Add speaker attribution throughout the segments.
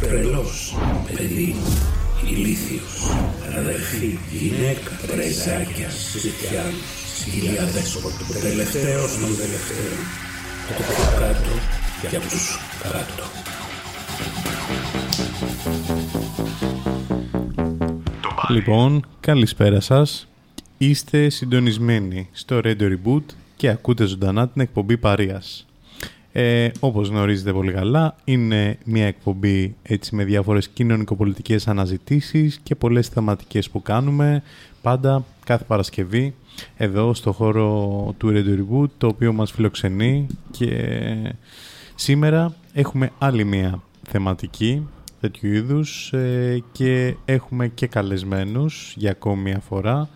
Speaker 1: τρελός, παιδί, ηλίθιος, αδερφή, γυναίκα, πρεζάκια, ζητιά, σκυλιά δέσποτου, τελευταίος των τελευταίων, από κάτω για τους κάτω.
Speaker 2: Λοιπόν, καλησπέρα σας. Είστε συντονισμένοι στο Radio Reboot και ακούτε ζωντανά την εκπομπή Παρίας. Ε, όπως γνωρίζετε πολύ καλά, είναι μια εκπομπή έτσι με διάφορες κοινωνικοπολιτικές αναζητήσεις και πολλές θεματικές που κάνουμε πάντα κάθε Παρασκευή εδώ στο χώρο του Radio Reboot, το οποίο μας φιλοξενεί και σήμερα έχουμε άλλη μια θεματική τέτοιου είδους ε, και έχουμε και καλεσμένους για ακόμη μια φορά.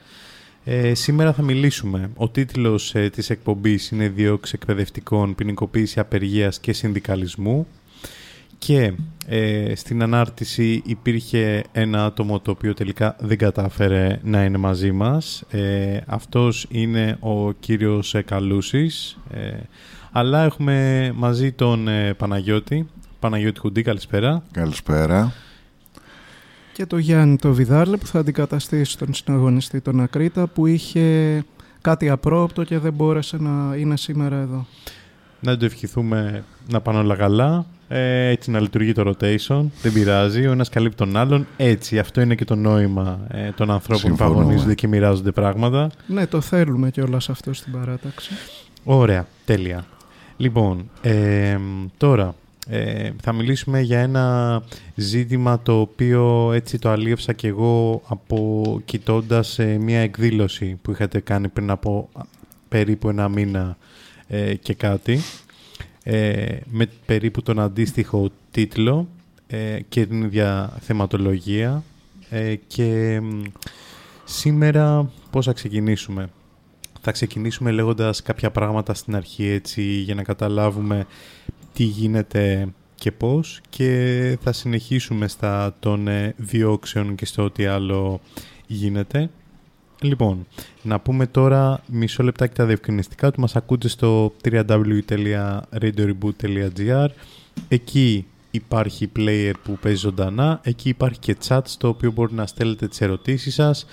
Speaker 2: Ε, σήμερα θα μιλήσουμε. Ο τίτλος ε, της εκπομπής είναι «Διώξη εκπαιδευτικών, ποινικοποίηση απεργίας και συνδικαλισμού» και ε, στην ανάρτηση υπήρχε ένα άτομο το οποίο τελικά δεν κατάφερε να είναι μαζί μας. Ε, αυτός είναι ο κύριος Καλούσης, αλλά έχουμε μαζί τον Παναγιώτη. Παναγιώτη Χουντή, καλησπέρα.
Speaker 3: Καλησπέρα
Speaker 4: και το Γιάννη το Βιδάρλε που θα αντικαταστήσει τον συναγωνιστή τον Ακρίτα που είχε κάτι απρόπτο και δεν μπόρεσε να είναι σήμερα εδώ.
Speaker 2: Να το ευχηθούμε να πάνε όλα καλά, ε, έτσι να λειτουργεί το rotation, δεν πειράζει, ο ένας καλύπτει τον άλλον, έτσι, αυτό είναι και το νόημα ε, των ανθρώπων που αγωνίζονται και μοιράζονται πράγματα.
Speaker 4: Ναι, το θέλουμε και όλα αυτό στην παράταξη.
Speaker 2: Ωραία, τέλεια. Λοιπόν, ε, τώρα ε, θα μιλήσουμε για ένα ζήτημα το οποίο έτσι το αλίευσα και εγώ από κοιτώντας ε, μια εκδήλωση που είχατε κάνει πριν από περίπου ένα μήνα ε, και κάτι ε, με περίπου τον αντίστοιχο τίτλο και την ίδια θεματολογία και σήμερα πώς θα ξεκινήσουμε; Θα ξεκινήσουμε λέγοντας κάποια πράγματα στην αρχή έτσι για να καταλάβουμε τι γίνεται και πώς και θα συνεχίσουμε στα των ε, διώξεων και στο ό,τι άλλο γίνεται. Λοιπόν, να πούμε τώρα μισό λεπτάκι τα διευκρινιστικά του. Μας ακούτε στο www.radioreboot.gr Εκεί υπάρχει player που παίζει ζωντανά. Εκεί υπάρχει και chat στο οποίο μπορεί να στέλνετε τις ερωτήσεις σας.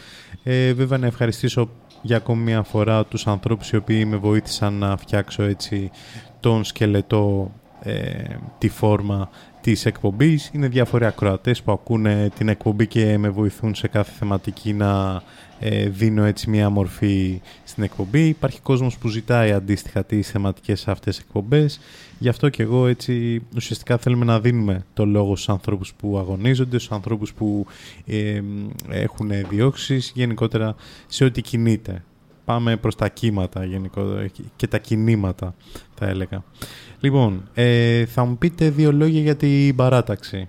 Speaker 2: Ε, βέβαια να ευχαριστήσω για ακόμη μια φορά τους ανθρώπους οι οποίοι με βοήθησαν να φτιάξω έτσι τον σκελετό ε, τη φόρμα της εκπομπής. Είναι διάφοροι ακροατές που ακούνε την εκπομπή και με βοηθούν σε κάθε θεματική να ε, δίνω έτσι μια μορφή στην εκπομπή. Υπάρχει κόσμος που ζητάει αντίστοιχα τις θεματικές αυτές εκπομπές. Γι' αυτό και εγώ έτσι ουσιαστικά θέλουμε να δίνουμε το λόγο στους ανθρώπους που αγωνίζονται, στους ανθρώπους που ε, έχουν διώξεις, γενικότερα σε ό,τι κινείται. Πάμε προς τα κύματα γενικότερα και τα κινήματα θα έλεγα. Λοιπόν, ε, θα μου πείτε δύο λόγια για την παράταξη.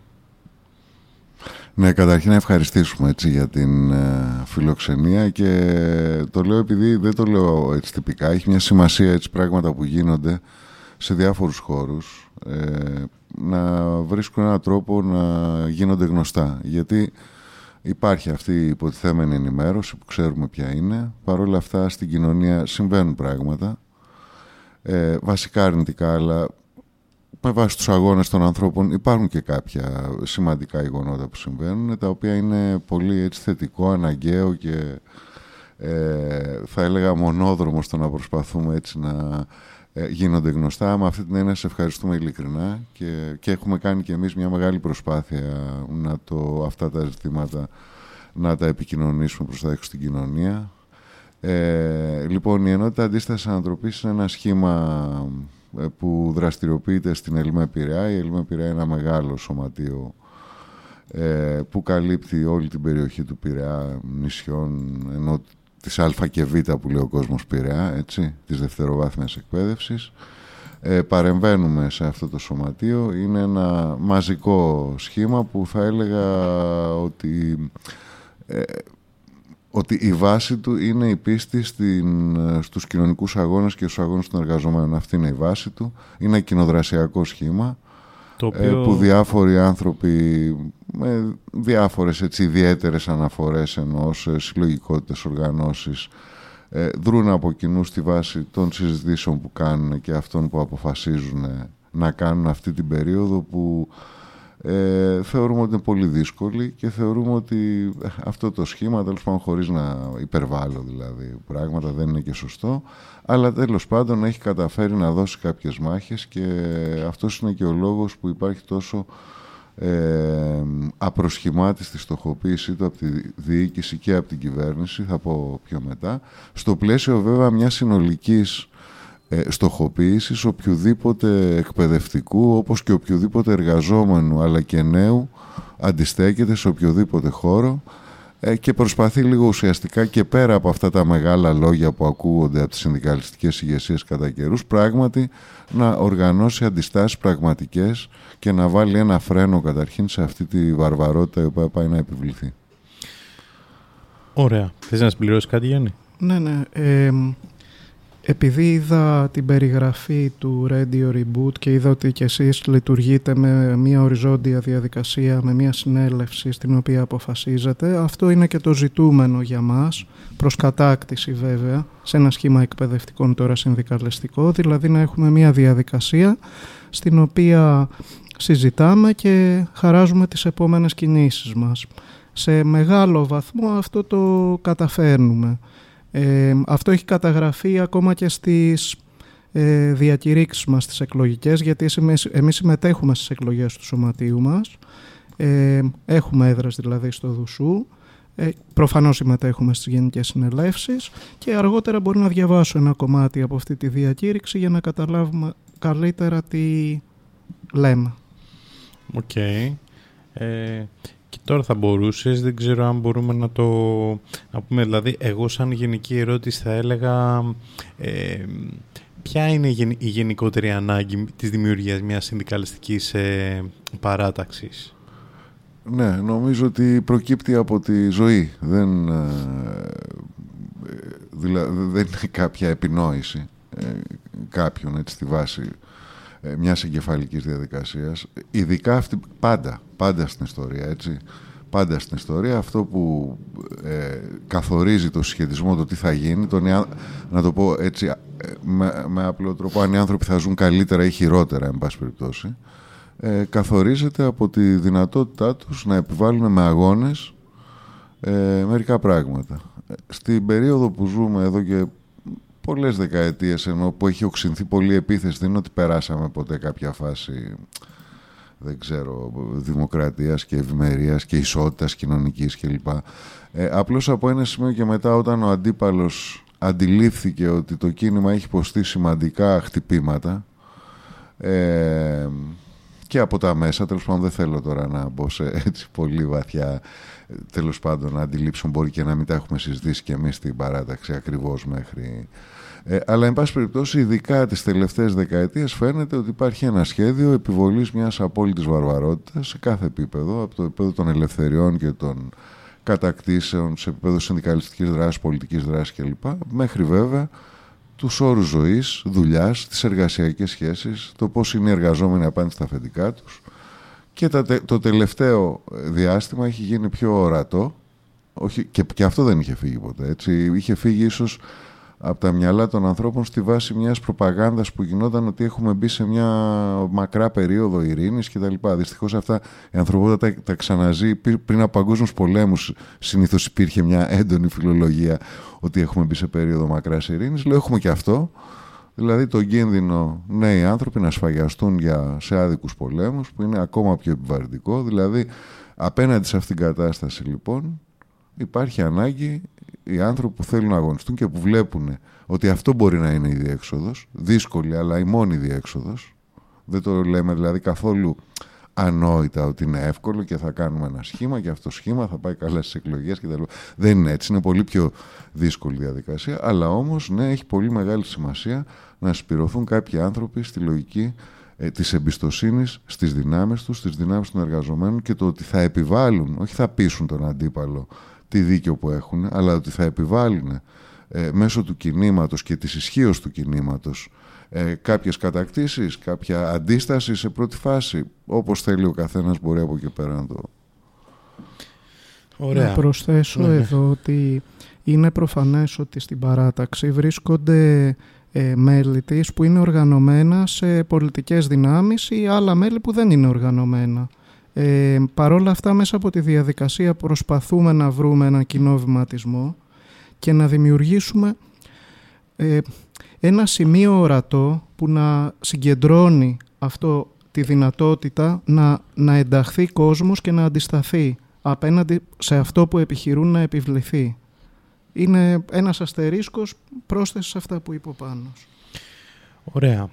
Speaker 3: Ναι, καταρχήν να ευχαριστήσουμε έτσι για την ε, φιλοξενία και το λέω επειδή δεν το λέω έτσι τυπικά, έχει μια σημασία έτσι πράγματα που γίνονται σε διάφορους χώρους ε, να βρίσκουν έναν τρόπο να γίνονται γνωστά γιατί υπάρχει αυτή η υποτιθέμενη ενημέρωση που ξέρουμε ποια είναι. Παρόλα αυτά στην κοινωνία συμβαίνουν πράγματα. Ε, βασικά αρνητικά, αλλά με βάση τους αγώνες των ανθρώπων υπάρχουν και κάποια σημαντικά γεγονότα που συμβαίνουν, τα οποία είναι πολύ έτσι, θετικό, αναγκαίο και ε, θα έλεγα μονόδρομο στο να προσπαθούμε έτσι να ε, γίνονται γνωστά. Με αυτή την έννοια σε ευχαριστούμε ειλικρινά και, και έχουμε κάνει και εμείς μια μεγάλη προσπάθεια να το, αυτά τα ζητήματα να τα επικοινωνήσουμε προς τα έξω στην κοινωνία. Ε, λοιπόν, η Ενότητα Αντίστασης Ανατροπή είναι ένα σχήμα ε, που δραστηριοποιείται στην Ελμέ Πειραιά. Η Ελμέ Πειραιά είναι ένα μεγάλο σωματείο ε, που καλύπτει όλη την περιοχή του Πειραιά, νησιών, ενώ της Α και Β που λέει ο κόσμος Πειραιά, έτσι, της δευτεροβάθμιας εκπαίδευσης. ε, παρεμβαίνουμε σε αυτό το σωματείο. Είναι ένα μαζικό σχήμα που θα έλεγα ότι, ε, ότι η βάση του είναι η πίστη στην, στους κοινωνικούς αγώνες και στους αγώνες των εργαζομένων. Αυτή είναι η βάση του. Είναι ένα κοινοδρασιακό σχήμα ε, που διάφοροι άνθρωποι με διάφορες έτσι, ιδιαίτερες αναφορές ενώ σε συλλογικότητες οργανώσεις ε, δρούν από κοινού στη βάση των συζητήσεων που κάνουν και αυτών που αποφασίζουν να κάνουν αυτή την περίοδο που ε, θεωρούμε ότι είναι πολύ δύσκολη και θεωρούμε ότι αυτό το σχήμα τέλος πάντων χωρίς να υπερβάλλω δηλαδή πράγματα δεν είναι και σωστό αλλά τέλος πάντων έχει καταφέρει να δώσει κάποιες μάχες και αυτός είναι και ο λόγος που υπάρχει τόσο ε, απροσχημάτιστη στοχοποίησή του από τη διοίκηση και από την κυβέρνηση, θα πω πιο μετά, στο πλαίσιο βέβαια μιας συνολικής ε, στοχοποίησης οποιοδήποτε εκπαιδευτικού όπως και οποιοδήποτε εργαζόμενου αλλά και νέου αντιστέκεται σε οποιοδήποτε χώρο ε, και προσπαθεί λίγο ουσιαστικά και πέρα από αυτά τα μεγάλα λόγια που ακούγονται από τις συνδικαλιστικές ηγεσίες κατά καιρούς πράγματι να οργανώσει αντιστάσεις πραγματικές και να βάλει ένα φρένο καταρχήν σε αυτή τη βαρβαρότητα η οποία πάει να επιβληθεί.
Speaker 2: Ωραία. Θες να συμπληρώσεις κάτι Γιάννη;
Speaker 4: Ναι, ναι. Ε, επειδή είδα την περιγραφή του Radio Reboot και είδα ότι και εσείς λειτουργείτε με μια οριζόντια διαδικασία, με μια συνέλευση στην οποία αποφασίζετε, αυτό είναι και το ζητούμενο για μας, προς κατάκτηση βέβαια, σε ένα σχήμα εκπαιδευτικών τώρα συνδικαλιστικό, δηλαδή να έχουμε μια διαδικασία στην οποία συζητάμε και χαράζουμε τις επόμενες κινήσεις μας. Σε μεγάλο βαθμό αυτό το καταφέρνουμε. Ε, αυτό έχει καταγραφεί ακόμα και στις ε, διακηρύξεις μας στις εκλογικές, γιατί εμείς συμμετέχουμε στις εκλογές του σωματείου μας. Ε, έχουμε έδρας δηλαδή στο Δουσού. Ε, προφανώς συμμετέχουμε στις γενικές συνελεύσεις και αργότερα μπορεί να διαβάσω ένα κομμάτι από αυτή τη διακήρυξη για να καταλάβουμε καλύτερα τι λέμε.
Speaker 2: Οκ. Ε, και τώρα θα μπορούσες, δεν ξέρω αν μπορούμε να το να πούμε, δηλαδή εγώ σαν γενική ερώτηση θα έλεγα ε, ποια είναι η γενικότερη ανάγκη της δημιουργίας μιας συνδικαλιστικής ε, παράταξης;
Speaker 3: Ναι, νομίζω ότι προκύπτει από τη ζωή. Δεν, ε, δηλαδή, δεν είναι κάποια επινόηση ε, κάποιον έτσι, στη βάση ε, μιας εγκεφαλικής διαδικασίας. Ειδικά αυτή, πάντα, πάντα στην ιστορία, έτσι. Πάντα στην ιστορία αυτό που ε, καθορίζει το συσχετισμό το τι θα γίνει, τον, να το πω έτσι ε, με, με απλό τρόπο, αν οι άνθρωποι θα ζουν καλύτερα ή χειρότερα, εν πάση περιπτώσει, ε, καθορίζεται από τη δυνατότητά τους να επιβάλλουν με αγώνες ε, μερικά πράγματα. Στην περίοδο που ζούμε εδώ και πολλές δεκαετίες ενώ που έχει οξυνθεί πολύ επίθεση δεν είναι ότι περάσαμε ποτέ κάποια φάση δεν ξέρω, δημοκρατίας και ευημερίας και ισότητας κοινωνικής κλπ. Ε, απλώς από ένα σημείο και μετά όταν ο αντίπαλος αντιλήφθηκε ότι το κίνημα έχει υποστεί σημαντικά χτυπήματα ε, και από τα μέσα, τέλος πάντων δεν θέλω τώρα να μπω σε έτσι πολύ βαθιά τέλος πάντων να αντιλήψουν μπορεί και να μην τα έχουμε συζητήσει και εμείς στην παράταξη ακριβώς μέχρι ε, αλλά, εν πάση περιπτώσει, ειδικά τις τελευταίες δεκαετίες φαίνεται ότι υπάρχει ένα σχέδιο επιβολής μιας απόλυτης βαρβαρότητας σε κάθε επίπεδο, από το επίπεδο των ελευθεριών και των κατακτήσεων, σε επίπεδο συνδικαλιστικής δράσης, πολιτικής δράσης κλπ. Μέχρι βέβαια τους όρους ζωής, δουλειάς, τις εργασιακές σχέσεις, το πώς είναι οι εργαζόμενοι απέναντι στα αφεντικά τους και το τελευταίο διάστημα έχει γίνει πιο ορατό όχι, και, και αυτό δεν είχε φύγει ποτέ. Έτσι. Είχε φύγει ίσως από τα μυαλά των ανθρώπων στη βάση μιας προπαγάνδας που γινόταν ότι έχουμε μπει σε μια μακρά περίοδο ειρήνης και τα λοιπά. Δυστυχώς αυτά η ανθρωπότητα τα, τα ξαναζεί πριν από παγκόσμιους πολέμους συνήθως υπήρχε μια έντονη φιλολογία ότι έχουμε μπει σε περίοδο μακράς ειρήνης. Λέω έχουμε και αυτό. Δηλαδή τον κίνδυνο νέοι άνθρωποι να σφαγιαστούν για, σε άδικους πολέμους που είναι ακόμα πιο επιβαρυντικό. Δηλαδή απέναντι σε αυτήν την κατάσταση λοιπόν υπάρχει ανάγκη οι άνθρωποι που θέλουν να αγωνιστούν και που βλέπουν ότι αυτό μπορεί να είναι η διέξοδος, δύσκολη αλλά η μόνη διέξοδος, δεν το λέμε δηλαδή καθόλου ανόητα ότι είναι εύκολο και θα κάνουμε ένα σχήμα και αυτό το σχήμα θα πάει καλά στις εκλογές κτλ. Δεν είναι έτσι, είναι πολύ πιο δύσκολη διαδικασία, αλλά όμως ναι, έχει πολύ μεγάλη σημασία να σπηρωθούν κάποιοι άνθρωποι στη λογική ε, της εμπιστοσύνης στις δυνάμεις τους, στις δυνάμεις των εργαζομένων και το ότι θα επιβάλλουν, όχι θα πείσουν τον αντίπαλο τι δίκιο που έχουν, αλλά ότι θα επιβάλλουν ε, μέσω του κινήματος και της ισχύως του κινήματος ε, κάποιες κατακτήσεις, κάποια αντίσταση σε πρώτη φάση. Όπως θέλει ο καθένας μπορεί από εκεί πέρα να το...
Speaker 4: Ωραία. Να προσθέσω ναι, ναι. εδώ ότι είναι προφανές ότι στην παράταξη βρίσκονται ε, μέλη της που είναι οργανωμένα σε πολιτικές δυνάμεις ή άλλα μέλη που δεν είναι οργανωμένα. Ε, παρόλα αυτά μέσα από τη διαδικασία προσπαθούμε να βρούμε ένα κοινό βηματισμό και να δημιουργήσουμε ε, ένα σημείο ορατό που να συγκεντρώνει αυτό τη δυνατότητα να, να ενταχθεί κόσμος και να αντισταθεί απέναντι σε αυτό που επιχειρούν να επιβληθεί. Είναι ένας αστερίσκος πρόσθεσης σε αυτά που είπε ο Πάνος.
Speaker 2: Ωραία.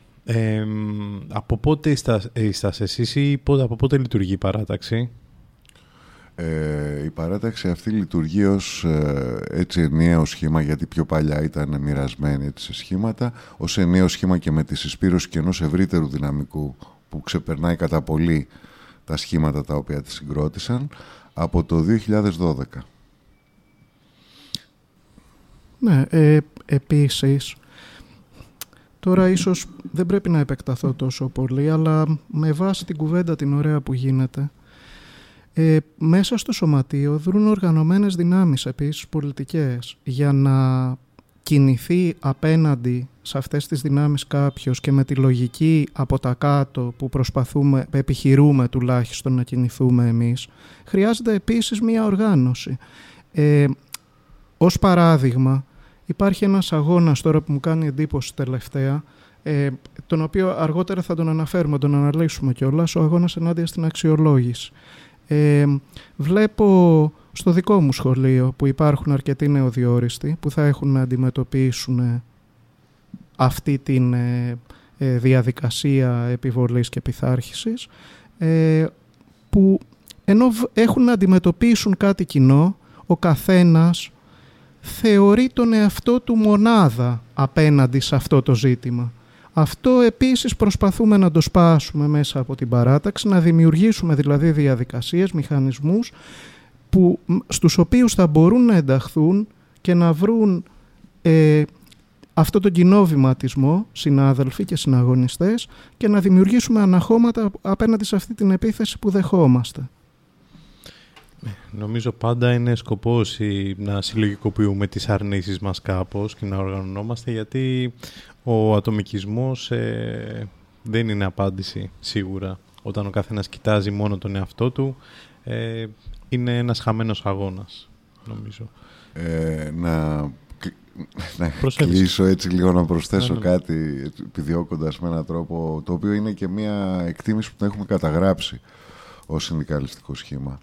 Speaker 2: Από πότε είσαστε εσείς ή πότε, από πότε λειτουργεί η παράταξη;
Speaker 3: Ε, η παράταξη αυτή λειτουργεί ως ε, έτσι ενιαίο σχήμα γιατί πιο παλιά ήταν μοιρασμένη έτσι, σε σχήματα ως ενιαίο σχήμα και με τη συσπήρωση και ενός ευρύτερου δυναμικού που ξεπερνάει κατά πολύ τα σχήματα τα οποία τη συγκρότησαν από το 2012.
Speaker 4: Ναι, ε, επίσης Τώρα ίσως δεν πρέπει να επεκταθώ τόσο πολύ, αλλά με βάση την κουβέντα την ωραία που γίνεται, ε, μέσα στο σωματείο δρούν οργανωμένες δυνάμεις επίσης πολιτικές για να κινηθεί απέναντι σε αυτές τις δυνάμεις κάποιος και με τη λογική από τα κάτω που προσπαθούμε, επιχειρούμε τουλάχιστον να κινηθούμε εμείς, χρειάζεται επίσης μία οργάνωση. Ε, ως παράδειγμα, υπάρχει ένας αγώνας τώρα που μου κάνει εντύπωση τελευταία, ε, τον οποίο αργότερα θα τον αναφέρουμε, τον αναλύσουμε κιόλας, ο αγώνας ενάντια στην αξιολόγηση. Ε, βλέπω στο δικό μου σχολείο που υπάρχουν αρκετοί νεοδιόριστοι που θα έχουν να αντιμετωπίσουν αυτή την ε, ε, διαδικασία επιβολής και πειθάρχησης ε, που ενώ έχουν να αντιμετωπίσουν κάτι κοινό ο καθένας θεωρεί τον εαυτό του μονάδα απέναντι σε αυτό το ζήτημα. Αυτό επίσης προσπαθούμε να το σπάσουμε μέσα από την παράταξη, να δημιουργήσουμε δηλαδή διαδικασίες, μηχανισμούς που, στους οποίους θα μπορούν να ενταχθούν και να βρουν ε, αυτό τον κοινό βηματισμό, συνάδελφοι και συναγωνιστές, και να δημιουργήσουμε αναχώματα απέναντι σε αυτή την επίθεση που δεχόμαστε.
Speaker 2: Νομίζω πάντα είναι σκοπός να συλλογικοποιούμε τις αρνήσεις μας κάπως και να οργανωνόμαστε γιατί ο ατομικισμός ε, δεν είναι απάντηση σίγουρα. Όταν ο καθένας κοιτάζει μόνο τον εαυτό του ε, είναι ένας χαμένος αγώνας νομίζω.
Speaker 3: Ε, να να κλείσω έτσι λίγο να προσθέσω ναι, ναι. κάτι επιδιώκοντας με έναν τρόπο το οποίο είναι και μια εκτίμηση που έχουμε καταγράψει ως συνδικαλιστικό σχήμα.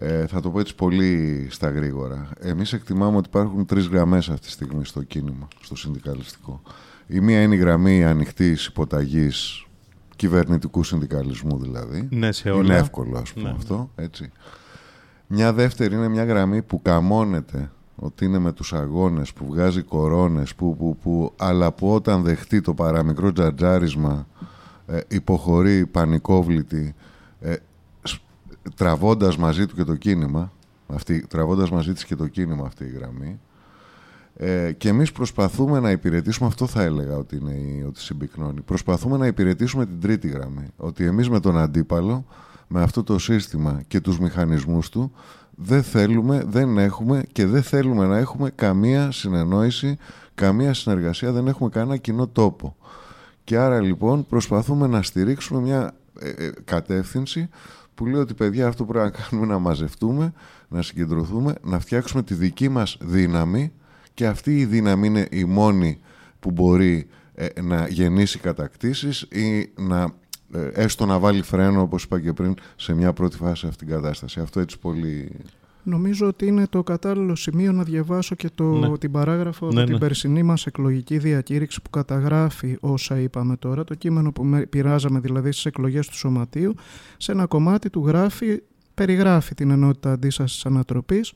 Speaker 3: Ε, θα το πω έτσι πολύ στα γρήγορα. Εμείς εκτιμάμε ότι υπάρχουν τρεις γραμμές αυτή τη στιγμή στο κίνημα, στο συνδικαλιστικό. Η μία είναι η γραμμή ανοιχτής υποταγής κυβερνητικού συνδικαλισμού δηλαδή.
Speaker 2: Ναι, σε όλα.
Speaker 3: Είναι εύκολο ας πούμε ναι. αυτό. Έτσι. Μια δεύτερη είναι μια γραμμή που καμώνεται ότι είναι με τους αγώνες, που βγάζει κορώνες, που, που, που, αλλά που όταν δεχτεί το παραμικρό τζατζάρισμα ε, υποχωρεί πανικόβλητη ε, τραβώντας μαζί του και το κίνημα, αυτή, τραβώντας μαζί της και το κίνημα αυτή η γραμμή. Ε, και εμείς προσπαθούμε να υπηρετήσουμε, αυτό θα έλεγα ότι, είναι, ότι συμπυκνώνει, προσπαθούμε να υπηρετήσουμε την τρίτη γραμμή. Ότι εμείς με τον αντίπαλο, με αυτό το σύστημα και τους μηχανισμούς του, δεν θέλουμε, δεν έχουμε και δεν θέλουμε να έχουμε καμία συνεννόηση, καμία συνεργασία, δεν έχουμε κανένα κοινό τόπο. Και άρα λοιπόν προσπαθούμε να στηρίξουμε μια ε, ε, κατεύθυνση που λέει ότι παιδιά αυτό που πρέπει να κάνουμε να μαζευτούμε, να συγκεντρωθούμε, να φτιάξουμε τη δική μας δύναμη και αυτή η δύναμη είναι η μόνη που μπορεί ε, να γεννήσει κατακτήσεις ή να έστω να βάλει φρένο, όπως είπα και πριν, σε μια πρώτη φάση αυτή την κατάσταση. Αυτό έτσι πολύ
Speaker 4: Νομίζω ότι είναι το κατάλληλο σημείο να διαβάσω και το, ναι. την παράγραφο ναι, την ναι. περσινή μας εκλογική διακήρυξη που καταγράφει όσα είπαμε τώρα, το κείμενο που πειράζαμε δηλαδή στις εκλογές του Σωματείου, σε ένα κομμάτι του γράφει, περιγράφει την ενότητα αντίστασης ανατροπής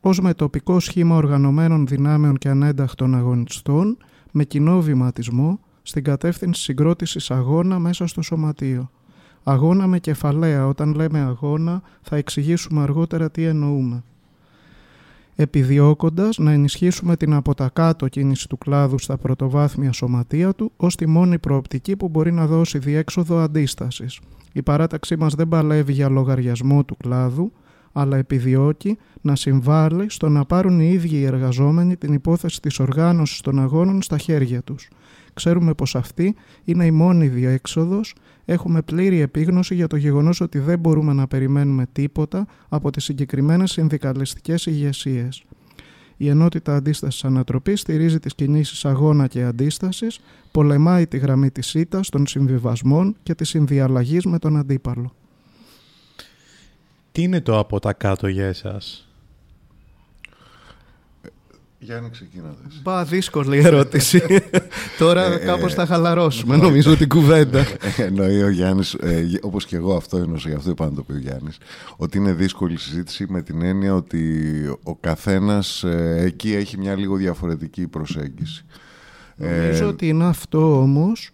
Speaker 4: ως με τοπικό σχήμα οργανωμένων δυνάμεων και ανένταχτων αγωνιστών με κοινό βηματισμό στην κατεύθυνση συγκρότησης αγώνα μέσα στο σωματείο. Αγώνα με κεφαλαία. Όταν λέμε αγώνα θα εξηγήσουμε αργότερα τι εννοούμε. Επιδιώκοντας να ενισχύσουμε την από τα κάτω κίνηση του κλάδου στα πρωτοβάθμια σωματεία του ως τη μόνη προοπτική που μπορεί να δώσει διέξοδο αντίστασης. Η παράταξή μας δεν παλεύει για λογαριασμό του κλάδου, αλλά επιδιώκει να συμβάλλει στο να πάρουν οι ίδιοι οι εργαζόμενοι την υπόθεση της οργάνωσης των αγώνων στα χέρια τους. Ξέρουμε πως αυτή είναι η μόνη διέξοδος έχουμε πλήρη επίγνωση για το γεγονός ότι δεν μπορούμε να περιμένουμε τίποτα από τις συγκεκριμένες συνδικαλιστικές ηγεσίες. Η ενότητα αντίστασης ανατροπής στηρίζει τις κινήσεις αγώνα και αντίστασης, πολεμάει τη γραμμή της ήττας, των συμβιβασμών και της συνδιαλλαγής με τον αντίπαλο.
Speaker 2: Τι είναι το από τα κάτω για εσάς;
Speaker 3: Γιάννη, ξεκινάτε.
Speaker 4: Μπα, δύσκολη ερώτηση. Τώρα ε, κάπως θα χαλαρώσουμε, νομίζω, την κουβέντα.
Speaker 3: Ε, εννοεί ο Γιάννης, ε, όπως και εγώ αυτό εννοούσα, γι' αυτό είπα να το πει ο Γιάννης, ότι είναι δύσκολη συζήτηση με την έννοια ότι ο καθένας εκεί έχει μια λίγο διαφορετική προσέγγιση.
Speaker 4: Νομίζω ότι είναι αυτό όμως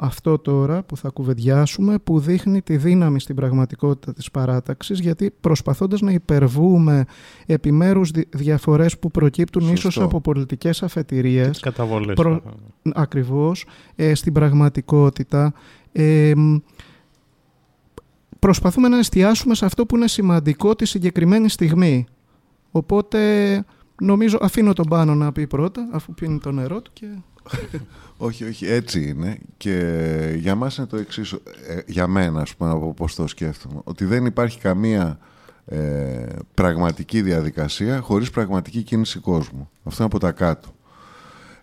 Speaker 4: αυτό τώρα που θα κουβεντιάσουμε που δείχνει τη δύναμη στην πραγματικότητα της παράταξης γιατί προσπαθώντας να υπερβούμε επιμέρους διαφορές που προκύπτουν Σωστό. ίσως από πολιτικές αφετηρίες
Speaker 2: καταβολές προ...
Speaker 4: ακριβώς. Ε, στην πραγματικότητα ε, προσπαθούμε να εστιάσουμε σε αυτό που είναι σημαντικό τη συγκεκριμένη στιγμή. Οπότε νομίζω αφήνω τον πάνω να πει πρώτα αφού πίνει το νερό του και
Speaker 3: όχι, όχι, έτσι είναι. Και για μας είναι το εξής. Ε, για μένα, ας πούμε, από πώς το σκέφτομαι. Ότι δεν υπάρχει καμία ε, πραγματική διαδικασία χωρίς πραγματική κίνηση κόσμου. Αυτό είναι από τα κάτω.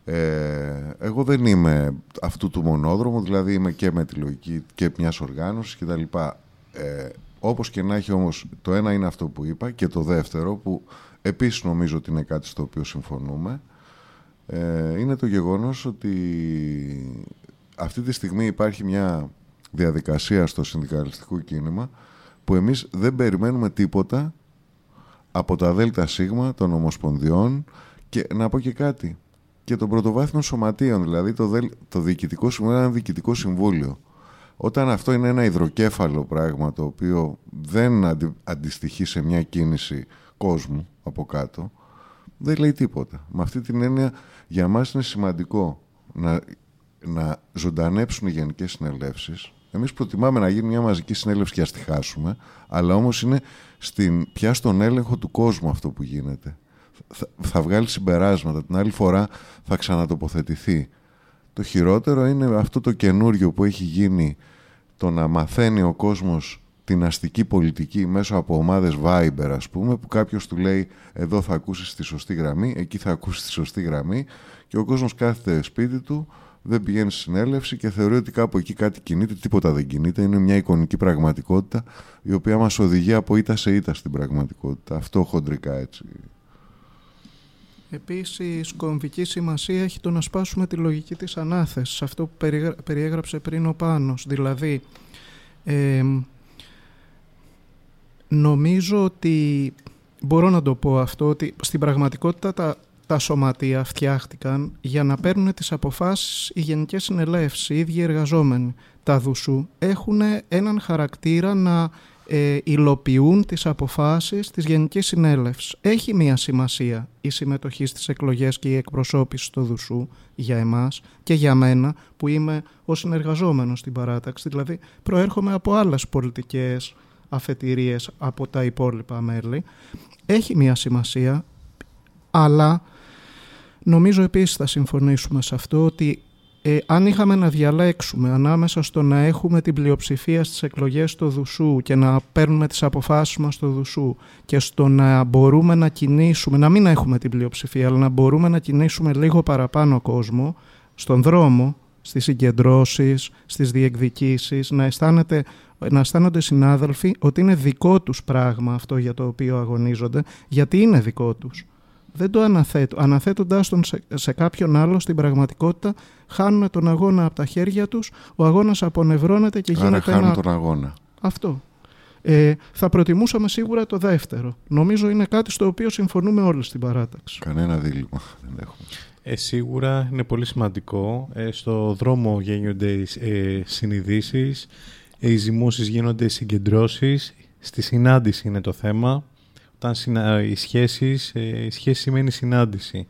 Speaker 3: Ε, εγώ δεν είμαι αυτού του μονόδρομου, δηλαδή είμαι και με τη λογική και μιας οργάνωσης κτλ. Ε, όπως και να έχει όμως, το ένα είναι αυτό που είπα και το δεύτερο που επίσης νομίζω ότι είναι κάτι στο οποίο συμφωνούμε ε, είναι το γεγονός ότι αυτή τη στιγμή υπάρχει μια διαδικασία στο συνδικαλιστικό κίνημα που εμείς δεν περιμένουμε τίποτα από τα ΔΣ των Ομοσπονδιών και να πω και κάτι και των πρωτοβάθμιων σωματείων δηλαδή το, το διοικητικό συμβούλιο είναι ένα διοικητικό συμβούλιο όταν αυτό είναι ένα υδροκέφαλο πράγμα το οποίο δεν αντιστοιχεί σε μια κίνηση κόσμου από κάτω δεν λέει τίποτα. Με αυτή την έννοια για μας είναι σημαντικό να, να ζωντανέψουν οι γενικές συνελεύσεις. Εμείς προτιμάμε να γίνει μια μαζική συνέλευση και ας τη χάσουμε, αλλά όμως είναι στην, πια στον έλεγχο του κόσμου αυτό που γίνεται. Θα, θα βγάλει συμπεράσματα, την άλλη φορά θα ξανατοποθετηθεί. Το χειρότερο είναι αυτό το καινούριο που έχει γίνει, το να μαθαίνει ο κόσμος την αστική πολιτική μέσω από ομάδες Viber ας πούμε που κάποιος του λέει εδώ θα ακούσεις τη σωστή γραμμή, εκεί θα ακούσεις τη σωστή γραμμή και ο κόσμος κάθεται σπίτι του δεν πηγαίνει στη συνέλευση και θεωρεί ότι κάπου εκεί κάτι κινείται, τίποτα δεν κινείται. Είναι μια εικονική πραγματικότητα η οποία μας οδηγεί από ήττα σε ήττα στην πραγματικότητα. Αυτό χοντρικά έτσι.
Speaker 4: Επίσης, κομβική σημασία έχει το να σπάσουμε τη λογική της ανάθεσης, αυτό που περιέγραψε πριν ο Πάνος. Δηλαδή, ε, Νομίζω ότι μπορώ να το πω αυτό, ότι στην πραγματικότητα τα, τα σωματεία φτιάχτηκαν για να παίρνουν τις αποφάσεις οι γενικές συνελεύσεις, οι ίδιοι εργαζόμενοι. Τα δουσού έχουν έναν χαρακτήρα να ε, υλοποιούν τις αποφάσεις της Γενικής Συνέλευσης. Έχει μία σημασία η συμμετοχή στις εκλογές και η εκπροσώπηση στο Δουσού για εμάς και για μένα που είμαι ο συνεργαζόμενος στην παράταξη. Δηλαδή προέρχομαι από άλλες πολιτικές αφετηρίες από τα υπόλοιπα μέλη. Έχει μια σημασία, αλλά νομίζω επίσης θα συμφωνήσουμε σε αυτό ότι ε, αν είχαμε να διαλέξουμε ανάμεσα στο να έχουμε την πλειοψηφία στις εκλογές στο Δουσού και να παίρνουμε τις αποφάσεις μας στο Δουσού και στο να μπορούμε να κινήσουμε, να μην έχουμε την πλειοψηφία, αλλά να μπορούμε να κινήσουμε λίγο παραπάνω κόσμο στον δρόμο, στις συγκεντρώσεις, στις διεκδικήσεις, να αισθάνεται να αισθάνονται συνάδελφοι ότι είναι δικό τους πράγμα αυτό για το οποίο αγωνίζονται, γιατί είναι δικό τους. Δεν το αναθέτουν. Αναθέτοντάς τον σε, κάποιον άλλο στην πραγματικότητα χάνουν τον αγώνα από τα χέρια τους, ο αγώνας απονευρώνεται και
Speaker 3: Άρα
Speaker 4: γίνεται
Speaker 3: χάνουν
Speaker 4: ένα...
Speaker 3: τον αγώνα.
Speaker 4: Αυτό. Ε, θα προτιμούσαμε σίγουρα το δεύτερο. Νομίζω είναι κάτι στο οποίο συμφωνούμε όλοι στην παράταξη.
Speaker 3: Κανένα δίλημα δεν έχουμε.
Speaker 2: Ε, σίγουρα είναι πολύ σημαντικό. Ε, στο δρόμο γίνονται ε, συνειδήσεις, ε, οι ζυμώσεις γίνονται συγκεντρώσεις. Στη συνάντηση είναι το θέμα. Όταν συνα... οι σχέσεις, ε, η σχέση σημαίνει συνάντηση.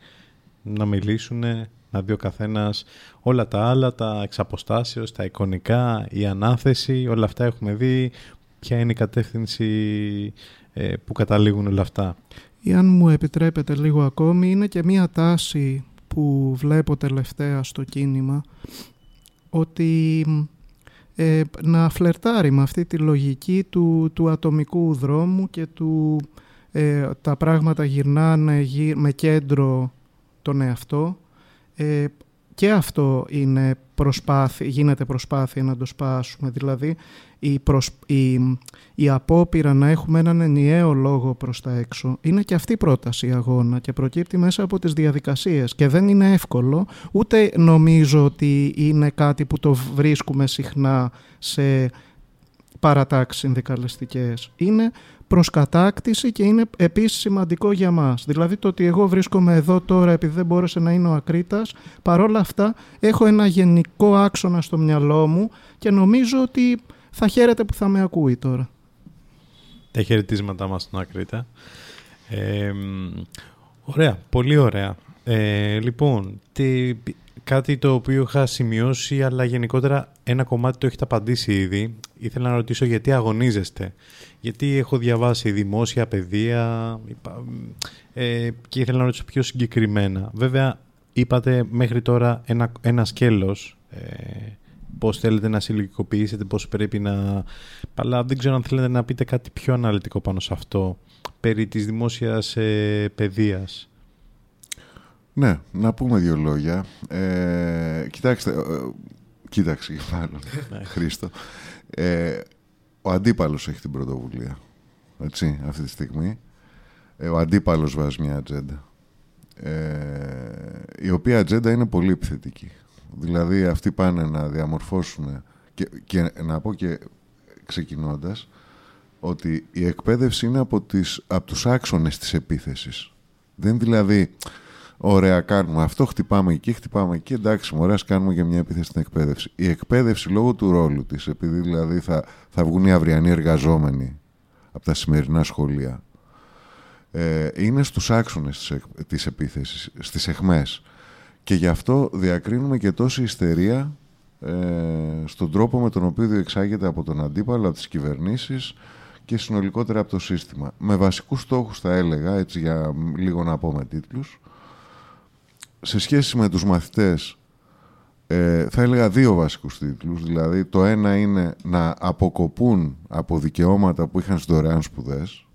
Speaker 2: Να μιλήσουν, να δει ο καθένας όλα τα άλλα, τα εξαποστάσεως, τα εικονικά, η ανάθεση, όλα αυτά έχουμε δει. Ποια είναι η κατεύθυνση ε, που καταλήγουν όλα αυτά.
Speaker 4: Ή αν μου επιτρέπετε λίγο ακόμη, είναι και μία τάση που βλέπω τελευταία στο κίνημα ότι ε, να φλερτάρει με αυτή τη λογική του, του ατομικού δρόμου και του ε, τα πράγματα γυρνάνε με κέντρο τον εαυτό. Ε, και αυτό είναι προσπάθεια, γίνεται προσπάθεια να το σπάσουμε. Δηλαδή η, προσ, η, η απόπειρα να έχουμε έναν ενιαίο λόγο προς τα έξω είναι και αυτή η πρόταση αγώνα και προκύπτει μέσα από τις διαδικασίες και δεν είναι εύκολο ούτε νομίζω ότι είναι κάτι που το βρίσκουμε συχνά σε παρατάξεις συνδικαλιστικές. Είναι προς κατάκτηση και είναι επίσης σημαντικό για μας. Δηλαδή το ότι εγώ βρίσκομαι εδώ τώρα επειδή δεν μπόρεσε να είναι ο Ακρίτας, παρόλα αυτά έχω ένα γενικό άξονα στο μυαλό μου και νομίζω ότι θα χαίρεται που θα με ακούει τώρα.
Speaker 2: Τα χαιρετίσματά μας στον Ακρίτα. Ε, ωραία, πολύ ωραία. Ε, λοιπόν, τι, κάτι το οποίο είχα σημειώσει, αλλά γενικότερα ένα κομμάτι το έχετε απαντήσει ήδη. Ήθελα να ρωτήσω γιατί αγωνίζεστε. Γιατί έχω διαβάσει δημόσια, παιδεία ε, και ήθελα να ρωτήσω πιο συγκεκριμένα. Βέβαια, είπατε μέχρι τώρα ένα, ένα σκέλος ε, πώς θέλετε να συλλογικοποιήσετε, πώς πρέπει να... Αλλά δεν ξέρω αν θέλετε να πείτε κάτι πιο αναλυτικό πάνω σε αυτό, περί της δημόσιας ε, παιδείας.
Speaker 3: Ναι, να πούμε δύο λόγια. Ε, κοιτάξτε, ε, κοίταξε μάλλον, ναι. Χρήστο. Ε, ο αντίπαλος έχει την πρωτοβουλία, έτσι, αυτή τη στιγμή. Ε, ο αντίπαλος βάζει μια ατζέντα. Ε, η οποία ατζέντα είναι πολύ επιθετική. Δηλαδή αυτοί πάνε να διαμορφώσουν και, και να πω και ξεκινώντας ότι η εκπαίδευση είναι από, τις, από τους άξονες της επίθεσης. Δεν δηλαδή Ωραία, κάνουμε αυτό, χτυπάμε εκεί, χτυπάμε εκεί. Εντάξει, ωραία, κάνουμε και μια επίθεση στην εκπαίδευση. Η εκπαίδευση λόγω του ρόλου της, επειδή δηλαδή θα, θα βγουν οι αυριανοί εργαζόμενοι από τα σημερινά σχολεία, ε, είναι στους άξονες της επίθεσης, στις εχμές. Και γι' αυτό διακρίνουμε και τόση ιστερία ε, στον τρόπο με τον οποίο διεξάγεται από τον αντίπαλο, από τις κυβερνήσεις και συνολικότερα από το σύστημα. Με βασικούς στόχους θα έλεγα, έτσι για λίγο να πω με τίτλους, σε σχέση με τους μαθητές ε, θα έλεγα δύο βασικούς τίτλους. Δηλαδή το ένα είναι να αποκοπούν από δικαιώματα που είχαν στις δωρεάν σπουδές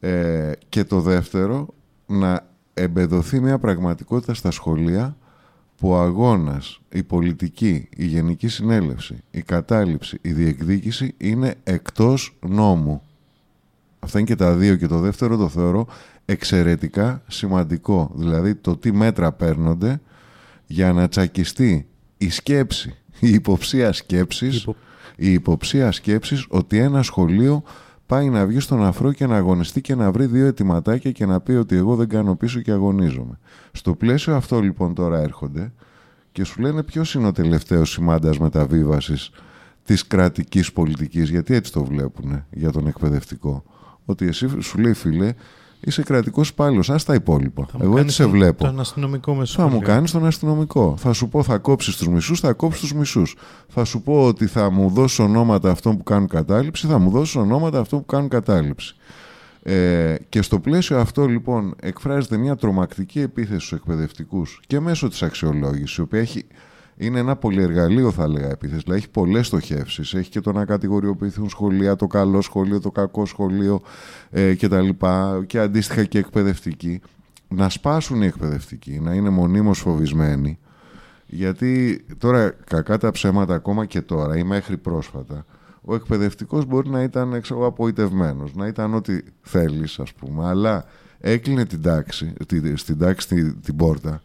Speaker 3: ε, και το δεύτερο να εμπεδοθεί μια πραγματικότητα στα σχολεία που ο αγώνας, η πολιτική, η γενική συνέλευση, η κατάληψη, η διεκδίκηση είναι εκτός νόμου. Αυτά είναι και τα δύο και το δεύτερο το θεωρώ εξαιρετικά σημαντικό. Δηλαδή το τι μέτρα παίρνονται για να τσακιστεί η σκέψη, η υποψία σκέψης, η υποψία σκέψης ότι ένα σχολείο πάει να βγει στον αφρό και να αγωνιστεί και να βρει δύο ετοιματάκια και να πει ότι εγώ δεν κάνω πίσω και αγωνίζομαι. Στο πλαίσιο αυτό λοιπόν τώρα έρχονται και σου λένε ποιος είναι ο τελευταίος σημάντας μεταβίβασης της κρατικής πολιτικής, γιατί έτσι το βλέπουν για τον εκπαιδευτικό. Ότι εσύ σου λέει φίλε, Είσαι κρατικός υπάλληλος. Α τα υπόλοιπα. Εγώ έτσι σε βλέπω.
Speaker 2: Τον αστυνομικό
Speaker 3: Θα μου κάνεις τον αστυνομικό. Θα σου πω θα κόψεις τους μισούς, θα κόψεις τους μισούς. Θα σου πω ότι θα μου δώσεις ονόματα αυτών που κάνουν κατάληψη, θα μου δώσεις ονόματα αυτών που κάνουν κατάληψη. Ε, και στο πλαίσιο αυτό λοιπόν εκφράζεται μια τρομακτική επίθεση στους εκπαιδευτικούς και μέσω της αξιολόγησης, η οποία έχει είναι ένα πολυεργαλείο, θα έλεγα, επίθεση. Δηλαδή έχει πολλές στοχεύσεις. Έχει και το να κατηγοριοποιηθούν σχολεία, το καλό σχολείο, το κακό σχολείο ε, κτλ. Και αντίστοιχα και εκπαιδευτικοί. Να σπάσουν οι εκπαιδευτικοί, να είναι μονίμως φοβισμένοι Γιατί τώρα κακά τα ψέματα ακόμα και τώρα ή μέχρι πρόσφατα ο εκπαιδευτικός μπορεί να ήταν ξέρω, απογοητευμένος, να ήταν ό,τι θέλεις ας πούμε, αλλά έκλεινε την τάξη, στην τάξη την, την πόρτα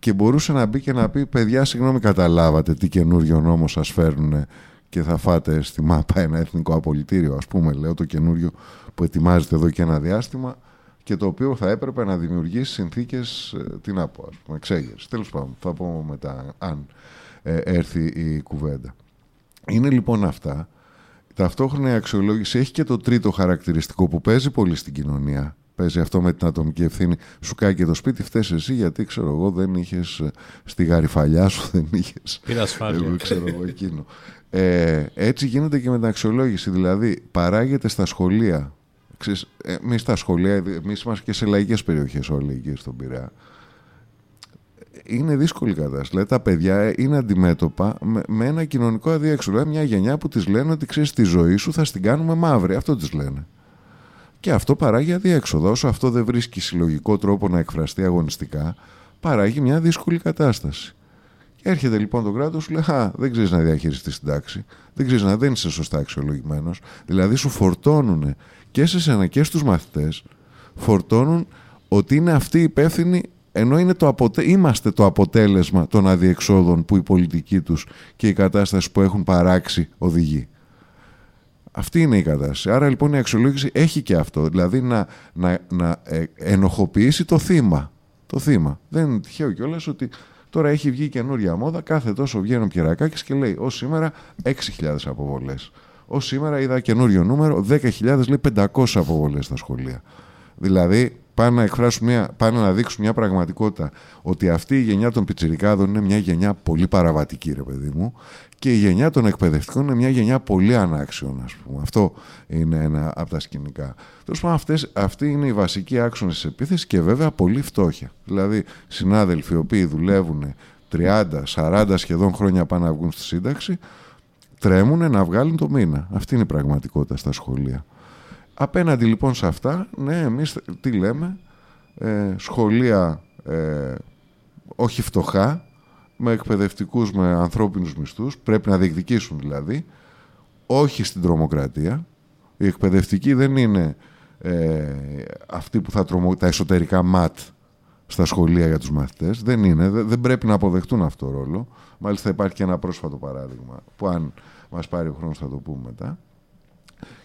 Speaker 3: και μπορούσε να μπει και να πει παιδιά συγγνώμη καταλάβατε τι καινούριο νόμο σας φέρνουν και θα φάτε στη ΜΑΠΑ ένα εθνικό απολυτήριο ας πούμε λέω το καινούριο που ετοιμάζεται εδώ και ένα διάστημα και το οποίο θα έπρεπε να δημιουργήσει συνθήκες ε, τι να πω ας πούμε εξέγερση. Τέλος πάντων θα πω μετά αν ε, έρθει η κουβέντα. Είναι λοιπόν αυτά. Ταυτόχρονα η αξιολόγηση έχει και το τρίτο χαρακτηριστικό που παίζει πολύ στην κοινωνία παίζει αυτό με την ατομική ευθύνη. Σου κάνει και το σπίτι, φταίει εσύ γιατί ξέρω εγώ δεν είχες ε, στη γαριφαλιά σου, δεν είχες.
Speaker 2: Πήρα ασφάλεια.
Speaker 3: ξέρω εγώ εκείνο. Ε, έτσι γίνεται και με την αξιολόγηση. Δηλαδή, παράγεται στα σχολεία. Εμεί στα σχολεία, εμεί είμαστε και σε λαϊκές περιοχές όλοι εκεί στον Πειραιά. Είναι δύσκολη κατάσταση. Δηλαδή, τα παιδιά είναι αντιμέτωπα με, με ένα κοινωνικό αδιέξοδο. Δηλαδή, μια γενιά που τη λένε ότι ξέρεις τη ζωή σου θα την κάνουμε μαύρη. Αυτό τη λένε. Και αυτό παράγει αδιέξοδο. Όσο αυτό δεν βρίσκει συλλογικό τρόπο να εκφραστεί αγωνιστικά, παράγει μια δύσκολη κατάσταση. Και έρχεται λοιπόν το κράτος, σου λέει: Α, δεν ξέρεις να διαχειριστείς την τάξη, δεν ξέρεις να δεν είσαι σωστά αξιολογημένος. Δηλαδή, σου φορτώνουν και σε σένα και στους μαθητές, φορτώνουν ότι είναι αυτοί υπεύθυνοι, ενώ είναι το αποτε... είμαστε το αποτέλεσμα των αδιεξόδων που η πολιτική τους και η κατάσταση που έχουν παράξει οδηγεί. Αυτή είναι η κατάσταση. Άρα λοιπόν η αξιολόγηση έχει και αυτό. Δηλαδή να, να, να ε, ενοχοποιήσει το θύμα. Το θύμα. Δεν είναι τυχαίο κιόλας ότι τώρα έχει βγει καινούρια μόδα. Κάθε τόσο βγαίνουν πιερακάκε και λέει: Ω σήμερα 6.000 αποβολές. Ω σήμερα είδα καινούριο νούμερο 10.000 λέει 500 αποβολές στα σχολεία. Δηλαδή πάνε να εκφράσουν μια, πάνε να δείξουν μια πραγματικότητα ότι αυτή η γενιά των πιτσιρικάδων είναι μια γενιά πολύ παραβατική ρε παιδί μου και η γενιά των εκπαιδευτικών είναι μια γενιά πολύ ανάξιων ας πούμε. Αυτό είναι ένα από τα σκηνικά. Τέλος πάντων αυτές, αυτοί είναι οι βασικοί άξονες της επίθεσης και βέβαια πολύ φτώχεια. Δηλαδή συνάδελφοι οι οποίοι δουλεύουν 30, 40 σχεδόν χρόνια πάνω να βγουν στη σύνταξη τρέμουν να βγάλουν το μήνα. Αυτή είναι η πραγματικότητα στα σχολεία. Απέναντι λοιπόν σε αυτά, ναι, εμείς τι λέμε, ε, σχολεία ε, όχι φτωχά, με εκπαιδευτικούς, με ανθρώπινους μισθούς, πρέπει να διεκδικήσουν δηλαδή, όχι στην τρομοκρατία. Οι εκπαιδευτικοί δεν είναι ε, αυτοί που θα τρομο... τα εσωτερικά ματ στα σχολεία για τους μαθητές. Δεν είναι, δεν πρέπει να αποδεχτούν αυτό το ρόλο. Μάλιστα υπάρχει και ένα πρόσφατο παράδειγμα που αν μας πάρει ο χρόνος θα το πούμε μετά.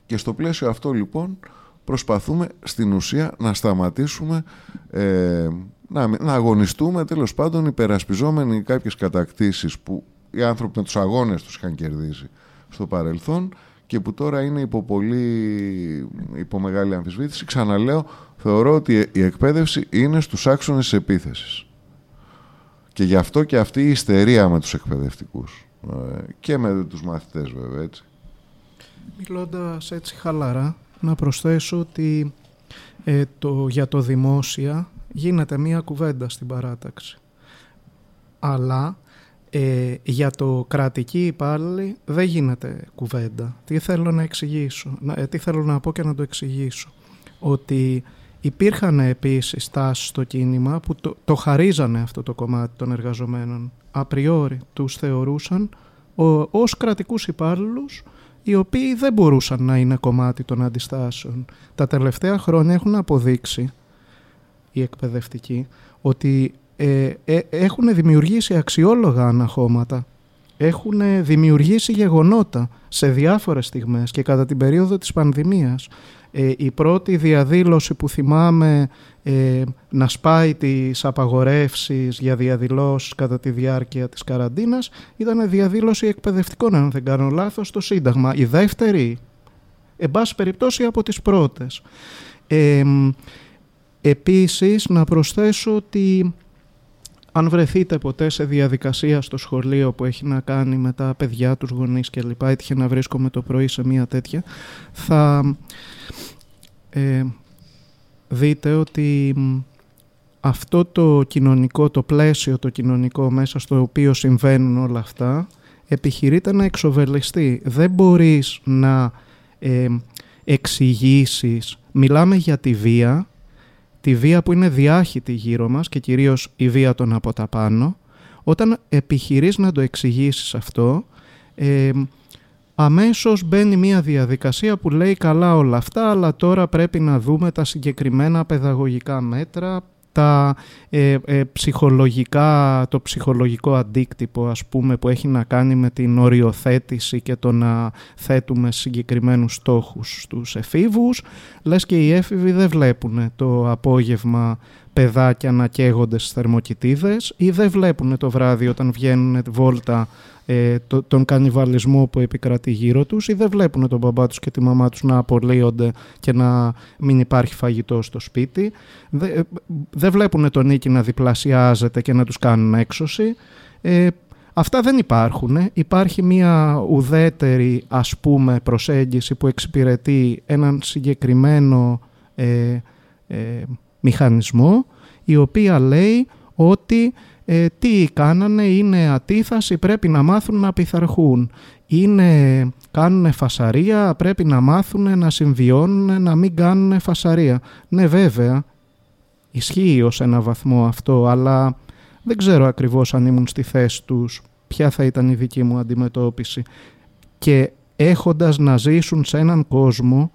Speaker 3: Και στο πλαίσιο αυτό λοιπόν προσπαθούμε στην ουσία να σταματήσουμε ε, να, να αγωνιστούμε τέλος πάντων υπερασπιζόμενοι κάποιες κατακτήσεις που οι άνθρωποι με τους αγώνες τους είχαν κερδίσει στο παρελθόν και που τώρα είναι υπό πολύ υπό μεγάλη αμφισβήτηση. Ξαναλέω, θεωρώ ότι η εκπαίδευση είναι στους άξονες της επίθεσης. Και γι' αυτό και αυτή η ιστερία με τους εκπαιδευτικούς ε, και με τους μαθητές βέβαια έτσι.
Speaker 4: Μιλώντας έτσι χαλαρά, να προσθέσω ότι ε, το, για το δημόσια γίνεται μία κουβέντα στην παράταξη. Αλλά ε, για το κρατική υπάλληλη δεν γίνεται κουβέντα. Τι θέλω να εξηγήσω, ε, τι θέλω να πω και να το εξηγήσω. Ότι υπήρχαν επίσης τάσεις στο κίνημα που το, το χαρίζανε αυτό το κομμάτι των εργαζομένων. Απριόρι τους θεωρούσαν ο, ως κρατικούς υπάλληλους οι οποίοι δεν μπορούσαν να είναι κομμάτι των αντιστάσεων. Τα τελευταία χρόνια έχουν αποδείξει οι εκπαιδευτικοί ότι ε, ε, έχουν δημιουργήσει αξιόλογα αναχώματα. Έχουν δημιουργήσει γεγονότα σε διάφορες στιγμές και κατά την περίοδο της πανδημίας. Ε, η πρώτη διαδήλωση που θυμάμαι ε, να σπάει τις απαγορεύσεις για διαδηλώσεις κατά τη διάρκεια της καραντίνας ήταν διαδήλωση εκπαιδευτικών, αν δεν κάνω λάθος, στο Σύνταγμα. Η δεύτερη, εν πάση περιπτώσει από τις πρώτες. Ε, επίσης, να προσθέσω ότι αν βρεθείτε ποτέ σε διαδικασία στο σχολείο που έχει να κάνει με τα παιδιά, τους γονείς και λοιπά, έτυχε να βρίσκομαι το πρωί σε μια τέτοια, θα ε, δείτε ότι αυτό το κοινωνικό, το πλαίσιο το κοινωνικό μέσα στο οποίο συμβαίνουν όλα αυτά, επιχειρείται να εξοβελιστεί. Δεν μπορείς να ε, εξηγήσεις. Μιλάμε για τη βία, τη βία που είναι διάχυτη γύρω μας και κυρίως η βία των από τα πάνω, Όταν επιχειρείς να το εξηγήσεις αυτό, ε, αμέσως μπαίνει μια διαδικασία που λέει καλά όλα αυτά, αλλά τώρα πρέπει να δούμε τα συγκεκριμένα παιδαγωγικά μέτρα, τα ε, ε, ψυχολογικά, το ψυχολογικό αντίκτυπο ας πούμε που έχει να κάνει με την οριοθέτηση και το να θέτουμε συγκεκριμένους στόχους στους εφήβους λες και οι έφηβοι δεν βλέπουν το απόγευμα παιδάκια να καίγονται στις θερμοκοιτίδες ή δεν βλέπουν το βράδυ όταν βγαίνουν βόλτα ε, το, τον κανιβαλισμό που επικρατεί γύρω τους ή δεν βλέπουν τον μπαμπά τους και τη μαμά τους να απολύονται και να μην υπάρχει φαγητό στο σπίτι. Ε, δεν βλέπουν τον Νίκη να διπλασιάζεται και να τους κάνουν έξωση. Ε, αυτά δεν υπάρχουν. Υπάρχει μια ουδέτερη ας πούμε προσέγγιση που εξυπηρετεί έναν συγκεκριμένο ε, ε μηχανισμό η οποία λέει ότι ε, τι κάνανε, είναι ατίθαση, πρέπει να μάθουν να πειθαρχούν. Είναι, κάνουν φασαρία, πρέπει να μάθουν να συμβιώνουν, να μην κάνουν φασαρία. Ναι βέβαια, ισχύει ως ένα βαθμό αυτό, αλλά δεν ξέρω ακριβώς αν ήμουν στη θέση τους ποια θα ήταν η δική μου αντιμετώπιση. Και έχοντας να ζήσουν σε έναν κόσμο,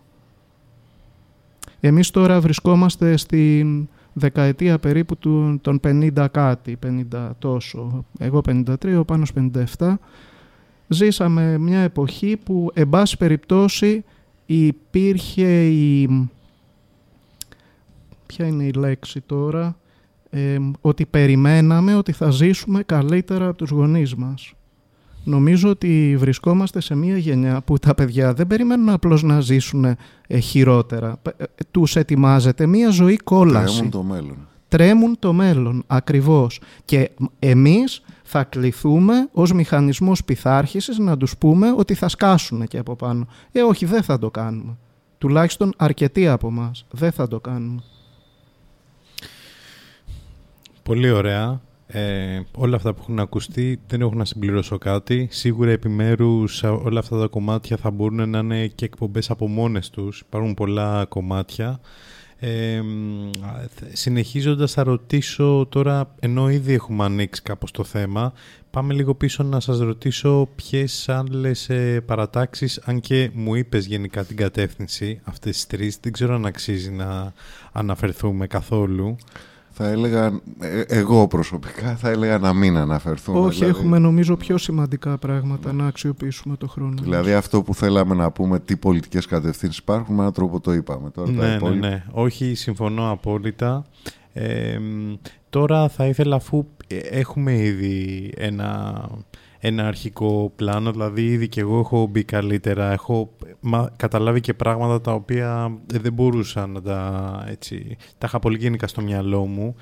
Speaker 4: εμείς τώρα βρισκόμαστε στην δεκαετία περίπου του, των 50 κάτι, 50 τόσο, εγώ 53, ο Πάνος 57, ζήσαμε μια εποχή που, εν πάση περιπτώσει, υπήρχε η... Ποια είναι η λέξη τώρα, ότι περιμέναμε ότι θα ζήσουμε καλύτερα από τους γονείς μας. Νομίζω ότι βρισκόμαστε σε μια γενιά που τα παιδιά δεν περιμένουν απλώς να ζήσουν ε, χειρότερα. Ε, τους ετοιμάζεται μια ζωή κόλαση.
Speaker 3: Τρέμουν το μέλλον.
Speaker 4: Τρέμουν το μέλλον, ακριβώς. Και εμείς θα κληθούμε ως μηχανισμός πειθάρχησης να τους πούμε ότι θα σκάσουν και από πάνω. Ε, όχι, δεν θα το κάνουμε. Τουλάχιστον αρκετοί από μας δεν θα το κάνουμε.
Speaker 2: Πολύ ωραία. Ε, όλα αυτά που έχουν ακουστεί δεν έχουν να συμπληρώσω κάτι. Σίγουρα επιμέρους όλα αυτά τα κομμάτια θα μπορούν να είναι και εκπομπές από μόνες τους. Υπάρχουν πολλά κομμάτια. Ε, συνεχίζοντας θα ρωτήσω τώρα, ενώ ήδη έχουμε ανοίξει κάπως το θέμα, πάμε λίγο πίσω να σας ρωτήσω ποιες άλλες ε, παρατάξεις, αν και μου είπες γενικά την κατεύθυνση αυτές τις τρεις, δεν ξέρω αν αξίζει να αναφερθούμε καθόλου
Speaker 3: θα έλεγα, ε, εγώ προσωπικά θα έλεγα να μην αναφερθούμε.
Speaker 4: Όχι, δηλαδή. έχουμε νομίζω πιο σημαντικά πράγματα να αξιοποιήσουμε το χρόνο.
Speaker 3: Δηλαδή αυτό που θέλαμε να πούμε, τι πολιτικές κατευθύνσεις υπάρχουν, με έναν τρόπο το είπαμε.
Speaker 2: Τώρα ναι, ναι, ναι. Όχι, συμφωνώ απόλυτα. Ε, τώρα θα ήθελα αφού έχουμε ήδη ένα ένα αρχικό πλάνο, δηλαδή ήδη και εγώ έχω μπει καλύτερα, έχω καταλάβει και πράγματα τα οποία δεν μπορούσα να τα έτσι, τα είχα πολύ γενικά στο μυαλό μου.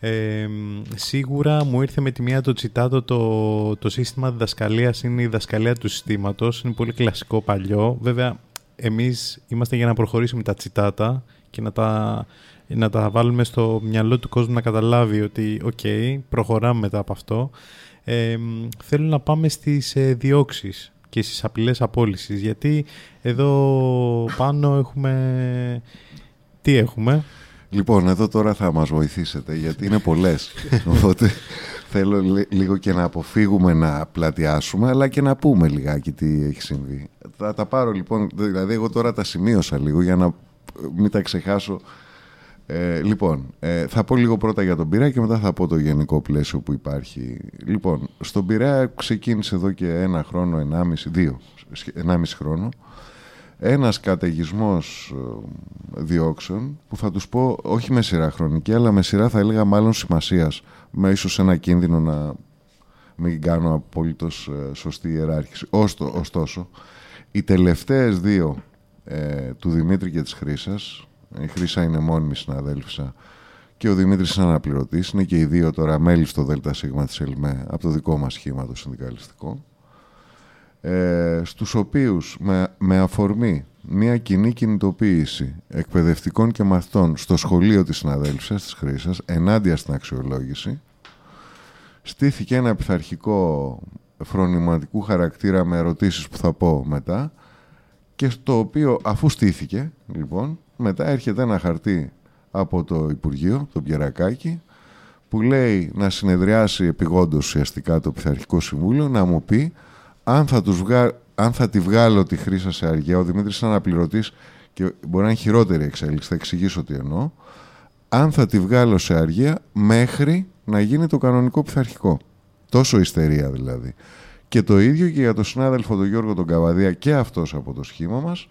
Speaker 2: Ε, σίγουρα μου ήρθε με τη μία το τσιτάτο το, το σύστημα διδασκαλίας είναι η διδασκαλία του συστήματος, είναι πολύ κλασικό παλιό. Βέβαια, εμείς είμαστε για να προχωρήσουμε τα τσιτάτα και να τα, να τα βάλουμε στο μυαλό του κόσμου να καταλάβει ότι οκ, προχωράμε μετά από αυτό θέλω να πάμε στις ε, διώξεις και στις απειλές απόλυσης γιατί εδώ πάνω έχουμε... Τι έχουμε;
Speaker 3: Λοιπόν, εδώ τώρα θα μας βοηθήσετε γιατί είναι πολλές. Οπότε θέλω λίγο και να αποφύγουμε να πλατιάσουμε αλλά και να πούμε λιγάκι τι έχει συμβεί. Θα τα πάρω λοιπόν, δηλαδή εγώ τώρα τα σημείωσα λίγο για να μην τα ξεχάσω ε, λοιπόν, ε, θα πω λίγο πρώτα για τον Πειραιά και μετά θα πω το γενικό πλαίσιο που υπάρχει. Λοιπόν, στον Πειραιά ξεκίνησε εδώ και ένα χρόνο, ενάμιση, δύο, ενάμιση χρόνο, ένας καταιγισμός ε, διώξεων που θα τους πω όχι με σειρά χρονική, αλλά με σειρά θα έλεγα μάλλον σημασίας, με ίσως ένα κίνδυνο να μην κάνω απολύτως ε, σωστή ιεράρχηση. Ωστόσο, οι τελευταίες δύο ε, του Δημήτρη και της Χρύσας η Χρύσα είναι μόνιμη συναδέλφισσα και ο Δημήτρης είναι αναπληρωτής. Είναι και οι δύο τώρα μέλη στο ΔΣ της ΕΛΜΕ από το δικό μας σχήμα το συνδικαλιστικό. Ε, στους οποίους με, με αφορμή μια κοινή κινητοποίηση εκπαιδευτικών και μαθητών στο σχολείο της συναδέλφισας της Χρύσας ενάντια στην αξιολόγηση στήθηκε ένα πειθαρχικό φρονηματικού χαρακτήρα με ερωτήσεις που θα πω μετά και στο οποίο αφού στήθηκε λοιπόν μετά έρχεται ένα χαρτί από το Υπουργείο, το Πιερακάκι, που λέει να συνεδριάσει επιγόντως ουσιαστικά το Πειθαρχικό Συμβούλιο να μου πει αν θα, τους βγα... αν θα τη βγάλω τη χρήσα σε αργία. Ο Δημήτρης είναι αναπληρωτής και μπορεί να είναι χειρότερη εξέλιξη, θα εξηγήσω τι εννοώ. Αν θα τη βγάλω σε αργία μέχρι να γίνει το κανονικό πειθαρχικό. Τόσο ιστερία δηλαδή. Και το ίδιο και για τον συνάδελφο τον Γιώργο τον Καβαδία και αυτός από το σχήμα μας,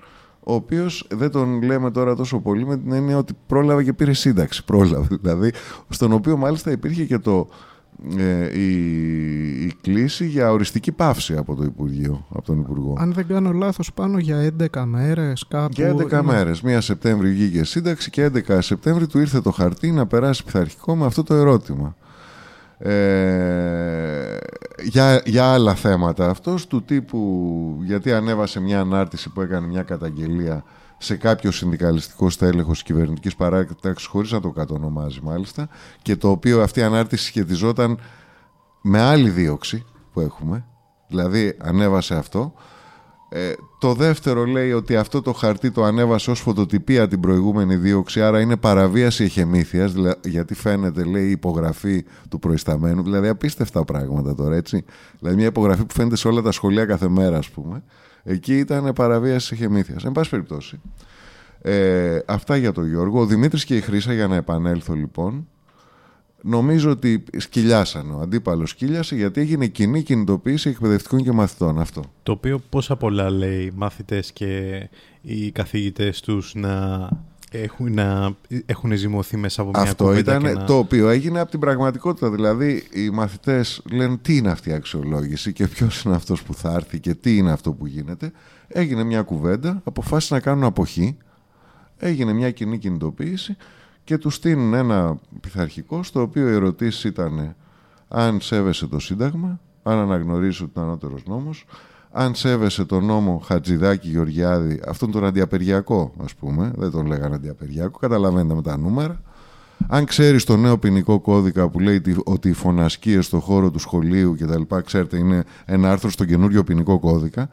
Speaker 3: ο οποίος δεν τον λέμε τώρα τόσο πολύ με την έννοια ότι πρόλαβε και πήρε σύνταξη. Πρόλαβε δηλαδή, στον οποίο μάλιστα υπήρχε και το, ε, η, η κλίση για οριστική πάυση από το Υπουργείο, από τον Υπουργό.
Speaker 4: Αν δεν κάνω λάθος πάνω για 11 μέρες κάπου...
Speaker 3: Για 11 μέρες. Μία Σεπτέμβρη βγήκε σύνταξη και 11 Σεπτέμβρη του ήρθε το χαρτί να περάσει πειθαρχικό με αυτό το ερώτημα. Ε, για, για άλλα θέματα αυτός του τύπου γιατί ανέβασε μια ανάρτηση που έκανε μια καταγγελία σε κάποιο συνδικαλιστικό στέλεχος της κυβερνητικής παράταξης, χωρίς να το κατονομάζει μάλιστα, και το οποίο αυτή η ανάρτηση σχετιζόταν με άλλη δίωξη που έχουμε. Δηλαδή, ανέβασε αυτό. Ε, το δεύτερο λέει ότι αυτό το χαρτί το ανέβασε ως φωτοτυπία την προηγούμενη δίωξη, άρα είναι παραβίαση εχεμήθειας, γιατί φαίνεται, λέει, η υπογραφή του προϊσταμένου. Δηλαδή, απίστευτα πράγματα τώρα, έτσι. Δηλαδή, μια υπογραφή που φαίνεται σε όλα τα σχολεία κάθε μέρα, ας πούμε. Εκεί ήταν παραβίαση εχεμήθειας. Εν πάση περιπτώσει. Ε, αυτά για τον Γιώργο. Ο Δημήτρης και η Χρύσα, για να επανέλθω λοιπόν, νομίζω ότι σκυλιάσανε. Ο αντίπαλος σκύλιασε γιατί έγινε κοινή κινητοποίηση εκπαιδευτικών και μαθητών. Αυτό.
Speaker 2: Το οποίο πόσα πολλά λέει μαθητές και οι καθηγητές τους να έχουν, να, έχουν ζυμωθεί μέσα από μια
Speaker 3: Αυτό ήταν το οποίο έγινε από την πραγματικότητα. Δηλαδή, οι μαθητές λένε τι είναι αυτή η αξιολόγηση και ποιος είναι αυτός που θα έρθει και τι είναι αυτό που γίνεται. Έγινε μια κουβέντα, αποφάσισαν να κάνουν αποχή. Έγινε μια κοινή κινητοποίηση και τους στείλουν ένα πειθαρχικό στο οποίο οι ερωτήσει ήταν αν σέβεσαι το Σύνταγμα, αν αναγνωρίζεις ότι είναι ανώτερος νόμος, αν σέβεσαι τον νόμο Χατζηδάκη Γεωργιάδη, αυτόν τον αντιαπεργιακό, ας πούμε, δεν τον λέγανε αντιαπεργιακό, καταλαβαίνετε με τα νούμερα. Αν ξέρεις το νέο ποινικό κώδικα που λέει ότι οι φωνασκίες στον χώρο του σχολείου κτλ. Ξέρετε, είναι ένα άρθρο στον καινούριο ποινικό κώδικα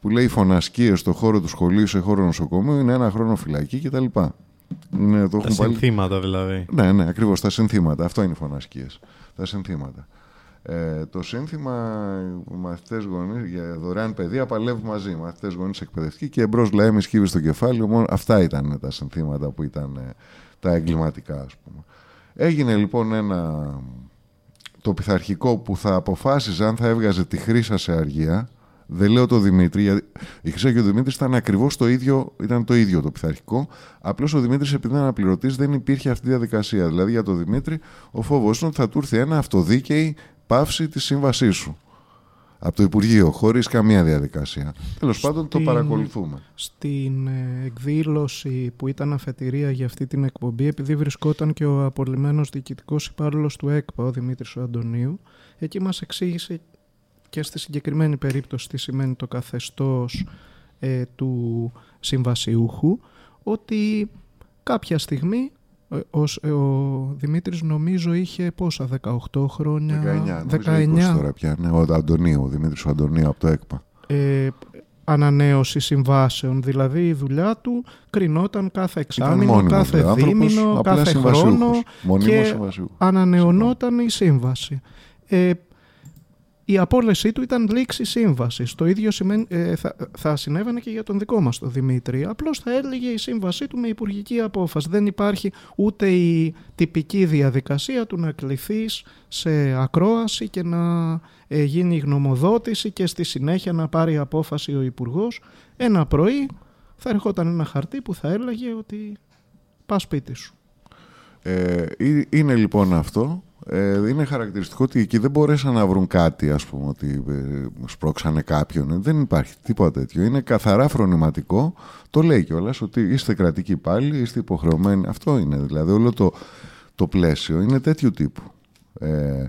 Speaker 3: που λέει οι φωνασκίες στον χώρο του σχολείου σε χώρο νοσοκομείου είναι ένα χρόνο φυλακή κτλ.
Speaker 2: Είναι, το τα συνθήματα δηλαδή.
Speaker 3: Ναι, ναι, ακριβώς τα συνθήματα. Αυτό είναι οι φωνασκίες. Τα συνθήματα. Ε, το σύνθημα μαθητές γονείς για δωρεάν παιδεία παλεύουν μαζί. Μαθητές γονείς εκπαιδευτικοί και εμπρός λαέμι σκύβεις στο κεφάλι. Μόνο, αυτά ήταν τα συνθήματα που ήταν ε, τα εγκληματικά ας πούμε. Έγινε λοιπόν ένα το πειθαρχικό που θα αποφάσιζε αν θα έβγαζε τη χρήσα σε αργία. Δεν λέω το Δημήτρη, γιατί η Χρυσά και ο Δημήτρης ήταν ακριβώς το ίδιο, ήταν το ίδιο το πειθαρχικό. Απλώς ο Δημήτρης, επειδή ήταν αναπληρωτής, δεν υπήρχε αυτή η διαδικασία. Δηλαδή για τον Δημήτρη, ο φόβος είναι ότι θα του έρθει ένα αυτοδίκαιη πάυση της σύμβασής σου από το Υπουργείο, χωρίς καμία διαδικασία. Τέλος πάντων, το παρακολουθούμε.
Speaker 4: Στην ε, εκδήλωση που ήταν αφετηρία για αυτή την εκπομπή, επειδή βρισκόταν και ο απολυμμένος διοικητικός υπάλληλος του ΕΚΠΑ, ο Δημήτρης Αντωνίου, εκεί μας εξήγησε και στη συγκεκριμένη περίπτωση τι σημαίνει το καθεστώς ε, του συμβασιούχου, ότι κάποια στιγμή ε, ε, ο Δημήτρης νομίζω είχε πόσα, 18 χρόνια...
Speaker 3: 19, 19. τώρα πια, ναι, ο Αντωνίου, ο Δημήτρης ο Αντωνίου από το ΕΚΠΑ.
Speaker 4: Ε, ανανέωση συμβάσεων, δηλαδή η δουλειά του κρινόταν κάθε εξάμεινο, κάθε δίμηνο, κάθε χρόνο και ανανεωνόταν η σύμβαση. Ε, η απόλυσή του ήταν λήξη σύμβασης. Το ίδιο ε, θα, θα συνέβαινε και για τον δικό μας τον Δημήτρη. Απλώς θα έλεγε η σύμβασή του με υπουργική απόφαση. Δεν υπάρχει ούτε η τυπική διαδικασία του να κληθείς σε ακρόαση και να ε, γίνει γνωμοδότηση και στη συνέχεια να πάρει απόφαση ο υπουργός. Ένα πρωί θα ερχόταν ένα χαρτί που θα έλεγε ότι πας σπίτι σου.
Speaker 3: Ε, είναι λοιπόν αυτό ε, είναι χαρακτηριστικό ότι εκεί δεν μπορέσαν να βρουν κάτι, ας πούμε, ότι ε, σπρώξανε κάποιον. Δεν υπάρχει τίποτα τέτοιο. Είναι καθαρά φρονηματικό. Το λέει κιόλας ότι είστε κρατικοί πάλι, είστε υποχρεωμένοι. Αυτό είναι δηλαδή. Όλο το, το πλαίσιο είναι τέτοιου τύπου. Ε,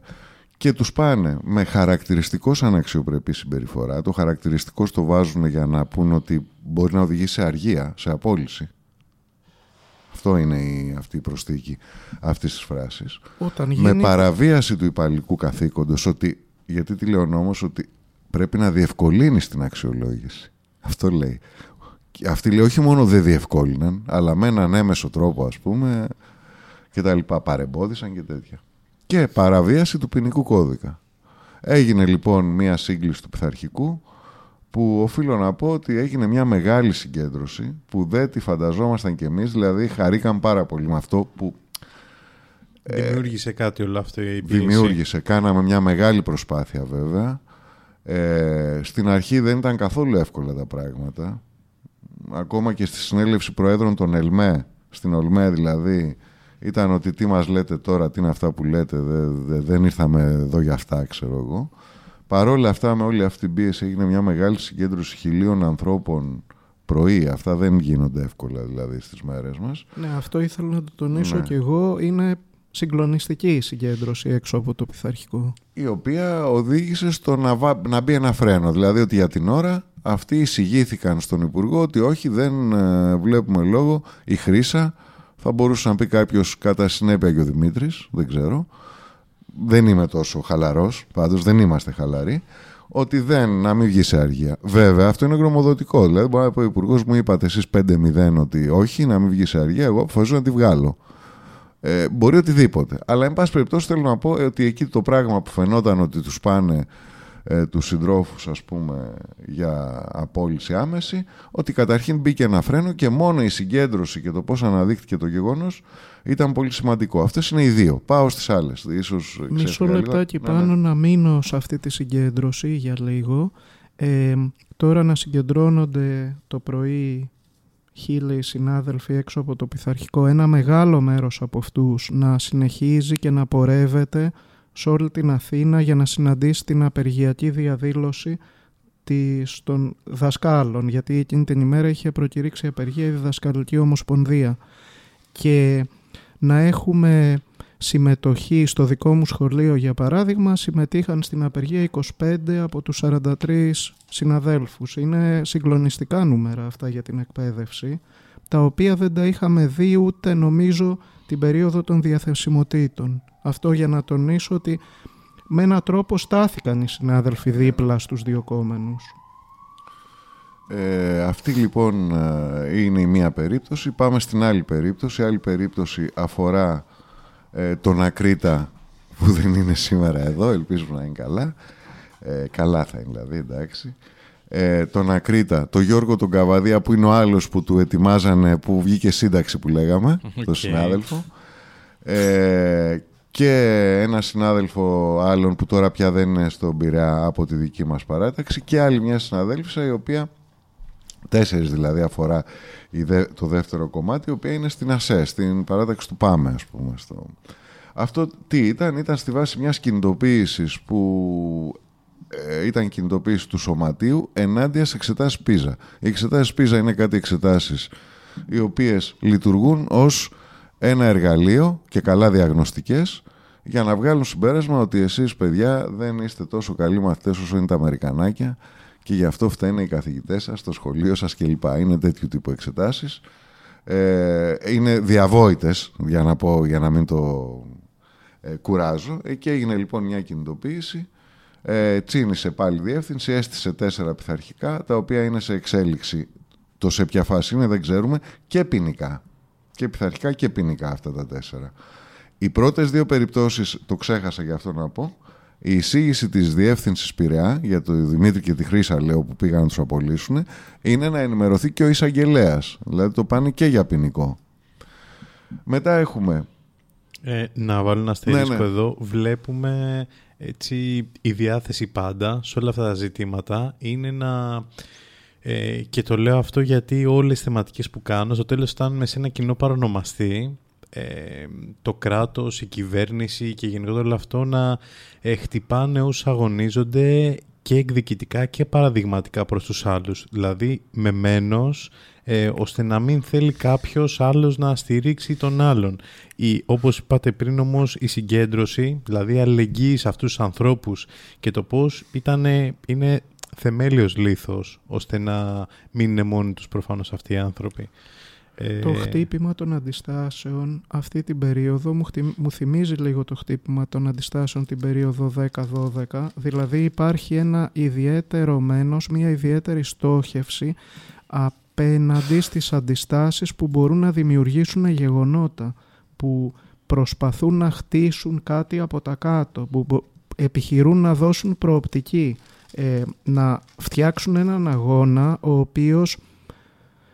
Speaker 3: και τους πάνε με χαρακτηριστικό σαν αξιοπρεπή συμπεριφορά. Το χαρακτηριστικό στο βάζουν για να πούν ότι μπορεί να οδηγήσει σε αργία, σε απόλυση. Αυτό είναι η, αυτή η προσθήκη αυτής της φράσης. Με παραβίαση του υπαλληλικού καθήκοντος, ότι, γιατί τι λέω νόμος, ότι πρέπει να διευκολύνει την αξιολόγηση. Αυτό λέει. Αυτοί λέει όχι μόνο δεν διευκόλυναν, αλλά με έναν έμεσο τρόπο ας πούμε και τα λοιπά παρεμπόδισαν και τέτοια. και παραβίαση του ποινικού κώδικα. Έγινε λοιπόν μια σύγκληση του πειθαρχικού που οφείλω να πω ότι έγινε μια μεγάλη συγκέντρωση που δεν τη φανταζόμασταν κι εμείς, δηλαδή χαρήκαν πάρα πολύ με αυτό που
Speaker 2: ε, Δημιούργησε κάτι όλο αυτό η πίεση.
Speaker 3: Δημιούργησε. Κάναμε μια μεγάλη προσπάθεια βέβαια. Ε, στην αρχή δεν ήταν καθόλου εύκολα τα πράγματα. Ακόμα και στη συνέλευση προέδρων των ΕΛΜΕ, στην ΟΛΜΕ δηλαδή, ήταν ότι τι μας λέτε τώρα, τι είναι αυτά που λέτε, δεν ήρθαμε εδώ για αυτά, ξέρω εγώ. Παρόλα αυτά, με όλη αυτή την πίεση έγινε μια μεγάλη συγκέντρωση χιλίων ανθρώπων πρωί. Αυτά δεν γίνονται εύκολα δηλαδή στις μέρες μας.
Speaker 4: Ναι, αυτό ήθελα να το τονίσω ναι. και εγώ. Είναι συγκλονιστική η συγκέντρωση έξω από το πειθαρχικό.
Speaker 3: Η οποία οδήγησε στο να, να μπει ένα φρένο. Δηλαδή ότι για την ώρα αυτοί εισηγήθηκαν στον Υπουργό ότι όχι δεν ε, βλέπουμε λόγο η Χρύσα θα μπορούσε να πει κάποιος κατά συνέπεια και ο Δημήτρης, δεν ξέρω. Δεν είμαι τόσο χαλαρός, πάντως δεν είμαστε χαλαροί ότι δεν, να μην βγει σε αργία. Βέβαια, αυτό είναι γνωμοδοτικό. Δηλαδή, μπορεί να πει ο Υπουργός μου, είπατε εσείς 5-0 ότι όχι, να μην βγει σε αργία. Εγώ αποφασίζω να τη βγάλω. Ε, μπορεί οτιδήποτε. Αλλά, εν πάση περιπτώσει, θέλω να πω ότι εκεί το πράγμα που φαινόταν ότι τους πάνε ε, τους συντρόφους ας πούμε για απόλυση άμεση ότι καταρχήν μπήκε ένα φρένο και μόνο η συγκέντρωση και το πώς αναδείχθηκε το γεγονός ήταν πολύ σημαντικό. Αυτές είναι οι δύο. Πάω στις άλλες. Ίσως
Speaker 4: Μισό λεπτάκι ναι, πάνω ναι. να μείνω σε αυτή τη συγκέντρωση για λίγο. Ε, τώρα να συγκεντρώνονται το πρωί χίλιοι συνάδελφοι έξω από το πειθαρχικό, ένα μεγάλο μέρος από αυτούς να συνεχίζει και να πορεύεται σε όλη την Αθήνα για να συναντήσει την απεργιακή διαδήλωση της, των δασκάλων, γιατί εκείνη την ημέρα είχε προκηρύξει απεργία η Διδασκαλική Ομοσπονδία. Και να έχουμε συμμετοχή στο δικό μου σχολείο, για παράδειγμα, συμμετείχαν στην απεργία 25 από τους 43 συναδέλφους. Είναι συγκλονιστικά νούμερα αυτά για την εκπαίδευση, τα οποία δεν τα είχαμε δει ούτε νομίζω την περίοδο των διαθεσιμοτήτων. Αυτό για να τονίσω ότι με έναν τρόπο στάθηκαν οι συνάδελφοι δίπλα στους διοκόμενους.
Speaker 3: Ε, αυτή λοιπόν ε, είναι η μία περίπτωση. Πάμε στην άλλη περίπτωση. Η άλλη περίπτωση αφορά ε, τον Ακρίτα που δεν είναι σήμερα εδώ. Ελπίζουμε να είναι καλά. Ε, καλά θα είναι δηλαδή, εντάξει. Ε, τον Ακρίτα, τον Γιώργο τον Καβαδία που είναι ο άλλος που του ετοιμάζανε, που βγήκε σύνταξη που λέγαμε, okay. τον συνάδελφο. Ε, και ένα συνάδελφο άλλων που τώρα πια δεν είναι στον Πειραιά από τη δική μας παράταξη και άλλη μια συναδέλφισσα η οποία τέσσερις δηλαδή αφορά το δεύτερο κομμάτι η οποία είναι στην ΑΣΕ, στην παράταξη του ΠΑΜΕ ας πούμε. Στο... Αυτό τι ήταν, ήταν στη βάση μιας κινητοποίησης που ε, ήταν κινητοποίηση του σωματείου ενάντια σε εξετάσεις πίζα. Οι εξετάσεις πίζα είναι κάτι εξετάσεις οι οποίες λειτουργούν ως ένα εργαλείο και καλά διαγνωστικές για να βγάλουν συμπέρασμα ότι εσείς παιδιά δεν είστε τόσο καλοί μαθητές όσο είναι τα Αμερικανάκια και γι' αυτό φταίνε οι καθηγητές σας, το σχολείο σας κλπ. Είναι τέτοιου τύπου εξετάσεις. Ε, είναι διαβόητες, για να, πω, για να μην το ε, κουράζω. Εκεί έγινε λοιπόν μια κινητοποίηση. Ε, τσίνησε πάλι διεύθυνση, έστησε τέσσερα πειθαρχικά, τα οποία είναι σε εξέλιξη. Το σε ποια φάση είναι δεν ξέρουμε και ποινικά και πειθαρχικά και ποινικά αυτά τα τέσσερα. Οι πρώτες δύο περιπτώσεις, το ξέχασα για αυτό να πω, η εισήγηση της διεύθυνσης Πειραιά για τον Δημήτρη και τη Χρύσα, λέω, που πήγαν να τους απολύσουν, είναι να ενημερωθεί και ο εισαγγελέας. Δηλαδή το πάνε και για ποινικό. Μετά έχουμε.
Speaker 2: Ε, να βάλω ένα αστερίσκο ναι, ναι. εδώ. Βλέπουμε έτσι η διάθεση πάντα σε όλα αυτά τα ζητήματα είναι να ε, και το λέω αυτό γιατί όλες οι θεματικές που κάνω στο τέλος φτάνουμε σε ένα κοινό παρονομαστή ε, το κράτος, η κυβέρνηση και γενικότερα όλο αυτό να ε, χτυπάνε όσους αγωνίζονται και εκδικητικά και παραδειγματικά προς τους άλλους. Δηλαδή με μένος ε, ώστε να μην θέλει κάποιος άλλος να στηρίξει τον άλλον. Η, όπως είπατε πριν όμως η συγκέντρωση, δηλαδή η αλληλεγγύη σε αυτούς τους ανθρώπους και το πώς ήταν, είναι θεμέλιος λήθος ώστε να μην είναι μόνοι τους προφανώς αυτοί οι άνθρωποι.
Speaker 4: Το ε, χτύπημα των αντιστάσεων αυτή την περίοδο μου, μου θυμίζει λίγο το χτύπημα των αντιστάσεων την περίοδο 10-12 δηλαδή υπάρχει ένα ιδιαίτερο μένος, μια ιδιαίτερη στόχευση απέναντι στις αντιστάσεις που μπορούν να δημιουργήσουν γεγονότα που προσπαθούν να χτίσουν κάτι από τα κάτω, που επιχειρούν να δώσουν προοπτική, ε, να φτιάξουν έναν αγώνα ο οποίος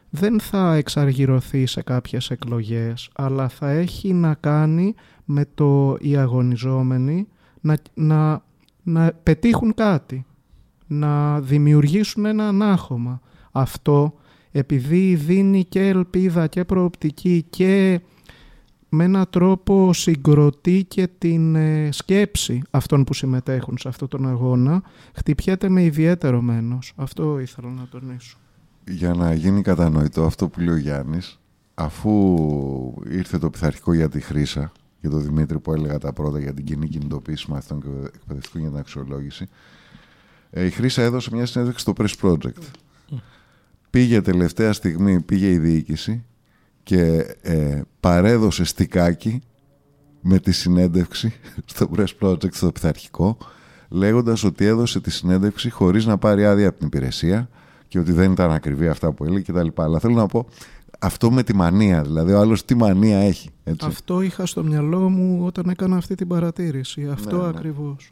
Speaker 4: δεν θα εξαργυρωθεί σε κάποιες εκλογές, αλλά θα έχει να κάνει με το οι αγωνιζόμενοι να, να, να πετύχουν κάτι, να δημιουργήσουν ένα ανάχωμα. Αυτό επειδή δίνει και ελπίδα και προοπτική και με έναν τρόπο συγκροτεί και την ε, σκέψη αυτών που συμμετέχουν σε αυτόν τον αγώνα, χτυπιέται με ιδιαίτερο μένος. Αυτό ήθελα να τονίσω.
Speaker 3: Για να γίνει κατανοητό αυτό που λέει ο Γιάννης, αφού ήρθε το πειθαρχικό για τη Χρύσα, για τον Δημήτρη που έλεγα τα πρώτα για την κοινή κινητοποίηση μαθητών και εκπαιδευτικών για την αξιολόγηση, ε, η Χρύσα έδωσε μια συνέντευξη στο Press Project. Πήγε τελευταία στιγμή, πήγε η διοίκηση και ε, παρέδωσε στικάκι με τη συνέντευξη στο Press Project στο πειθαρχικό λέγοντας ότι έδωσε τη συνέντευξη χωρίς να πάρει άδεια από την υπηρεσία και ότι δεν ήταν ακριβή αυτά που έλεγε κτλ. Αλλά θέλω να πω αυτό με τη μανία, δηλαδή ο άλλος τι μανία έχει. Έτσι.
Speaker 4: Αυτό είχα στο μυαλό μου όταν έκανα αυτή την παρατήρηση. Αυτό ναι, ναι. ακριβώς.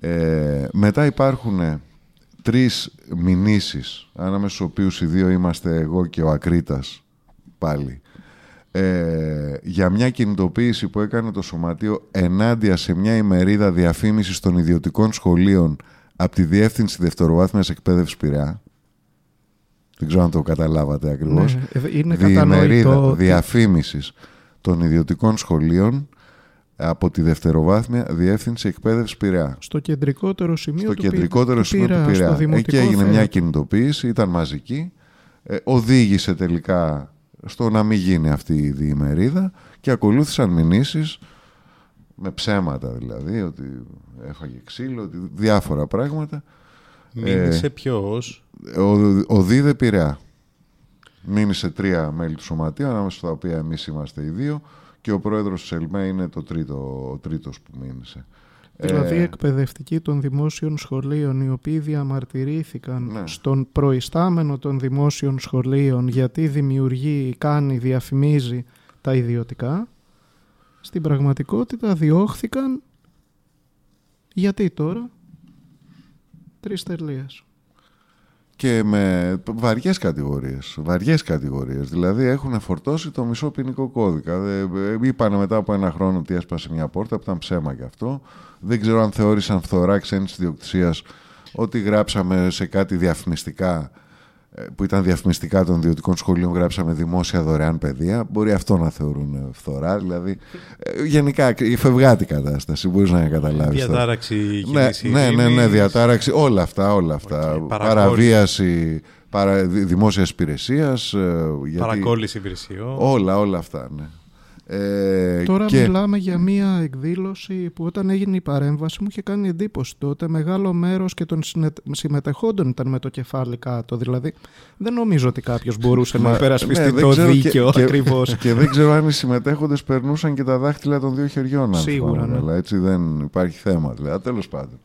Speaker 3: Ε, μετά υπάρχουν τρεις μηνύσεις ανάμεσα στους οποίους οι δύο είμαστε εγώ και ο Ακρίτας πάλι ε, για μια κινητοποίηση που έκανε το Σωματείο ενάντια σε μια ημερίδα διαφήμισης των ιδιωτικών σχολείων από τη Διεύθυνση Δευτεροβάθμιας Εκπαίδευσης Πειραιά. Δεν ξέρω αν το καταλάβατε ακριβώς.
Speaker 4: Ναι, ε, είναι Διημερίδα
Speaker 3: διαφήμισης των ιδιωτικών σχολείων από τη δευτεροβάθμια διεύθυνση εκπαίδευσης Πειραιά.
Speaker 4: Στο κεντρικότερο σημείο
Speaker 3: στο του κεντρικότερο του σημείο του Πειραιά. Εκεί έγινε μια κινητοποίηση, ήταν μαζική. Ε, οδήγησε τελικά στο να μην γίνει αυτή η διημερίδα και ακολούθησαν μηνύσεις με ψέματα δηλαδή, ότι έφαγε ξύλο, ότι διάφορα πράγματα.
Speaker 2: Μήνυσε ε, ποιος;
Speaker 3: Ο, ο Δίδε Πειραιά. Μήνυσε τρία μέλη του σωματείου, ανάμεσα στα οποία εμείς είμαστε οι δύο και ο πρόεδρος της ΕΛΜΕ είναι το τρίτο, ο τρίτος που μήνυσε.
Speaker 4: Δηλαδή ε, εκπαιδευτικοί των δημόσιων σχολείων οι οποίοι διαμαρτυρήθηκαν ναι. στον προϊστάμενο των δημόσιων σχολείων γιατί δημιουργεί, κάνει, διαφημίζει τα ιδιωτικά στην πραγματικότητα διώχθηκαν γιατί τώρα; Τρεις τελείες
Speaker 3: και με βαριές κατηγορίες, βαριές κατηγορίες. Δηλαδή έχουν φορτώσει το μισό ποινικό κώδικα. Ε, είπανε μετά από ένα χρόνο ότι έσπασε μια πόρτα που ήταν ψέμα γι' αυτό. Δεν ξέρω αν θεώρησαν φθορά ξένης ιδιοκτησίας ότι γράψαμε σε κάτι διαφημιστικά ε, που ήταν διαφημιστικά των ιδιωτικών σχολείων γράψαμε δημόσια δωρεάν παιδεία. Μπορεί αυτό να θεωρούν φθορά δηλαδή ε, γενικά η φευγάτη κατάσταση μπορείς να καταλάβεις
Speaker 2: διατάραξη
Speaker 3: ναι, ναι, ναι, ναι, διατάραξη όλα αυτά, όλα αυτά. Okay. παραβίαση παρα, δημόσιας υπηρεσίας
Speaker 2: ε, γιατί... παρακόλληση υπηρεσιών.
Speaker 3: Όλα, όλα αυτά ναι.
Speaker 4: Ε, Τώρα μιλάμε για μία εκδήλωση που όταν έγινε η παρέμβαση μου είχε κάνει εντύπωση τότε μεγάλο μέρος και των συμμετεχόντων ήταν με το κεφάλι κάτω. Δηλαδή δεν νομίζω ότι κάποιος μπορούσε να υπερασπιστεί ναι, το δίκαιο και, ακριβώς.
Speaker 3: και, και δεν ξέρω αν οι συμμετέχοντες περνούσαν και τα δάχτυλα των δύο χεριών
Speaker 4: Σίγουρα ναι.
Speaker 3: αλλά έτσι δεν υπάρχει θέμα δηλαδή, τέλος πάντων.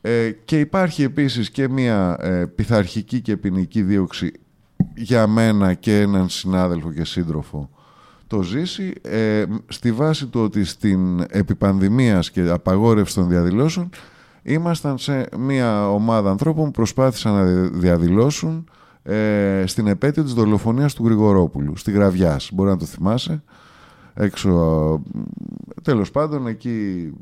Speaker 3: Ε, και υπάρχει επίσης και μία ε, πειθαρχική και ποινική δίωξη για μένα και έναν συνάδελφο και σύντροφο το ζήσει ε, στη βάση του ότι στην επιπανδημίας και απαγόρευση των διαδηλώσεων ήμασταν σε μια ομάδα ανθρώπων που προσπάθησαν να διαδηλώσουν ε, στην επέτειο της δολοφονίας του Γρηγορόπουλου, στη Γραβιάς, μπορεί να το θυμάσαι, έξω, τέλος πάντων εκεί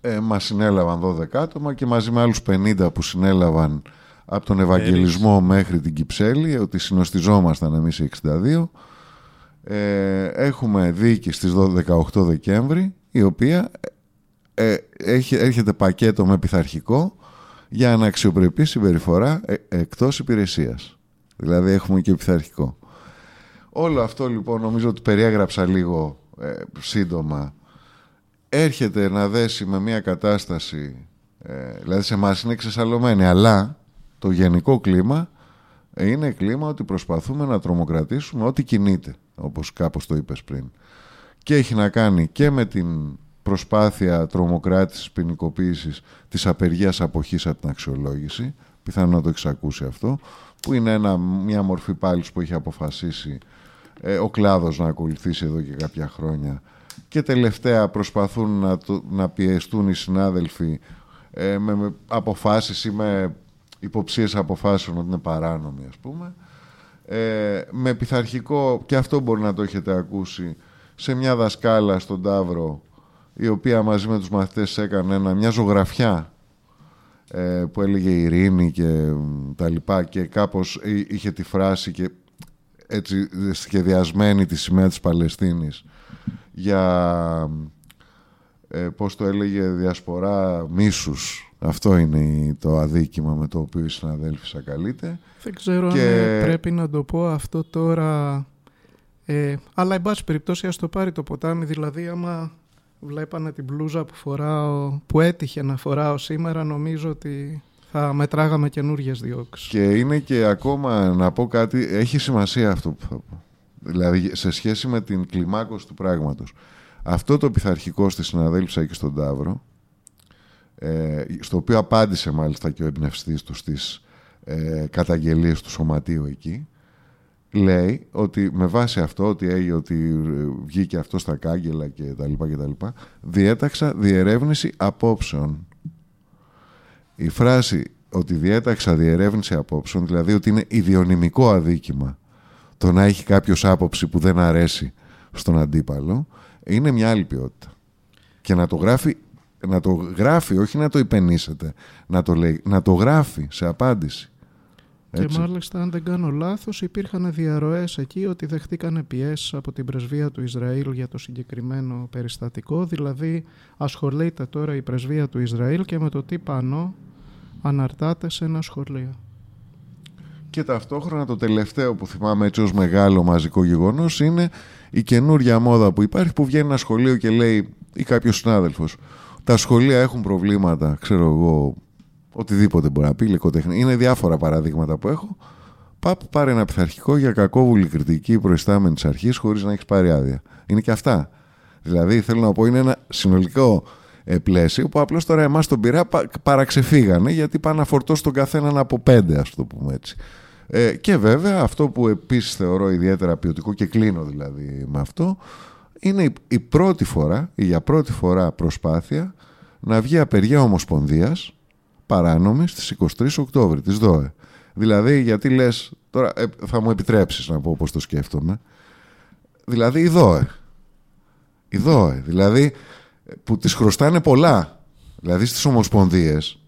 Speaker 3: ε, μας συνέλαβαν 12 άτομα και μαζί με άλλους 50 που συνέλαβαν από τον Ευαγγελισμό μέχρι την Κυψέλη, ότι συνοστιζόμασταν εμείς οι 62 ε, έχουμε δίκη στις 18 Δεκέμβρη η οποία ε, έχει, έρχεται πακέτο με πειθαρχικό για αναξιοπρεπή συμπεριφορά ε, εκτός υπηρεσίας. Δηλαδή έχουμε και πειθαρχικό. Όλο αυτό λοιπόν νομίζω ότι περιέγραψα λίγο ε, σύντομα. Έρχεται να δέσει με μια κατάσταση, ε, δηλαδή σε εμάς είναι εξεσαλωμένη, αλλά το γενικό κλίμα είναι κλίμα ότι προσπαθούμε να τρομοκρατήσουμε ό,τι κινείται όπως κάπως το είπες πριν. Και έχει να κάνει και με την προσπάθεια τρομοκράτησης ποινικοποίησης της απεργίας αποχής από την αξιολόγηση, πιθανόν να το έχει ακούσει αυτό, που είναι ένα, μια μορφή πάλι που έχει αποφασίσει ε, ο κλάδος να ακολουθήσει εδώ και κάποια χρόνια. Και τελευταία προσπαθούν να, να πιεστούν οι συνάδελφοι ε, με, με αποφάσεις ή με υποψίες αποφάσεων ότι είναι παράνομοι ας πούμε ε, με πειθαρχικό και αυτό μπορεί να το έχετε ακούσει σε μια δασκάλα στον Ταύρο η οποία μαζί με τους μαθητές έκανε ένα, μια ζωγραφιά ε, που έλεγε ειρήνη και τα λοιπά και κάπως είχε τη φράση και έτσι σχεδιασμένη τη σημαία της Παλαιστίνης για ε, πώς το έλεγε διασπορά μίσους αυτό είναι το αδίκημα με το οποίο η συναδέλφισσα καλείται
Speaker 4: δεν ξέρω αν ε, πρέπει να το πω αυτό τώρα ε, αλλά εν πάση περιπτώσει ας το πάρει το ποτάμι δηλαδή άμα βλέπανε την μπλούζα που φοράω που έτυχε να φοράω σήμερα νομίζω ότι θα μετράγαμε καινούριε διώξεις.
Speaker 3: Και είναι και ακόμα να πω κάτι, έχει σημασία αυτό που θα πω. Δηλαδή σε σχέση με την κλιμάκωση του πράγματος. Αυτό το πειθαρχικό στη συναδέλφισσα και στον Ταύρο, ε, στο οποίο απάντησε μάλιστα και ο εμπνευστής του στις ε, καταγγελίες του σωματείου εκεί, λέει ότι με βάση αυτό ότι, έγινε, ότι βγήκε αυτός στα κάγκελα και τα λοιπά και τα λοιπά, διέταξα διερεύνηση απόψεων η φράση ότι διέταξα διερεύνηση απόψεων, δηλαδή ότι είναι ιδιονυμικό αδίκημα το να έχει κάποιος άποψη που δεν αρέσει στον αντίπαλο, είναι μια άλλη ποιότητα. Και να το γράφει, να το γράφει όχι να το υπενήσετε, να το, λέει, να το γράφει σε απάντηση.
Speaker 4: Και μάλιστα, αν δεν κάνω λάθος, υπήρχαν διαρροές εκεί ότι δεχτήκανε πιέσεις από την πρεσβεία του Ισραήλ για το συγκεκριμένο περιστατικό. Δηλαδή, ασχολείται τώρα η πρεσβεία του Ισραήλ και με το τι πανώ αναρτάται σε ένα σχολείο.
Speaker 3: Και ταυτόχρονα το τελευταίο που θυμάμαι έτσι ως μεγάλο μαζικό γεγονός είναι η καινούρια μόδα που υπάρχει που βγαίνει ένα σχολείο και λέει ή κάποιος συνάδελφος τα σχολεία έχουν προβλήματα, ξέρω εγώ, οτιδήποτε μπορεί να πει, λεκοτέχνη. Είναι διάφορα παραδείγματα που έχω. Πάπου πάρε ένα πειθαρχικό για κακόβουλη κριτική προϊστάμενης τη αρχής χωρίς να έχεις πάρει άδεια. Είναι και αυτά. Δηλαδή, θέλω να πω, είναι ένα συνολικό ε, πλαίσιο που απλώς τώρα εμάς τον πειρά παραξεφύγανε γιατί πάνε να φορτώσουν τον καθέναν από πέντε, ας το πούμε έτσι. Ε, και βέβαια αυτό που επίσης θεωρώ ιδιαίτερα ποιοτικό και κλείνω δηλαδή με αυτό είναι η, πρώτη φορά, η για πρώτη φορά προσπάθεια να βγει απεργία ομοσπονδίας παράνομη στις 23 Οκτώβρη της ΔΟΕ. Δηλαδή γιατί λες, τώρα ε, θα μου επιτρέψεις να πω πώς το σκέφτομαι, δηλαδή η ΔΟΕ. Η ΔΟΕ, δηλαδή που τις χρωστάνε πολλά. Δηλαδή στις ομοσπονδίες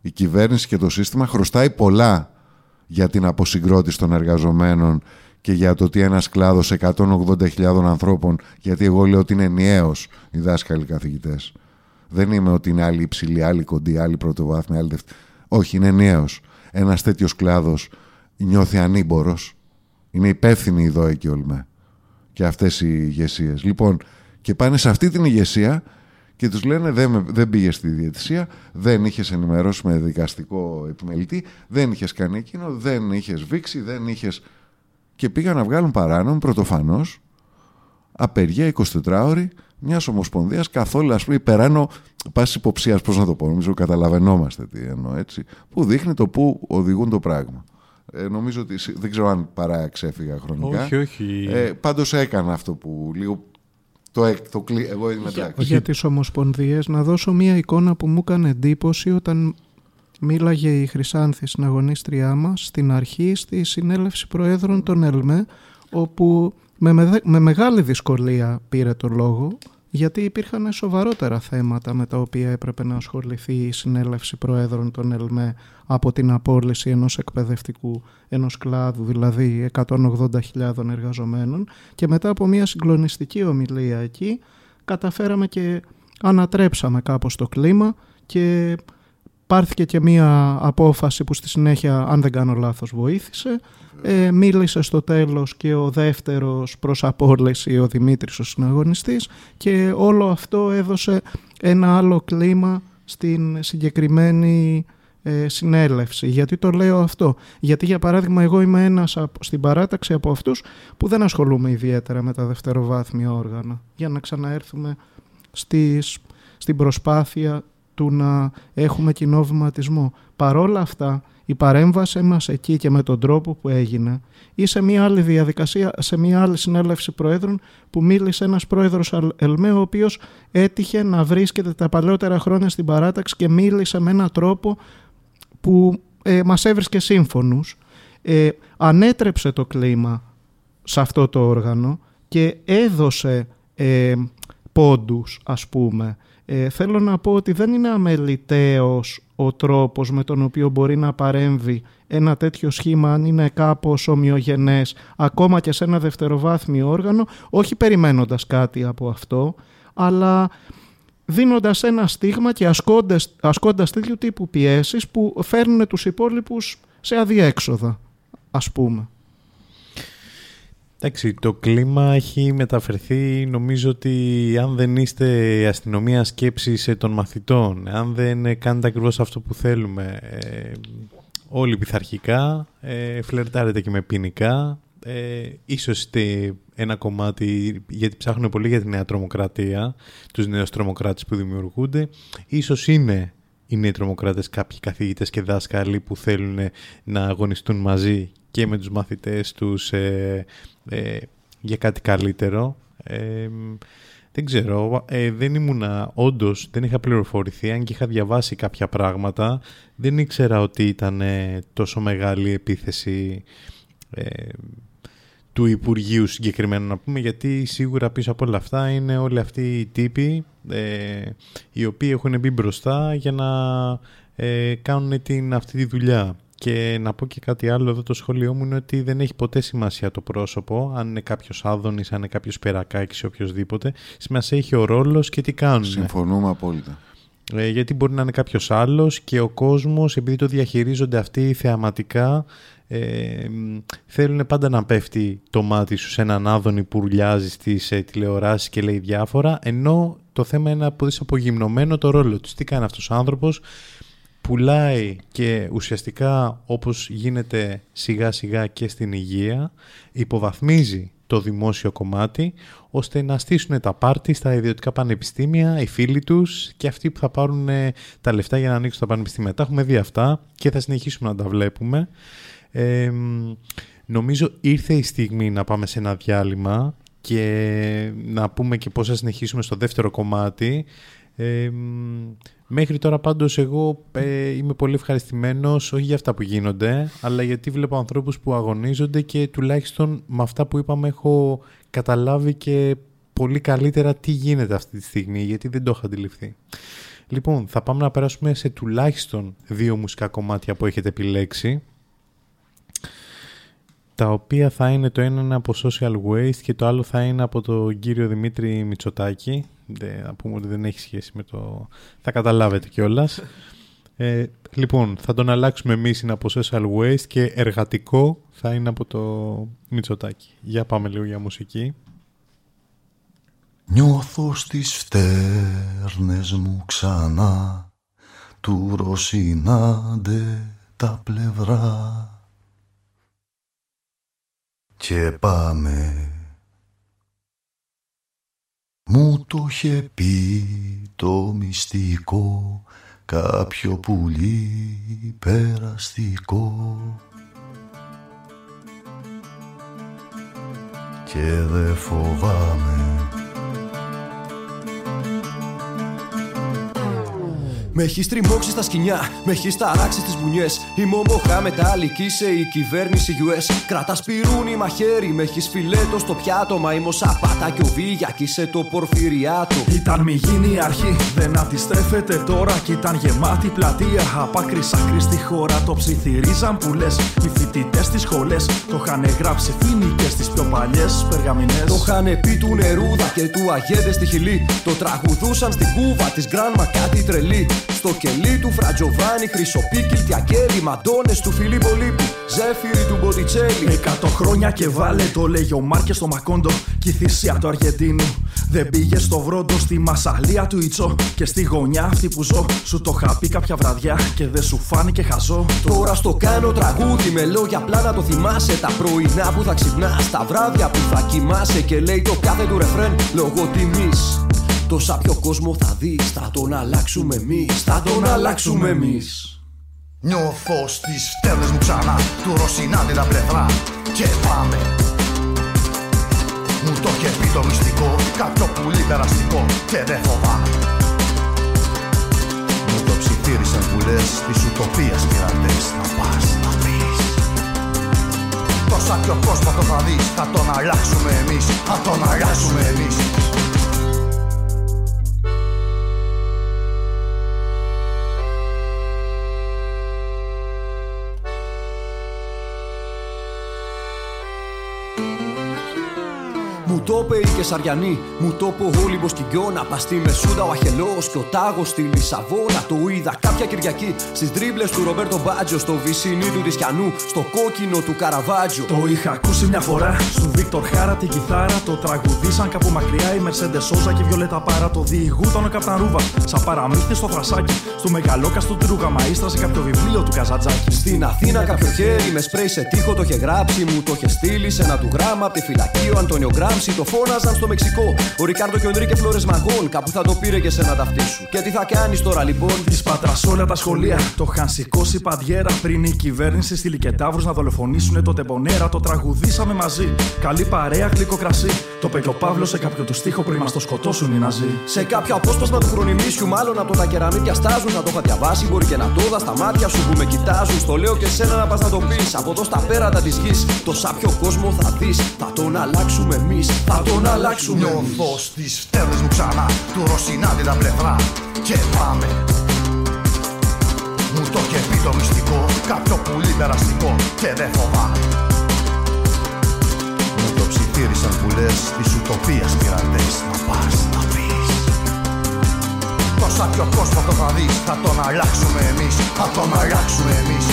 Speaker 3: η κυβέρνηση και το σύστημα χρωστάει πολλά για την αποσυγκρότηση των εργαζομένων και για το ότι ένας κλάδος 180.000 ανθρώπων, γιατί εγώ λέω ότι είναι ενιαίος οι δάσκαλοι καθηγητές. Δεν είμαι ότι είναι άλλη υψηλή, άλλη κοντή, άλλη πρωτοβάθμια, άλλη δεύτερη. Όχι, είναι ενιαίος. Ένας τέτοιος κλάδος νιώθει ανήμπορος. Είναι υπεύθυνοι η ΔΟΕ και ολμέ. Και αυτές οι ηγεσίες. Λοιπόν, και πάνε σε αυτή την ηγεσία και τους λένε δεν, δεν πήγε στη διαιτησία, δεν είχες ενημερώσει με δικαστικό επιμελητή, δεν είχες κάνει εκείνο, δεν είχες βήξει, δεν είχες... Και πήγαν να βγάλουν παράνομο πρωτοφανώς απεργία 24 ώρη μιας ομοσπονδίας καθόλου ας πούμε υπεράνω πάσης υποψίας, πώς να το πω, νομίζω καταλαβαίνόμαστε τι εννοώ έτσι, που δείχνει το πού οδηγούν το πράγμα. Ε, νομίζω ότι δεν ξέρω αν παρά ξέφυγα χρονικά.
Speaker 2: Όχι, όχι.
Speaker 3: Ε, Πάντως έκανα αυτό που λίγο το, το, εγώ είμαι
Speaker 4: για, για τις ομοσπονδίες να δώσω μία εικόνα που μου έκανε εντύπωση όταν μίλαγε η Χρυσάνθη στην αγωνίστριά μας στην αρχή στη συνέλευση προέδρων των ΕΛΜΕ όπου με, με μεγάλη δυσκολία πήρε το λόγο γιατί υπήρχαν σοβαρότερα θέματα με τα οποία έπρεπε να ασχοληθεί η συνέλευση προέδρων των ΕΛΜΕ από την απόλυση ενός εκπαιδευτικού, ενός κλάδου, δηλαδή 180.000 εργαζομένων. Και μετά από μια συγκλονιστική ομιλία εκεί καταφέραμε και ανατρέψαμε κάπως το κλίμα και πάρθηκε και μία απόφαση που στη συνέχεια, αν δεν κάνω λάθος, βοήθησε. Ε, μίλησε στο τέλος και ο δεύτερος προς απόλυση, ο Δημήτρης ο συναγωνιστής και όλο αυτό έδωσε ένα άλλο κλίμα στην συγκεκριμένη ε, συνέλευση. Γιατί το λέω αυτό; Γιατί για παράδειγμα εγώ είμαι ένας στην παράταξη από αυτούς που δεν ασχολούμαι ιδιαίτερα με τα δευτεροβάθμια όργανα. Για να ξαναέρθουμε στις, στην προσπάθεια του να έχουμε κοινό βηματισμό. Παρόλα αυτά η παρέμβαση μας εκεί και με τον τρόπο που έγινε ή σε μια άλλη διαδικασία, σε μια άλλη συνέλευση προέδρων που μίλησε ένας πρόεδρος Ελμέ ο οποίος έτυχε να βρίσκεται τα παλαιότερα χρόνια στην παράταξη και μίλησε με έναν τρόπο που ε, μας έβρισκε σύμφωνους. Ε, ανέτρεψε το κλίμα σε αυτό το όργανο και έδωσε ε, πόντους ας πούμε. Ε, θέλω να πω ότι δεν είναι αμεληταίος ο τρόπος με τον οποίο μπορεί να παρέμβει ένα τέτοιο σχήμα αν είναι κάπως ομοιογενές ακόμα και σε ένα δευτεροβάθμιο όργανο όχι περιμένοντας κάτι από αυτό αλλά δίνοντας ένα στίγμα και ασκώντας, ασκώντας τέτοιου τύπου πιέσεις που φέρνουν τους υπόλοιπους σε αδιέξοδα ας πούμε.
Speaker 2: Εντάξει, το κλίμα έχει μεταφερθεί. Νομίζω ότι αν δεν είστε αστυνομία σκέψης των μαθητών, αν δεν κάνετε ακριβώς αυτό που θέλουμε, ε, όλοι πειθαρχικά, ε, φλερτάρετε και με ποινικά, ε, ίσως είστε ένα κομμάτι, γιατί ψάχνουν πολύ για τη νέα τρομοκρατία, τους νέους τρομοκράτες που δημιουργούνται, ίσως είναι οι νέοι τρομοκράτες κάποιοι καθηγητές και δάσκαλοι που θέλουν να αγωνιστούν μαζί και με τους μαθητές τους ε, ε, για κάτι καλύτερο. Ε, δεν ξέρω, ε, δεν ήμουνα, όντως δεν είχα πληροφορηθεί, αν και είχα διαβάσει κάποια πράγματα, δεν ήξερα ότι ήταν τόσο μεγάλη επίθεση του Υπουργείου συγκεκριμένα να πούμε, γιατί σίγουρα πίσω από όλα αυτά είναι όλοι αυτοί οι τύποι οι οποίοι έχουν μπει μπροστά για να κάνουν την, αυτή τη δουλειά. Και να πω και κάτι άλλο εδώ το σχόλιο μου είναι ότι δεν έχει ποτέ σημασία το πρόσωπο, αν είναι κάποιος άδωνης, αν είναι κάποιος περακάκι ή οποιοδήποτε. Σημασία έχει ο ρόλος και τι κάνουν.
Speaker 3: Συμφωνούμε απόλυτα.
Speaker 2: Ε, γιατί μπορεί να είναι κάποιος άλλος και ο κόσμος, επειδή το διαχειρίζονται αυτοί θεαματικά, ε, θέλουν πάντα να πέφτει το μάτι σου σε έναν άδωνη που ρουλιάζει στις ε, τηλεοράσεις και λέει διάφορα, ενώ το θέμα είναι να δει απογυμνωμένο το ρόλο του. Τι κάνει αυτός ο άνθρωπος, πουλάει και ουσιαστικά όπως γίνεται σιγά σιγά και στην υγεία υποβαθμίζει το δημόσιο κομμάτι ώστε να στήσουν τα πάρτι στα ιδιωτικά πανεπιστήμια, οι φίλοι τους και αυτοί που θα πάρουν ε, τα λεφτά για να ανοίξουν τα πανεπιστήμια. Τα έχουμε δει αυτά και θα συνεχίσουμε να τα βλέπουμε. Ε, νομίζω ήρθε η στιγμή να πάμε σε ένα διάλειμμα και να πούμε και πώς θα συνεχίσουμε στο δεύτερο κομμάτι. Ε, Μέχρι τώρα πάντως εγώ ε, είμαι πολύ ευχαριστημένος, όχι για αυτά που γίνονται, αλλά γιατί βλέπω ανθρώπους που αγωνίζονται και τουλάχιστον με αυτά που είπαμε έχω καταλάβει και πολύ καλύτερα τι γίνεται αυτή τη στιγμή, γιατί δεν το έχω αντιληφθεί. Λοιπόν, θα πάμε να περάσουμε σε τουλάχιστον δύο μουσικά κομμάτια που έχετε επιλέξει, τα οποία θα είναι το ένα είναι από Social Waste και το άλλο θα είναι από τον κύριο Δημήτρη Μητσοτάκη, να πούμε ότι δεν έχει σχέση με το... Θα καταλάβετε κιόλας. Ε, λοιπόν, θα τον αλλάξουμε εμείς είναι από Social Waste και εργατικό θα είναι από το Μητσοτάκι. Για πάμε λίγο για μουσική.
Speaker 5: Νιώθω στις φτέρνες μου ξανά του ροσινάντε τα πλευρά και πάμε μου το είχε πει το μυστικό κάποιο πουλί περαστικό. Και δε φοβάμαι Με έχεις τριμώξει στα σκηνιά, με έχεις ταράξει τις μπουνιές. Η μομοχά μεταλλική σε η κυβέρνηση US. Κρατάς πυρούνι μαχαίρι, με έχεις φιλέτο στο πιάτο. Μα είμαι σαπάτα και ο Βίγιακη σε το πορφυριάτο. Ήταν μη γίνει η αρχή, δεν αντιστρέφεται τώρα. Κι ήταν γεμάτη πλατεία. Απ' άκρης άκρης στη χώρα το ψιθυρίζαν που λες. Οι φοιτητές στι σχολές το είχαν γράψει φοινικέ στις πιο παλιές περγαμηνές. Το είχαν πει του νερούδα και του αγέδε στη χιλή. Το τραγουδούσαν στην κούβα της γκραν κάτι τρελή. Στο κελί του Φρατζοβάνι, Χρυσοπίκη, Τιακέρι, Μαντώνες του Φιλίππο Λίπη, Ζέφυρη του Μποτιτσέλη. Εκατό χρόνια και βάλε το λέγει ο Μάρκε στο Μακόντο. Κι η θυσία του Αργεντίνου. Δεν πήγε στο βρόντο, στη μασαλία του Ιτσό. Και στη γωνιά αυτή που ζω, σου το είχα πει κάποια βραδιά και δεν σου φάνηκε χαζό. Τώρα στο κάνω τραγούδι με λόγια απλά να το θυμάσαι. Τα πρωινά που θα ξυπνάς, τα βράδια που θα κοιμάσαι. Και λέει το κάθε του ρεφρέν λόγω τιμής. Τόσα πιο κόσμο θα δεις Θα τον αλλάξουμε εμείς. Θα τον αλλάξουμε εμείς.
Speaker 6: Νιώθω στις φτέρνες μου ξανά Του Ρωσινάντη τα πλευρά Και πάμε. Μου το είχε πει το μυστικό Κάποιο πουλί περαστικό Και δεν φοβάμαι. Μου το ψιθύρισαν λες Της ουτοπίας πειρατές Να πας να πεις. Τόσα πιο κόσμο το θα δεις Θα τον αλλάξουμε εμείς Θα τον αλλάξουμε εμείς
Speaker 5: το είπε η Κεσαριανή, μου το είπε ο Όλυμπο Κιγκιόνα. Πας στη Μεσούδα ο Αχελός και ο Τάγος στη Λισαβόνα. Το είδα κάποια Κυριακή στις τρίπλε του Ρομπέρτο Μπάτζο. Στο βυσινί του Ρισκιανού, στο κόκκινο του Καραβάτζο.
Speaker 7: Το είχα ακούσει μια φορά στο Βίκτορ Χάρα την κιθάρα. Το τραγουδίσαν κάπου μακριά η Μερσέντε Σόζα και η Βιολέτα Πάρα. Το διηγούταν ο Καπταρούβα. Σαν παραμύθι στο θρασάκι. Στο μεγαλόκαστο του Ρουγαμαίστρα σε κάποιο βιβλίο του Καζατζάκη.
Speaker 5: Στην Αθήνα κάποιο χέρι με σπρέι σε τείχο το είχε γράψει. Μου το είχε στείλει σε ένα του γράμμα από τη φυλακή ο Αντώνιο Γκράμψη το φώναζαν στο Μεξικό. Ο Ρικάρντο και ο Ενρίκε Φλόρες Μαγών. Κάπου θα το πήρε και σε ένα ταυτί σου. Και τι θα κάνεις τώρα λοιπόν;
Speaker 7: Της πατρά όλα τα σχολεία. Το είχαν σηκώσει παντιέρα πριν η κυβέρνηση στη Λικετάβρου να δολοφονήσουν το τεμπονέρα. Το τραγουδήσαμε μαζί. Καλή παρέα, γλυκό κρασί. Το είπε ο Παύλος σε κάποιο του στίχο πριν μας το σκοτώσουν οι Ναζί.
Speaker 5: Σε κάποιο απόσπασμα του χρονιμίσιου, μάλλον από τα κεραμίδια στάζουν. Να το είχα διαβάσει, μπορεί και να το δα στα μάτια σου που με κοιτάζουν. Στο λέω και σένα να πας να το πεις. Από εδώ στα πέρατα της γης. Το σάπιο κόσμο θα δεις. Θα τον αλλάξουμε εμείς. Θα τον αλλάξουμε.
Speaker 6: Νιώθω στι φτέρνε μου ξανά. Του Ρωσινάντη τα πλευρά. Και πάμε. Μου το είχε πει το μυστικό. Κάποιο πουλί περαστικό. Και δεν φοβάμαι. Μου το ψιθύρισαν που λες τη ουτοπία πειρατέ. Να πας να πεις. Τόσα πιο κόσμο το θα δεις. Θα τον αλλάξουμε εμείς. Θα τον αλλάξουμε
Speaker 8: εμείς.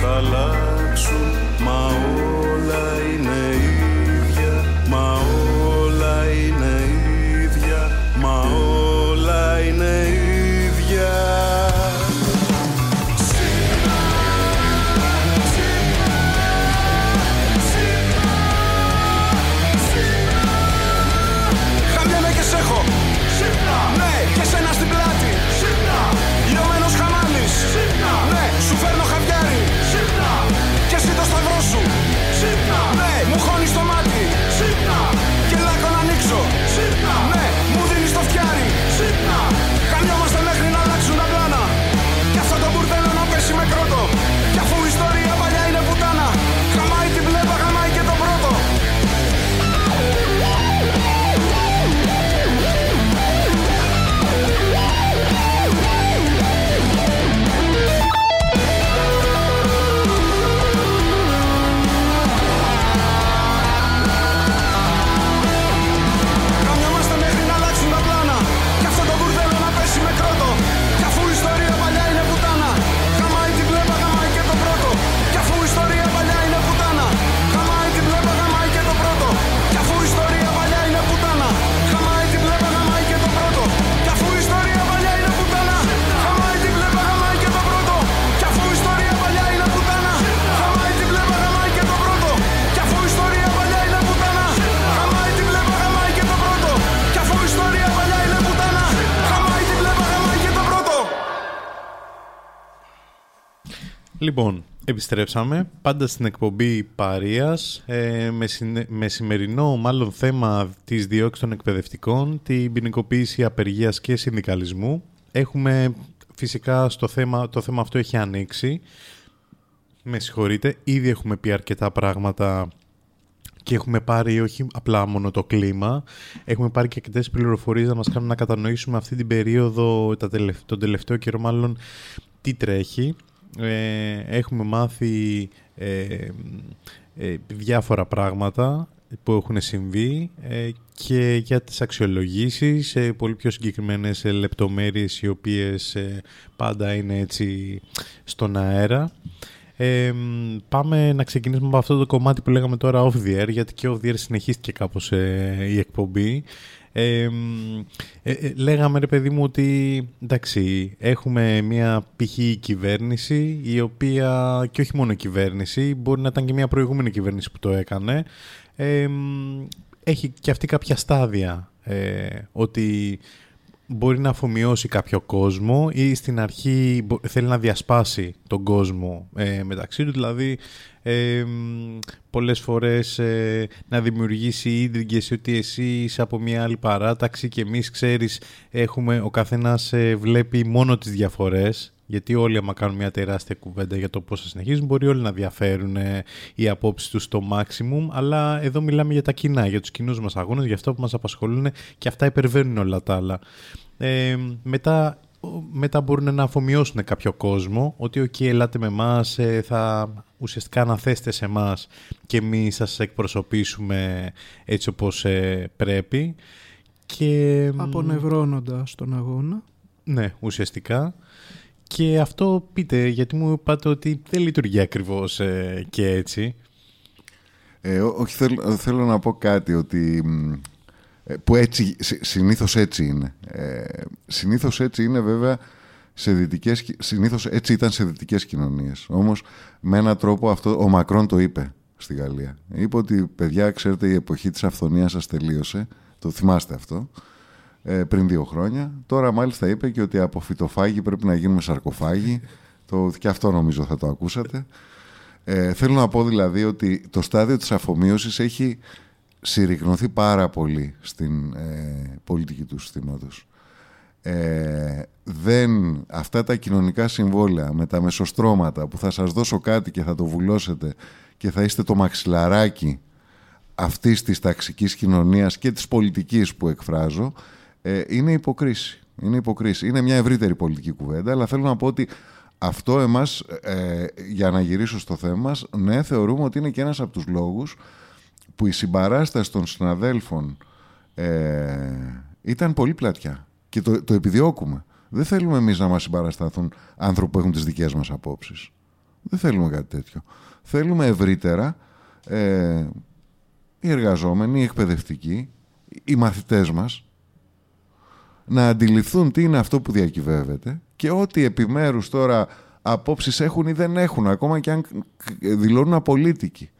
Speaker 8: Πως θα
Speaker 2: Λοιπόν, επιστρέψαμε πάντα στην εκπομπή Παρίας ε, με, συνε- με σημερινό μάλλον θέμα της διώξης των εκπαιδευτικών, την ποινικοποίηση απεργίας και συνδικαλισμού. Έχουμε φυσικά στο θέμα, το θέμα αυτό έχει ανοίξει. Με συγχωρείτε, ήδη έχουμε πει αρκετά πράγματα και έχουμε πάρει όχι απλά μόνο το κλίμα, έχουμε πάρει και αρκετές πληροφορίες να μας κάνουν να κατανοήσουμε αυτή την περίοδο, τα τελευ- τον τελευταίο καιρό μάλλον, τι τρέχει. Ε, έχουμε μάθει ε, ε, διάφορα πράγματα που έχουν συμβεί ε, και για τις αξιολογήσεις, ε, πολύ πιο συγκεκριμένες ε, λεπτομέρειες οι οποίες ε, πάντα είναι έτσι στον αέρα. Ε, μ, πάμε να ξεκινήσουμε από αυτό το κομμάτι που λέγαμε τώρα off the air, γιατί και off the air συνεχίστηκε κάπως ε, η εκπομπή. Ε, μ, ε, ε, λέγαμε ρε παιδί μου ότι εντάξει έχουμε μια π.χ. κυβέρνηση η οποία και όχι μόνο κυβέρνηση μπορεί να ήταν και μια προηγούμενη κυβέρνηση που το έκανε ε, μ, έχει και αυτή κάποια στάδια ε, ότι μπορεί να αφομοιώσει κάποιο κόσμο ή στην αρχή μπο- θέλει να διασπάσει τον κόσμο ε, μεταξύ του, δηλαδή ε, μ, πολλές φορές ε, να δημιουργήσει ίδρυγες ότι εσύ είσαι από μια άλλη παράταξη και εμείς ξέρεις έχουμε, ο καθένας ε, βλέπει μόνο τις διαφορές γιατί όλοι άμα κάνουν μια τεράστια κουβέντα για το πώς θα συνεχίζουν μπορεί όλοι να διαφέρουν ε, οι απόψεις τους στο maximum αλλά εδώ μιλάμε για τα κοινά, για τους κοινούς μας αγώνες, για αυτό που μας απασχολούν και αυτά υπερβαίνουν όλα τα άλλα. Ε, μετά, ο- μετά μπορούν να αφομοιώσουν κάποιο κόσμο ότι «ΟΚ, ελάτε με εμάς, θα ουσιαστικά αναθέστε σε εμάς και εμείς θα σας εκπροσωπήσουμε έτσι όπως ε, πρέπει». Και,
Speaker 4: Απονευρώνοντας τον αγώνα.
Speaker 2: ναι, ουσιαστικά. Και αυτό πείτε, γιατί μου είπατε ότι δεν λειτουργεί ακριβώς ε, και έτσι.
Speaker 3: Ε, ό- όχι, θέλω, θέλω να πω κάτι ότι μ, ε, που έτσι, συ- συνήθως έτσι είναι. Ε, συνήθως έτσι είναι βέβαια σε δυτικές, κι- συνήθως έτσι ήταν σε δυτικές κοινωνίες. Όμως με έναν τρόπο αυτό ο Μακρόν το είπε στη Γαλλία. Είπε ότι παιδιά ξέρετε η εποχή της αυθονίας σας τελείωσε. Το θυμάστε αυτό. Ε, πριν δύο χρόνια. Τώρα μάλιστα είπε και ότι από φυτοφάγοι πρέπει να γίνουμε σαρκοφάγοι. το, και αυτό νομίζω θα το ακούσατε. Ε, θέλω να πω δηλαδή ότι το στάδιο της αφομοίωσης έχει συρρυκνωθεί πάρα πολύ στην ε, πολιτική του συστήματος. Ε, δεν, αυτά τα κοινωνικά συμβόλαια με τα μεσοστρώματα που θα σας δώσω κάτι και θα το βουλώσετε και θα είστε το μαξιλαράκι αυτής της ταξικής κοινωνίας και της πολιτικής που εκφράζω ε, είναι υποκρίση. Είναι υποκρίση. Είναι μια ευρύτερη πολιτική κουβέντα, αλλά θέλω να πω ότι αυτό εμάς, ε, για να γυρίσω στο θέμα μας, ναι, θεωρούμε ότι είναι και ένας από τους λόγους που η συμπαράσταση των συναδέλφων ε, ήταν πολύ πλατιά και το, το επιδιώκουμε. Δεν θέλουμε εμείς να μας συμπαρασταθούν άνθρωποι που έχουν τις δικές μας απόψεις. Δεν θέλουμε κάτι τέτοιο. Θέλουμε ευρύτερα ε, οι εργαζόμενοι, οι εκπαιδευτικοί, οι μαθητές μας να αντιληφθούν τι είναι αυτό που διακυβεύεται και ό,τι επιμέρους τώρα απόψεις έχουν ή δεν έχουν, ακόμα και αν δηλώνουν απολύτικοι.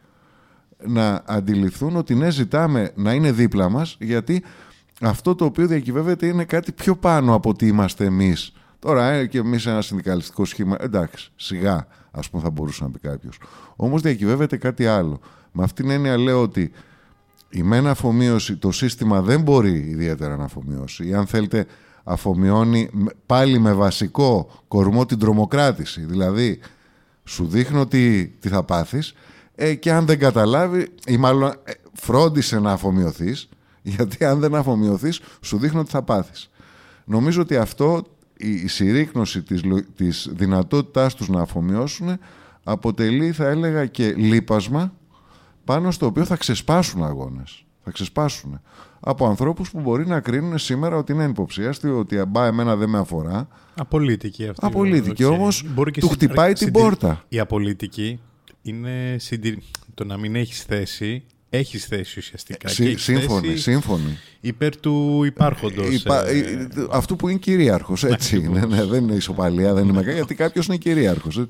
Speaker 3: Να αντιληφθούν ότι ναι ζητάμε να είναι δίπλα μας γιατί αυτό το οποίο διακυβεύεται είναι κάτι πιο πάνω από ότι είμαστε εμείς. Τώρα ε, και εμείς ένα συνδικαλιστικό σχήμα, εντάξει, σιγά ας πούμε θα μπορούσε να πει κάποιος. Όμως διακυβεύεται κάτι άλλο. Με αυτήν την έννοια λέω ότι η μένα αφομοίωση, το σύστημα δεν μπορεί ιδιαίτερα να αφομοιώσει. Ή αν θέλετε αφομοιώνει πάλι με βασικό κορμό την τρομοκράτηση. Δηλαδή, σου δείχνω τι, τι θα πάθεις ε, και αν δεν καταλάβει ή μάλλον ε, φρόντισε να αφομοιωθείς γιατί αν δεν αφομοιωθείς σου δείχνω τι θα πάθεις. Νομίζω ότι αυτό η, η συρρήκνωση της, της δυνατότητάς τους να αφομοιώσουν αποτελεί θα έλεγα και λείπασμα πάνω στο οποίο θα ξεσπάσουν αγώνες. Θα ξεσπάσουν. Από ανθρώπους που μπορεί να κρίνουν σήμερα ότι είναι υποψίαστοι, ότι αμπά εμένα δεν με αφορά.
Speaker 2: Απολύτικη αυτή.
Speaker 3: Απολύτικη όμως του χτυπάει την πόρτα.
Speaker 2: Η απολύτικη είναι το να μην έχεις θέση έχεις θέση ουσιαστικά.
Speaker 3: Σύ, σύμφωνη, σύμφωνη.
Speaker 2: Υπέρ του υπάρχοντος.
Speaker 3: Ε, ε... Αυτού που είναι κυρίαρχος. Έτσι. ναι, ναι, δεν είναι ισοπαλία, δεν είναι μεγάλη, γιατί κάποιος είναι κυρίαρχος.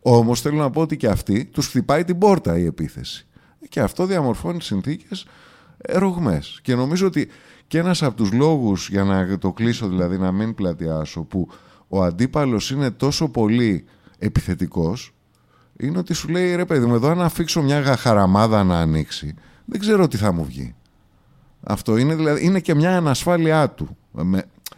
Speaker 3: Όμως θέλω να πω ότι και αυτή τους χτυπάει την πόρτα η επίθεση. Και αυτό διαμορφώνει συνθήκες ρογμές. Και νομίζω ότι και ένας από τους λόγους, για να το κλείσω δηλαδή, να μην πλατιάσω, που ο αντίπαλος είναι τόσο πολύ επιθετικός είναι ότι σου λέει ρε παιδί μου, εδώ αν αφήξω μια χαραμάδα να ανοίξει, δεν ξέρω τι θα μου βγει. Αυτό είναι, δηλαδή, είναι και μια ανασφάλειά του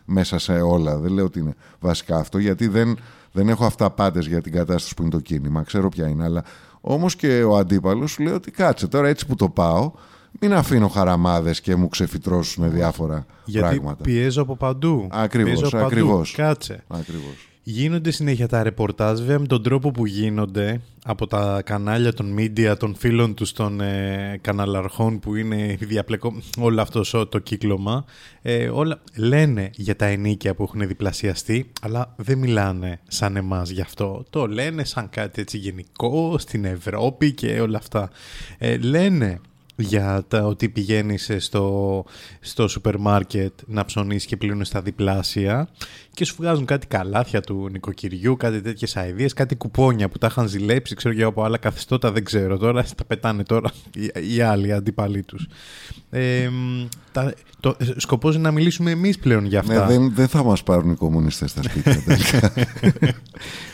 Speaker 3: μέσα σε όλα. Δεν λέω ότι είναι βασικά αυτό, γιατί δεν, δεν έχω αυτά πάτε για την κατάσταση που είναι το κίνημα. Ξέρω ποια είναι. Αλλά όμως και ο αντίπαλος σου λέει ότι κάτσε τώρα έτσι που το πάω, μην αφήνω χαραμάδες και μου ξεφυτρώσουν διάφορα
Speaker 2: γιατί
Speaker 3: πράγματα.
Speaker 2: Πιέζω από παντού.
Speaker 3: Ακριβώς. Ακριβώς.
Speaker 2: Κάτσε.
Speaker 3: Ακριβώς.
Speaker 2: Γίνονται συνέχεια τα ρεπορτάζ, βέβαια με τον τρόπο που γίνονται από τα κανάλια των media, των φίλων τους των ε, καναλαρχών που είναι διαπλεκό, όλο αυτό το κύκλωμα. Ε, όλα λένε για τα ενίκια που έχουν διπλασιαστεί, αλλά δεν μιλάνε σαν εμάς γι' αυτό. Το λένε σαν κάτι έτσι γενικό στην Ευρώπη και όλα αυτά. Ε, λένε για τα ότι πηγαίνεις στο, στο σούπερ μάρκετ να ψωνίσεις και πλύνουν στα διπλάσια και σου βγάζουν κάτι καλάθια του νοικοκυριού, κάτι τέτοιες αηδίες, κάτι κουπόνια που τα είχαν ζηλέψει, ξέρω για από άλλα καθεστώτα, δεν ξέρω τώρα, τα πετάνε τώρα οι, οι άλλοι αντίπαλοι τους. Ε, τα, το, σκοπός είναι να μιλήσουμε εμείς πλέον για αυτά.
Speaker 3: Ναι, δεν, δεν θα μας πάρουν οι κομμουνιστές στα σπίτια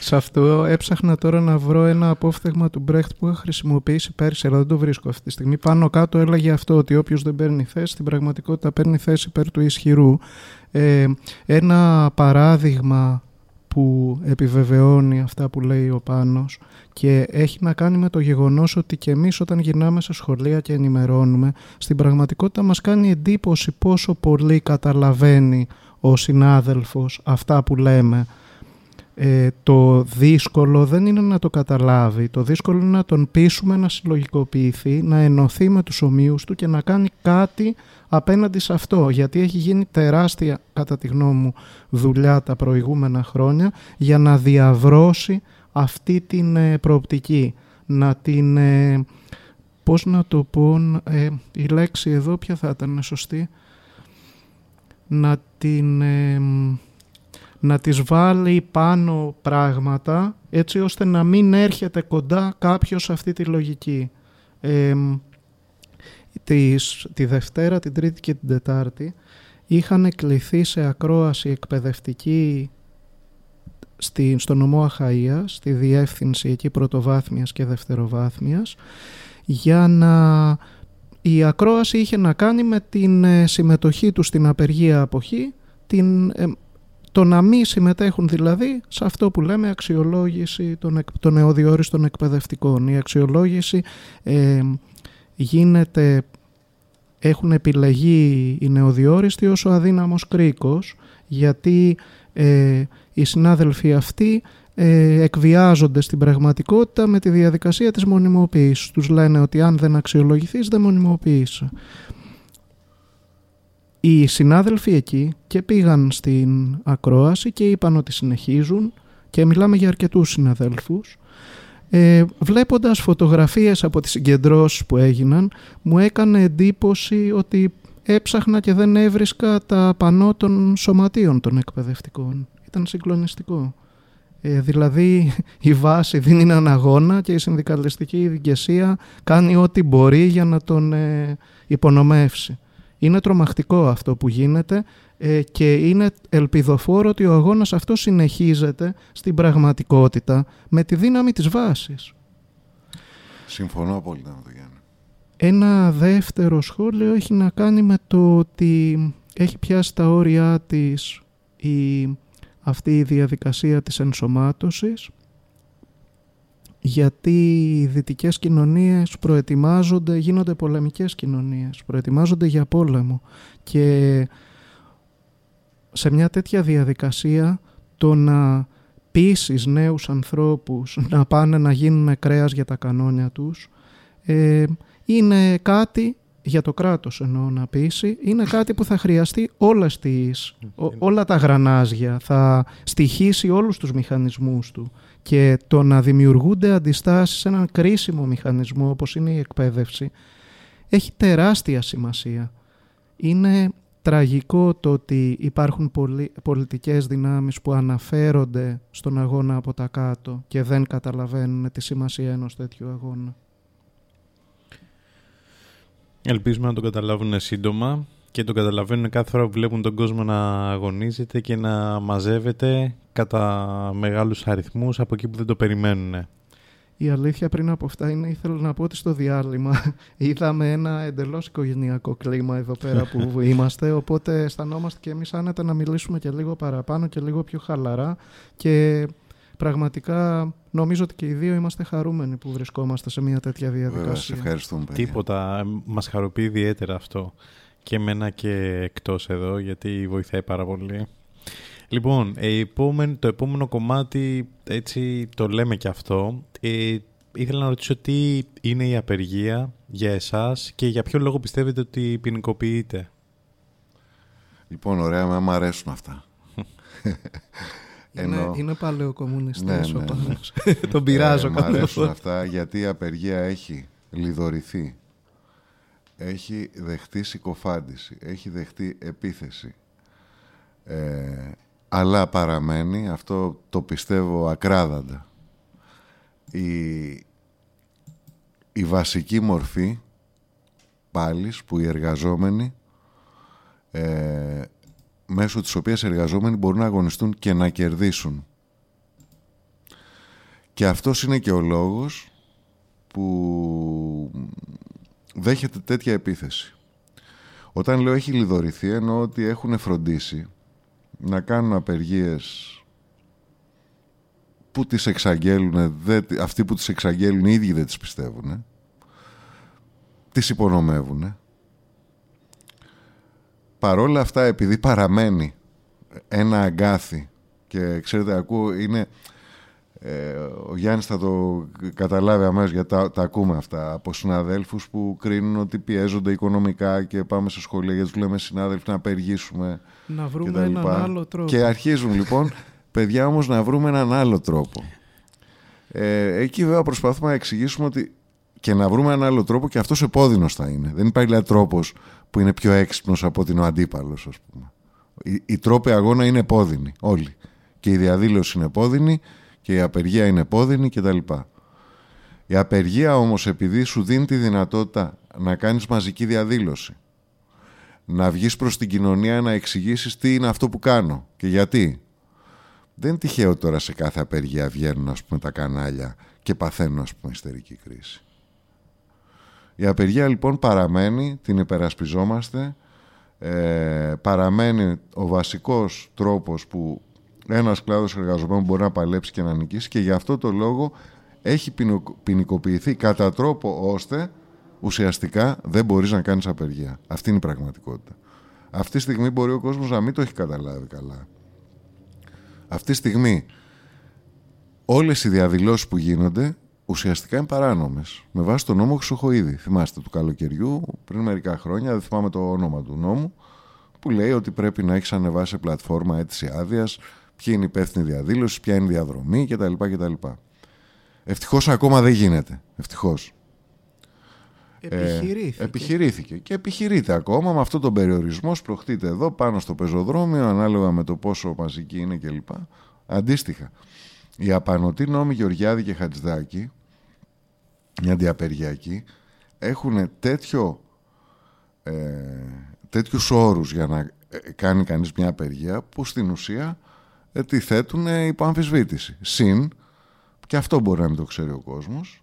Speaker 4: Σε αυτό έψαχνα τώρα να βρω ένα απόφθεγμα του Μπρέχτ που είχα χρησιμοποιήσει πέρσι, αλλά δεν το βρίσκω αυτή τη στιγμή. Πάνω κάτω έλεγε αυτό ότι όποιος δεν παίρνει θέση, στην πραγματικότητα παίρνει θέση υπέρ του ισχυρού. Ε, ένα παράδειγμα που επιβεβαιώνει αυτά που λέει ο Πάνος και έχει να κάνει με το γεγονός ότι και εμείς όταν γυρνάμε σε σχολεία και ενημερώνουμε στην πραγματικότητα μας κάνει εντύπωση πόσο πολύ καταλαβαίνει ο συνάδελφος αυτά που λέμε ε, το δύσκολο δεν είναι να το καταλάβει. Το δύσκολο είναι να τον πείσουμε να συλλογικοποιηθεί, να ενωθεί με τους ομοίους του και να κάνει κάτι απέναντι σε αυτό. Γιατί έχει γίνει τεράστια, κατά τη γνώμη μου, δουλειά τα προηγούμενα χρόνια για να διαβρώσει αυτή την ε, προοπτική. Να την... Ε, πώς να το πω, ε, η λέξη εδώ ποια θα ήταν σωστή, να την να τις βάλει πάνω πράγματα έτσι ώστε να μην έρχεται κοντά κάποιος σε αυτή τη λογική. Ε, τη Δευτέρα, την Τρίτη και την Τετάρτη είχαν κληθεί σε ακρόαση εκπαιδευτική στη, στο νομό Αχαΐας, στη διεύθυνση εκεί πρωτοβάθμιας και δευτεροβάθμιας για να... Η ακρόαση είχε να κάνει με την ε, συμμετοχή τους στην απεργία αποχή, την ε, το να μην συμμετέχουν δηλαδή σε αυτό που λέμε αξιολόγηση των, των νεοδιόριστων εκπαιδευτικών. Η αξιολόγηση ε, γίνεται, έχουν επιλεγεί οι νεοδιόριστοι ως ο αδύναμος κρίκος γιατί ε, οι συνάδελφοι αυτοί ε, εκβιάζονται στην πραγματικότητα με τη διαδικασία της μονιμοποίησης. Τους λένε ότι αν δεν αξιολογηθείς δεν μονιμοποιείς. Οι συνάδελφοι εκεί και πήγαν στην ακρόαση και είπαν ότι συνεχίζουν και μιλάμε για αρκετούς συναδέλφους ε, βλέποντας φωτογραφίες από τις συγκεντρώσεις που έγιναν μου έκανε εντύπωση ότι έψαχνα και δεν έβρισκα τα πανό των σωματείων των εκπαιδευτικών. Ήταν συγκλονιστικό. Ε, δηλαδή η βάση δίνει έναν αγώνα και η συνδικαλιστική ηγεσία κάνει ό,τι μπορεί για να τον ε, υπονομεύσει. Είναι τρομακτικό αυτό που γίνεται ε, και είναι ελπιδοφόρο ότι ο αγώνας αυτός συνεχίζεται στην πραγματικότητα με τη δύναμη της βάσης.
Speaker 3: Συμφωνώ απόλυτα με τον Γιάννη.
Speaker 4: Ένα δεύτερο σχόλιο έχει να κάνει με το ότι έχει πιάσει τα όρια της η, αυτή η διαδικασία της ενσωμάτωσης γιατί οι δυτικές κοινωνίες προετοιμάζονται, γίνονται πολεμικές κοινωνίες, προετοιμάζονται για πόλεμο. Και σε μια τέτοια διαδικασία το να πείσεις νέους ανθρώπους να πάνε να γίνουν κρέας για τα κανόνια τους ε, είναι κάτι για το κράτος εννοώ να πείσει, είναι κάτι που θα χρειαστεί όλες τις, όλα τα γρανάζια, θα στοιχήσει όλους τους μηχανισμούς του και το να δημιουργούνται αντιστάσεις σε έναν κρίσιμο μηχανισμό όπως είναι η εκπαίδευση έχει τεράστια σημασία. Είναι τραγικό το ότι υπάρχουν πολιτικές δυνάμεις που αναφέρονται στον αγώνα από τα κάτω και δεν καταλαβαίνουν τη σημασία ενός τέτοιου αγώνα.
Speaker 2: Ελπίζουμε να το καταλάβουν σύντομα και το καταλαβαίνουν κάθε φορά που βλέπουν τον κόσμο να αγωνίζεται και να μαζεύεται κατά μεγάλους αριθμούς από εκεί που δεν το περιμένουν.
Speaker 4: Η αλήθεια πριν από αυτά είναι, ήθελα να πω ότι στο διάλειμμα είδαμε ένα εντελώς οικογενειακό κλίμα εδώ πέρα που είμαστε, οπότε αισθανόμαστε και εμείς άνετα να μιλήσουμε και λίγο παραπάνω και λίγο πιο χαλαρά και πραγματικά νομίζω ότι και οι δύο είμαστε χαρούμενοι που βρισκόμαστε σε μια τέτοια διαδικασία.
Speaker 3: Βέβαια, ευχαριστούμε. Παιδιά.
Speaker 2: Τίποτα, μας χαροποιεί ιδιαίτερα αυτό και εμένα και εκτός εδώ γιατί βοηθάει πάρα πολύ. Λοιπόν, ε, το επόμενο κομμάτι, έτσι το λέμε και αυτό, ε, ήθελα να ρωτήσω τι είναι η απεργία για εσάς και για ποιο λόγο πιστεύετε ότι ποινικοποιείται;
Speaker 3: Λοιπόν, ωραία, με μου αρέσουν αυτά.
Speaker 4: Είναι, Ενώ... είναι παλαιοκομμουνιστές ναι, ναι, ναι. Τον πειράζω ε,
Speaker 3: αρέσουν αυτά γιατί η απεργία έχει λιδωρηθεί. Έχει δεχτεί συκοφάντηση. Έχει δεχτεί επίθεση. Ε, αλλά παραμένει, αυτό το πιστεύω ακράδαντα, η, η βασική μορφή πάλι που οι εργαζόμενοι ε, μέσω της οποίας οι εργαζόμενοι μπορούν να αγωνιστούν και να κερδίσουν. Και αυτός είναι και ο λόγος που δέχεται τέτοια επίθεση. Όταν λέω έχει λιδωρηθεί εννοώ ότι έχουν φροντίσει να κάνουν απεργίες που τις εξαγγέλουν, αυτοί που τις εξαγγέλουν οι ίδιοι δεν τις πιστεύουν, τις υπονομεύουν. Παρόλα αυτά, επειδή παραμένει ένα αγκάθι και ξέρετε, ακούω, είναι... Ε, ο Γιάννης θα το καταλάβει αμέσως γιατί τα, τα ακούμε αυτά από συναδέλφους που κρίνουν ότι πιέζονται οικονομικά και πάμε σε σχολεία γιατί τους λέμε συνάδελφοι να απεργήσουμε
Speaker 4: να βρούμε έναν άλλο τρόπο.
Speaker 3: Και αρχίζουν λοιπόν, παιδιά όμως να βρούμε έναν άλλο τρόπο. Ε, εκεί βέβαια προσπαθούμε να εξηγήσουμε ότι και να βρούμε έναν άλλο τρόπο και αυτός επώδυνος θα είναι. Δεν υπάρχει λέει, τρόπος που είναι πιο έξυπνος από ότι ο αντίπαλος ας πούμε. Οι, οι τρόποι αγώνα είναι επώδυνοι όλοι. Και η διαδήλωση είναι επώδυνη και η απεργία είναι επώδυνη κτλ. Η απεργία όμως επειδή σου δίνει τη δυνατότητα να κάνεις μαζική διαδήλωση να βγεις προς την κοινωνία να εξηγήσεις τι είναι αυτό που κάνω και γιατί. Δεν είναι τυχαίο τώρα σε κάθε απεργία βγαίνουν ας πούμε, τα κανάλια και παθαίνουν ας πούμε ιστερική κρίση. Η απεργία λοιπόν παραμένει, την υπερασπιζόμαστε, ε, παραμένει ο βασικός τρόπος που ένας κλάδος εργαζομένων μπορεί να παλέψει και να νικήσει και γι' αυτό το λόγο έχει ποινικοποιηθεί κατά τρόπο ώστε ουσιαστικά δεν μπορείς να κάνεις απεργία. Αυτή είναι η πραγματικότητα. Αυτή τη στιγμή μπορεί ο κόσμος να μην το έχει καταλάβει καλά. Αυτή τη στιγμή όλες οι διαδηλώσεις που γίνονται ουσιαστικά είναι παράνομες. Με βάση τον νόμο Χρυσοχοίδη. Θυμάστε του καλοκαιριού πριν μερικά χρόνια, δεν θυμάμαι το όνομα του νόμου, που λέει ότι πρέπει να έχεις ανεβάσει σε πλατφόρμα αίτηση άδειας, ποια είναι η υπεύθυνη διαδήλωσης, ποια είναι η διαδρομή κτλ. κτλ. Ευτυχώς ακόμα δεν γίνεται. Ευτυχώς.
Speaker 4: Επιχειρήθηκε.
Speaker 3: Ε, επιχειρήθηκε. Και επιχειρείται ακόμα με αυτόν τον περιορισμό. Σπροχτείτε εδώ πάνω στο πεζοδρόμιο, ανάλογα με το πόσο μαζική είναι κλπ. Αντίστοιχα, οι απανοτοί νόμοι Γεωργιάδη και Χατζηδάκη, οι αντιαπεργιακοί, έχουν τέτοιο, ε, τέτοιους όρους για να ε, κάνει κανείς μια απεργία που στην ουσία ε, τη θέτουν υπό αμφισβήτηση. Συν, και αυτό μπορεί να μην το ξέρει ο κόσμος,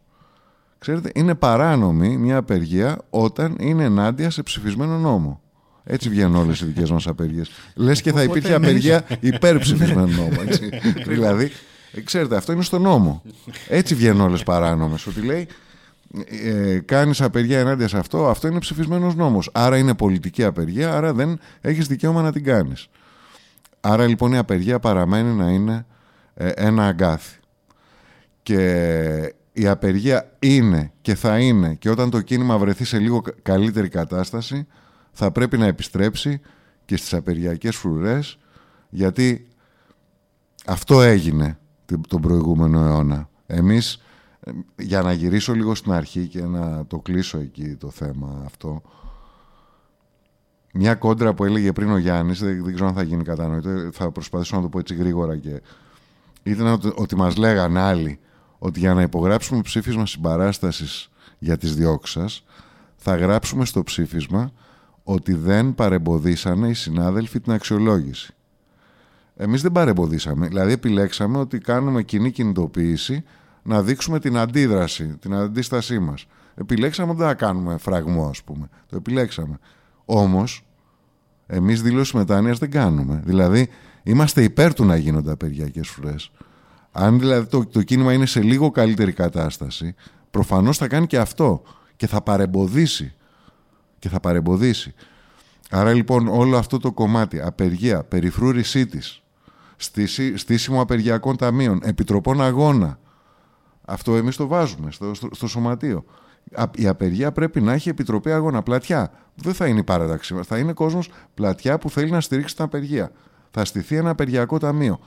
Speaker 3: ξέρετε, είναι παράνομη μια απεργία όταν είναι ενάντια σε ψηφισμένο νόμο. Έτσι βγαίνουν όλες οι δικές μας απεργίες. Λες και θα υπήρχε απεργία υπέρ ψηφισμένου νόμου. Έτσι. δηλαδή, ε, ξέρετε, αυτό είναι στο νόμο. Έτσι βγαίνουν όλες παράνομες. Ότι λέει, ε, κάνεις απεργία ενάντια σε αυτό, αυτό είναι ψηφισμένος νόμος. Άρα είναι πολιτική απεργία, άρα δεν έχεις δικαίωμα να την κάνεις. Άρα λοιπόν η απεργία παραμένει να είναι ε, ένα αγκάθι. Και η απεργία είναι και θα είναι και όταν το κίνημα βρεθεί σε λίγο καλύτερη κατάσταση θα πρέπει να επιστρέψει και στις απεργιακές φρουρές γιατί αυτό έγινε τον προηγούμενο αιώνα. Εμείς, για να γυρίσω λίγο στην αρχή και να το κλείσω εκεί το θέμα αυτό, μια κόντρα που έλεγε πριν ο Γιάννης, δεν, δεν ξέρω αν θα γίνει κατανοητό, θα προσπαθήσω να το πω έτσι γρήγορα και ήταν ότι, ότι μας λέγανε άλλοι ότι για να υπογράψουμε ψήφισμα συμπαράστασης για τις διώξεις θα γράψουμε στο ψήφισμα ότι δεν παρεμποδίσανε οι συνάδελφοι την αξιολόγηση. Εμείς δεν παρεμποδίσαμε, δηλαδή επιλέξαμε ότι κάνουμε κοινή κινητοποίηση να δείξουμε την αντίδραση, την αντίστασή μας. Επιλέξαμε ότι δεν θα κάνουμε φραγμό, ας πούμε. Το επιλέξαμε. Όμως, εμείς δήλωση μετάνοιας δεν κάνουμε. Δηλαδή, είμαστε υπέρ του να γίνονται απεργιακές φρουρές. Αν δηλαδή το, το κίνημα είναι σε λίγο καλύτερη κατάσταση, προφανώς θα κάνει και αυτό και θα παρεμποδίσει. Και θα παρεμποδίσει. Άρα λοιπόν όλο αυτό το κομμάτι, απεργία, περιφρούρησή της, στήσιμο απεργιακών ταμείων, επιτροπών αγώνα, αυτό εμείς το βάζουμε στο, στο, σωματείο. Η απεργία πρέπει να έχει επιτροπή αγώνα, πλατιά. Δεν θα είναι η παράταξή μας. Θα είναι κόσμος πλατιά που θέλει να στηρίξει την απεργία. Θα στηθεί ένα απεργιακό ταμείο.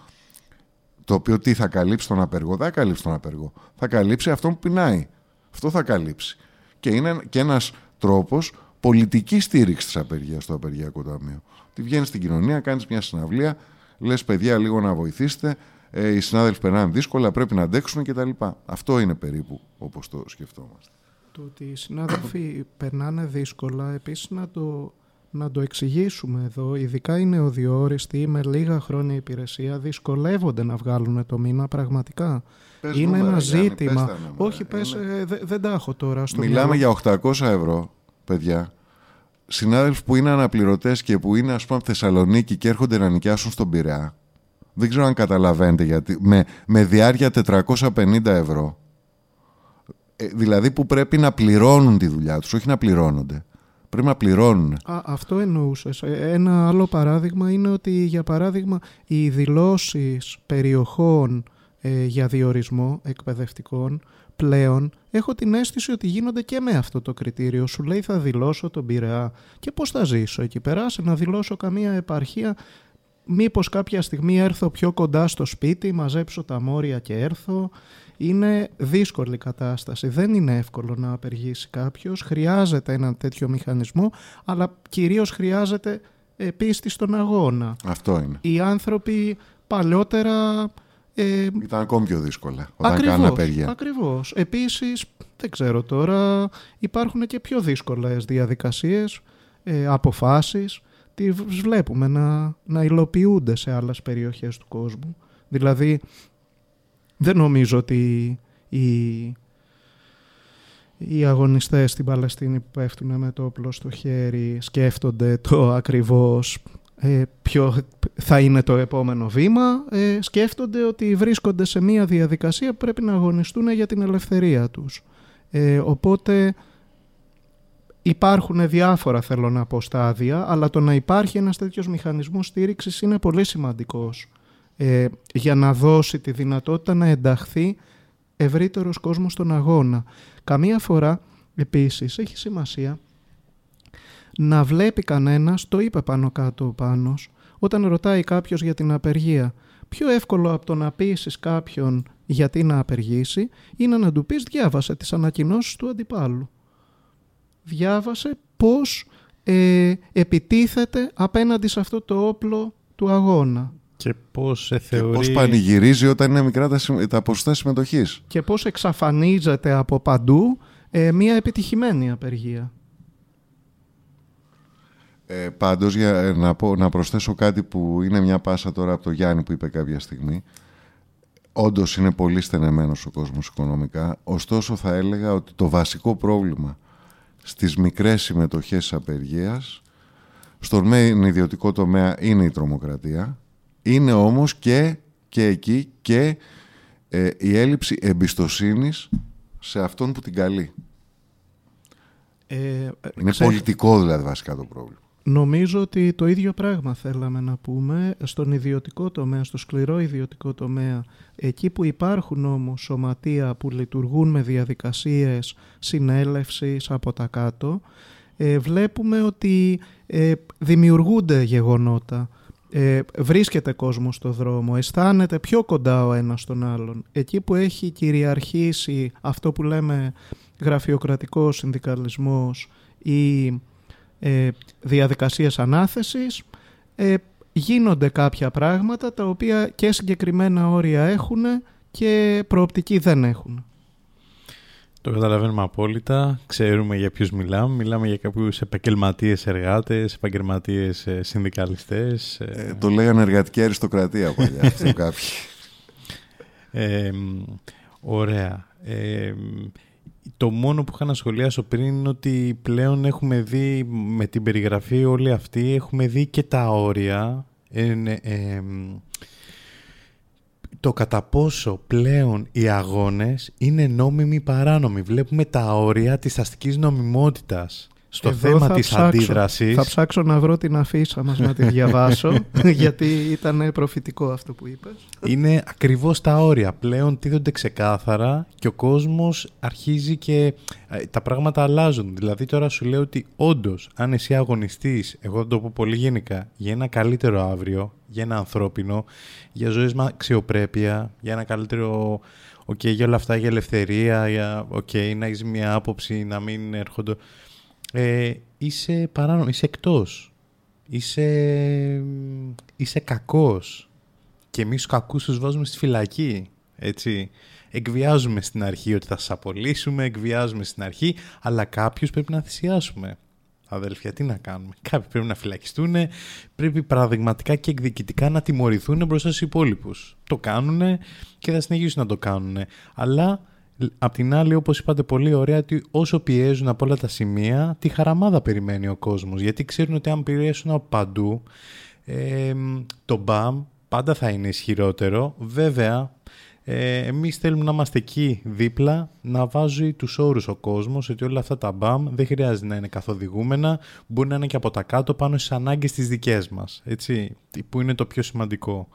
Speaker 3: Το οποίο τι θα καλύψει τον απεργό, δεν θα καλύψει τον απεργό. Θα καλύψει αυτόν που πεινάει. Αυτό θα καλύψει. Και είναι και ένας τρόπος πολιτικής στήριξης της απεργίας στο Απεργιακό Ταμείο. Τη βγαίνεις στην κοινωνία, κάνεις μια συναυλία, λες παιδιά λίγο να βοηθήσετε, ε, οι συνάδελφοι περνάνε δύσκολα, πρέπει να αντέξουν κτλ. Αυτό είναι περίπου όπως το σκεφτόμαστε.
Speaker 4: Το ότι οι συνάδελφοι περνάνε δύσκολα, επίσης να το να το εξηγήσουμε εδώ, ειδικά οι νεοδιόριστοι με λίγα χρόνια υπηρεσία δυσκολεύονται να βγάλουν το μήνα πραγματικά.
Speaker 3: Πες
Speaker 4: είναι
Speaker 3: νούμερα,
Speaker 4: ένα
Speaker 3: Γιάννη,
Speaker 4: ζήτημα.
Speaker 3: πες τα νούμερα.
Speaker 4: Όχι, πες, ε, δε- δεν τα έχω τώρα στο
Speaker 3: Μιλάμε
Speaker 4: μυαλό.
Speaker 3: για 800 ευρώ, παιδιά. Συνάδελφοι που είναι αναπληρωτές και που είναι ας πούμε από Θεσσαλονίκη και έρχονται να νοικιάσουν στον Πειραιά. Δεν ξέρω αν καταλαβαίνετε γιατί. Με, με διάρκεια 450 ευρώ. Ε, δηλαδή που πρέπει να πληρώνουν τη δουλειά τους, όχι να πληρώνονται. Πρέπει να πληρώνουν.
Speaker 4: Α, αυτό εννοούσες. Ε, Ένα άλλο παράδειγμα είναι ότι, για παράδειγμα, οι δηλώσεις περιοχών ε, για διορισμό εκπαιδευτικών πλέον έχω την αίσθηση ότι γίνονται και με αυτό το κριτήριο. Σου λέει θα δηλώσω τον Πειραιά και πώς θα ζήσω εκεί πέρα, σε να δηλώσω καμία επαρχία μήπως κάποια στιγμή έρθω πιο κοντά στο σπίτι, μαζέψω τα μόρια και έρθω. Είναι δύσκολη κατάσταση. Δεν είναι εύκολο να απεργήσει κάποιος. Χρειάζεται ένα τέτοιο μηχανισμό, αλλά κυρίως χρειάζεται ε, πίστη στον αγώνα.
Speaker 3: Αυτό είναι.
Speaker 4: Οι άνθρωποι παλιότερα... Ε,
Speaker 3: Ήταν ακόμη πιο δύσκολα όταν
Speaker 4: ακριβώς,
Speaker 3: κάνουν απεργία.
Speaker 4: Ακριβώς. Επίσης, δεν ξέρω τώρα, υπάρχουν και πιο δύσκολες διαδικασίες, ε, αποφάσεις. Τις βλέπουμε να, να υλοποιούνται σε άλλες περιοχές του κόσμου. Δηλαδή, δεν νομίζω ότι οι, οι αγωνιστές στην Παλαιστίνη που πέφτουν με το όπλο στο χέρι σκέφτονται το ακριβώς ε, ποιο θα είναι το επόμενο βήμα. Ε, σκέφτονται ότι βρίσκονται σε μια διαδικασία που πρέπει να αγωνιστούν για την ελευθερία τους. Ε, οπότε υπάρχουν διάφορα θέλω να πω στάδια, αλλά το να υπάρχει ένας τέτοιος μηχανισμός στήριξης είναι πολύ σημαντικός ε, για να δώσει τη δυνατότητα να ενταχθεί ευρύτερος κόσμος στον αγώνα. Καμία φορά επίσης έχει σημασία να βλέπει κανένας, το είπε πάνω κάτω ο Πάνος, όταν ρωτάει κάποιος για την απεργία. Πιο εύκολο από το να πείσεις κάποιον γιατί να απεργήσει είναι να του πεις διάβασε τις ανακοινώσεις του αντιπάλου. Διάβασε πώς ε, επιτίθεται απέναντι σε αυτό το όπλο του αγώνα.
Speaker 2: Και πώς, θεωρεί...
Speaker 3: πώς πανηγυρίζει όταν είναι μικρά τα, τα ποσοστά συμμετοχής.
Speaker 4: Και πώς εξαφανίζεται από παντού ε, μια επιτυχημένη απεργία.
Speaker 3: Ε, πάντως, για ε, να, πω, να προσθέσω κάτι που είναι μια πάσα τώρα από το Γιάννη που είπε κάποια στιγμή. Όντως είναι πολύ στενεμένος ο κόσμος οικονομικά. Ωστόσο θα έλεγα ότι το βασικό πρόβλημα στις μικρές συμμετοχές απεργίας στον μέν ιδιωτικό τομέα είναι η τρομοκρατία. Είναι όμως και, και εκεί και ε, η έλλειψη εμπιστοσύνης σε αυτόν που την καλεί. Ε, είναι πολιτικό δηλαδή βασικά το πρόβλημα.
Speaker 4: Νομίζω ότι το ίδιο πράγμα θέλαμε να πούμε στον ιδιωτικό τομέα, στο σκληρό ιδιωτικό τομέα. Εκεί που υπάρχουν όμως σωματεία που λειτουργούν με διαδικασίες συνέλευσης από τα κάτω, ε, βλέπουμε ότι ε, δημιουργούνται γεγονότα. Ε, βρίσκεται κόσμος στο δρόμο, αισθάνεται πιο κοντά ο ένας στον άλλον. Εκεί που έχει κυριαρχήσει αυτό που λέμε γραφειοκρατικό συνδικαλισμός ή ε, διαδικασίες ανάθεσης, ε, γίνονται κάποια πράγματα τα οποία και συγκεκριμένα όρια έχουν και προοπτική δεν έχουν.
Speaker 2: Το καταλαβαίνουμε απόλυτα. Ξέρουμε για ποιους μιλάμε. Μιλάμε για κάποιους επαγγελματίες εργάτες, επαγγελματίες ε, συνδικαλιστές.
Speaker 3: Ε, ε, το λέγανε εργατική αριστοκρατία παλιά αυτό κάποιοι.
Speaker 2: ωραία. το μόνο που είχα να σχολιάσω πριν είναι ότι πλέον έχουμε δει με την περιγραφή όλη αυτή, έχουμε δει και τα όρια το κατά πόσο πλέον οι αγώνες είναι νόμιμοι ή παράνομοι. Βλέπουμε τα όρια της αστικής νομιμότητας στο Εδώ θέμα της ψάξω, αντίδρασης.
Speaker 4: Θα ψάξω να βρω την αφίσα μας να τη διαβάσω, γιατί ήταν προφητικό αυτό που είπες.
Speaker 2: Είναι ακριβώς τα όρια. Πλέον τίθονται ξεκάθαρα και ο κόσμος αρχίζει και ε, τα πράγματα αλλάζουν. Δηλαδή τώρα σου λέω ότι όντως, αν εσύ αγωνιστείς, εγώ θα το πω πολύ γενικά, για ένα καλύτερο αύριο, για ένα ανθρώπινο, για ζωές με αξιοπρέπεια, για ένα καλύτερο... Οκ, για όλα αυτά, για ελευθερία, για okay, να έχεις μια άποψη, να μην έρχονται ε, είσαι παράνομος, είσαι εκτός. Είσαι, είσαι κακός. Και εμείς τους κακούς τους βάζουμε στη φυλακή. Έτσι. Εκβιάζουμε στην αρχή ότι θα σας απολύσουμε, εκβιάζουμε στην αρχή, αλλά κάποιους πρέπει να θυσιάσουμε. Αδέλφια, τι να κάνουμε; Κάποιοι πρέπει να φυλακιστούν, πρέπει παραδειγματικά και εκδικητικά να τιμωρηθούν μπροστά στους υπόλοιπους. Το κάνουν και θα συνεχίσουν να το κάνουν. Αλλά Απ' την άλλη, όπως είπατε πολύ ωραία, ότι όσο πιέζουν από όλα τα σημεία, τη χαραμάδα περιμένει ο κόσμος. Γιατί ξέρουν ότι αν πιέσουν από παντού, ε, το μπαμ πάντα θα είναι ισχυρότερο. Βέβαια, ε, εμείς θέλουμε να είμαστε εκεί δίπλα, να βάζει τους όρους ο κόσμος, ότι όλα αυτά τα μπαμ δεν χρειάζεται να είναι καθοδηγούμενα, μπορεί να είναι και από τα κάτω πάνω στις ανάγκες τις δικές μας, έτσι, που είναι το πιο σημαντικό.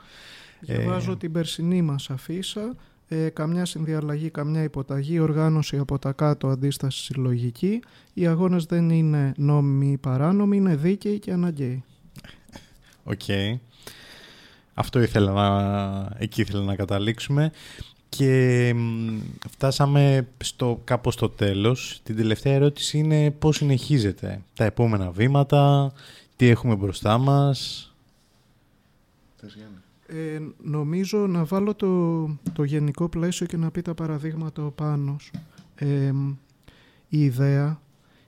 Speaker 4: Διαβάζω ε, την περσινή μας αφίσα ε, καμιά συνδιαλλαγή, καμιά υποταγή, οργάνωση από τα κάτω, αντίσταση συλλογική. Οι αγώνες δεν είναι νόμιμοι ή παράνομοι, είναι δίκαιοι και αναγκαίοι.
Speaker 2: Οκ. Αυτό ήθελα να, εκεί ήθελα να καταλήξουμε. Και φτάσαμε στο, κάπως στο τέλος. Την τελευταία ερώτηση είναι πώς συνεχίζετε τα επόμενα βήματα, τι έχουμε μπροστά μας.
Speaker 4: Ε, νομίζω να βάλω το, το γενικό πλαίσιο και να πει τα παραδείγματα ο Πάνος. Ε, η ιδέα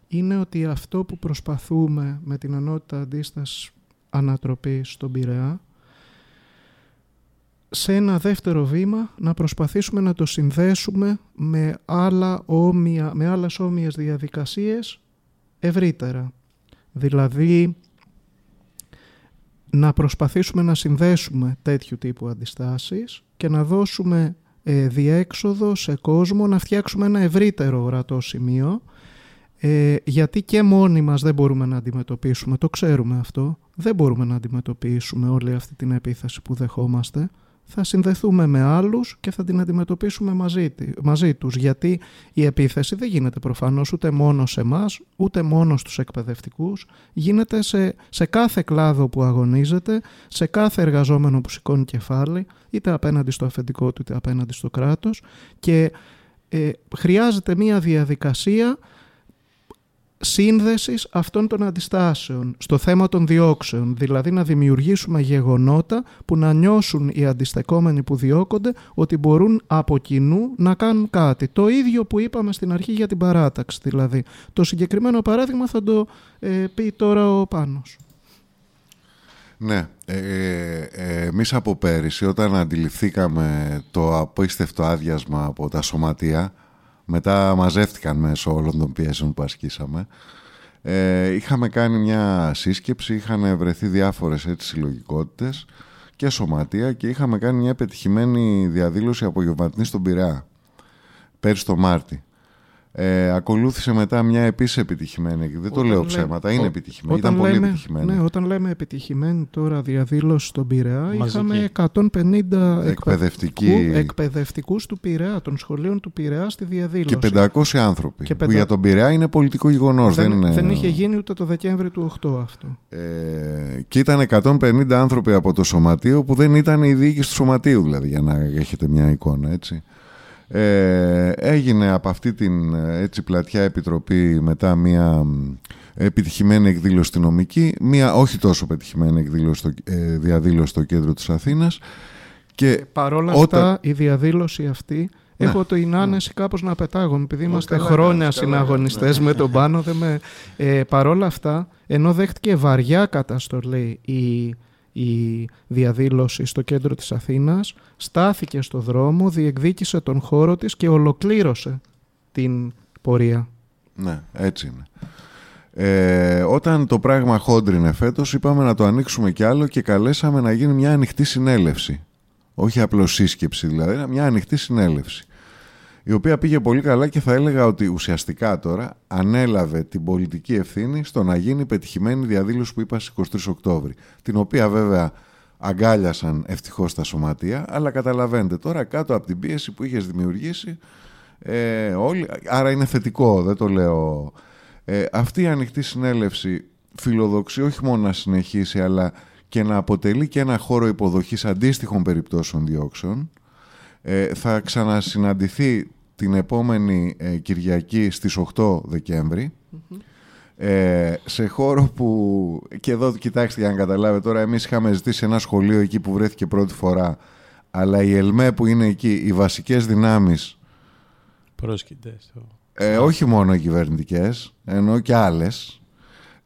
Speaker 4: είναι ότι αυτό που προσπαθούμε με την ενότητα αντίστασης ανατροπής στον Πειραιά σε ένα δεύτερο βήμα να προσπαθήσουμε να το συνδέσουμε με, άλλα όμοια, με άλλες όμοιες διαδικασίες ευρύτερα. Δηλαδή να προσπαθήσουμε να συνδέσουμε τέτοιου τύπου αντιστάσεις και να δώσουμε ε, διέξοδο σε κόσμο, να φτιάξουμε ένα ευρύτερο ορατό σημείο, ε, γιατί και μόνοι μας δεν μπορούμε να αντιμετωπίσουμε, το ξέρουμε αυτό, δεν μπορούμε να αντιμετωπίσουμε όλη αυτή την επίθεση που δεχόμαστε. Θα συνδεθούμε με άλλους και θα την αντιμετωπίσουμε μαζί, μαζί τους. Γιατί η επίθεση δεν γίνεται προφανώς ούτε μόνο σε εμάς, ούτε μόνο στους εκπαιδευτικούς. Γίνεται σε, σε κάθε κλάδο που αγωνίζεται, σε κάθε εργαζόμενο που σηκώνει κεφάλι, είτε απέναντι στο αφεντικό του είτε απέναντι στο κράτος και ε, χρειάζεται μια διαδικασία σύνδεσης αυτών των αντιστάσεων στο θέμα των διώξεων, δηλαδή να δημιουργήσουμε γεγονότα που να νιώσουν οι αντιστεκόμενοι που διώκονται ότι μπορούν από κοινού να κάνουν κάτι. Το ίδιο που είπαμε στην αρχή για την παράταξη δηλαδή. Το συγκεκριμένο παράδειγμα θα το ε, πει τώρα ο Πάνος.
Speaker 3: Ναι, ε, ε, ε, εμείς από πέρυσι όταν αντιληφθήκαμε το απίστευτο άδειασμα από τα σωματεία μετά μαζεύτηκαν μέσω όλων των πιέσεων που ασκήσαμε. Ε, είχαμε κάνει μια σύσκεψη, είχαν βρεθεί διάφορες έτσι συλλογικότητες και σωματεία και είχαμε κάνει μια πετυχημένη διαδήλωση απογευματινή στον Πειραιά πέρυσι το Μάρτι. Ε, ακολούθησε μετά μια επίσης επιτυχημένη. Δεν το λέω ψέματα, είναι επιτυχημένη. Ήταν
Speaker 4: λέμε,
Speaker 3: πολύ επιτυχημένη.
Speaker 4: Ναι, όταν λέμε επιτυχημένη τώρα διαδήλωση στον Πειραιά, είχαμε 150
Speaker 3: εκπαιδευτικοί...
Speaker 4: εκπαιδευτικούς του Πειραιά, των σχολείων του Πειραιά στη διαδήλωση.
Speaker 3: Και 500 άνθρωποι. Και Που για τον Πειραιά είναι πολιτικό γεγονός.
Speaker 4: Δεν,
Speaker 3: δεν, είναι...
Speaker 4: δεν είχε γίνει ούτε το Δεκέμβρη του 8 αυτό.
Speaker 3: Ε, και ήταν 150 άνθρωποι από το σωματείο που δεν ήταν η διοίκηση του σωματείου, δηλαδή, για να έχετε μια εικόνα έτσι. Ε, έγινε από αυτή την έτσι πλατιά επιτροπή μετά μια επιτυχημένη εκδήλωση νομική, μια όχι τόσο επιτυχημένη εκδήλωση στο, ε, διαδήλωση στο κέντρο της Αθήνας και
Speaker 4: παρόλα αυτά η διαδήλωση αυτή ναι. έχω το ινάνεση ναι. κάπως να πετάγω επειδή είμαστε καλά, χρόνια συναγωνιστές με τον Πάνο με, ε, παρόλα αυτά ενώ δέχτηκε βαριά καταστολή η η διαδήλωση στο κέντρο της Αθήνας, στάθηκε στο δρόμο, διεκδίκησε τον χώρο της και ολοκλήρωσε την πορεία.
Speaker 3: Ναι, έτσι είναι. Ε, όταν το πράγμα χόντρινε φέτος, είπαμε να το ανοίξουμε κι άλλο και καλέσαμε να γίνει μια ανοιχτή συνέλευση. Όχι απλώς σύσκεψη δηλαδή, μια ανοιχτή συνέλευση η οποία πήγε πολύ καλά και θα έλεγα ότι ουσιαστικά τώρα ανέλαβε την πολιτική ευθύνη στο να γίνει πετυχημένη διαδήλωση που είπα στις 23 Οκτώβρη, την οποία βέβαια αγκάλιασαν ευτυχώς τα σωματεία, αλλά καταλαβαίνετε τώρα κάτω από την πίεση που είχες δημιουργήσει, ε, όλοι, άρα είναι θετικό, δεν το λέω. Ε, αυτή η ανοιχτή συνέλευση φιλοδοξεί όχι μόνο να συνεχίσει, αλλά και να αποτελεί και ένα χώρο υποδοχής αντίστοιχων περιπτώσεων διώξεων, ε, θα ξανασυναντηθεί την επόμενη ε, Κυριακή στις 8 δεκεμβρη ε, σε χώρο που και εδώ κοιτάξτε για να καταλάβετε τώρα εμείς είχαμε ζητήσει ένα σχολείο εκεί που βρέθηκε πρώτη φορά αλλά η ΕΛΜΕ που είναι εκεί οι βασικές δυνάμεις
Speaker 2: Πρόσκητες
Speaker 3: ε, όχι μόνο οι κυβερνητικές ενώ και άλλες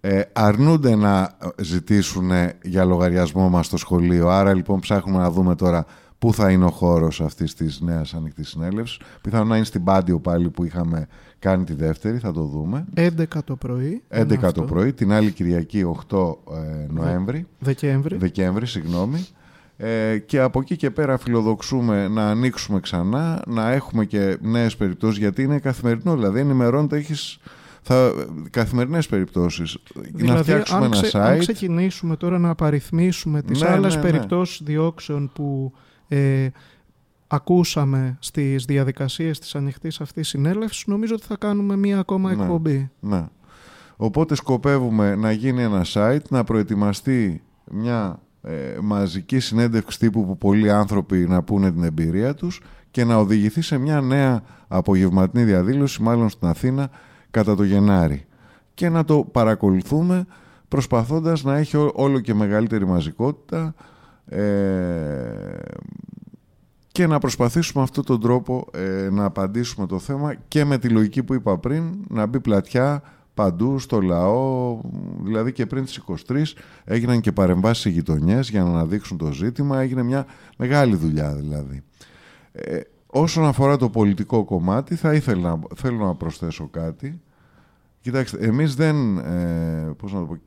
Speaker 3: ε, αρνούνται να ζητήσουν για λογαριασμό μας το σχολείο. Άρα λοιπόν ψάχνουμε να δούμε τώρα πού θα είναι ο χώρος αυτής της νέας ανοιχτής συνέλευσης. Πιθανόν να είναι στην Πάντιο πάλι που είχαμε κάνει τη δεύτερη, θα το δούμε.
Speaker 4: 11 το πρωί.
Speaker 3: 11 το πρωί, την άλλη Κυριακή 8 ε, Νοέμβρη.
Speaker 4: Δεκέμβρη.
Speaker 3: Δεκέμβρη, συγγνώμη. Ε, και από εκεί και πέρα φιλοδοξούμε να ανοίξουμε ξανά, να έχουμε και νέες περιπτώσεις, γιατί είναι καθημερινό, δηλαδή ενημερώνεται, έχεις θα, καθημερινές περιπτώσεις.
Speaker 4: Δηλαδή, να φτιάξουμε ένα site. Αν ξεκινήσουμε τώρα να απαριθμίσουμε τις ναι, άλλες ναι, ναι. περιπτώσεις διώξεων που ε, ακούσαμε στις διαδικασίες της ανοιχτής αυτής συνέλευσης, νομίζω ότι θα κάνουμε μία ακόμα ναι, εκπομπή.
Speaker 3: Ναι. Οπότε σκοπεύουμε να γίνει ένα site, να προετοιμαστεί μια ε, μαζική συνέντευξη τύπου που πολλοί άνθρωποι να πούνε την εμπειρία τους και να οδηγηθεί σε μια νέα απογευματινή διαδήλωση, μάλλον στην Αθήνα, κατά το Γενάρη. Και να το παρακολουθούμε προσπαθώντας να έχει όλο και μεγαλύτερη μαζικότητα ε, και να προσπαθήσουμε αυτόν τον τρόπο ε, να απαντήσουμε το θέμα και με τη λογική που είπα πριν, να μπει πλατιά παντού στο λαό, δηλαδή και πριν τις 23 έγιναν και παρεμβάσεις σε γειτονιές για να αναδείξουν το ζήτημα, έγινε μια μεγάλη δουλειά δηλαδή. Ε, όσον αφορά το πολιτικό κομμάτι θα ήθελα να, θέλω να προσθέσω κάτι. Κοιτάξτε, εμείς δεν, ε, πώς να το πω,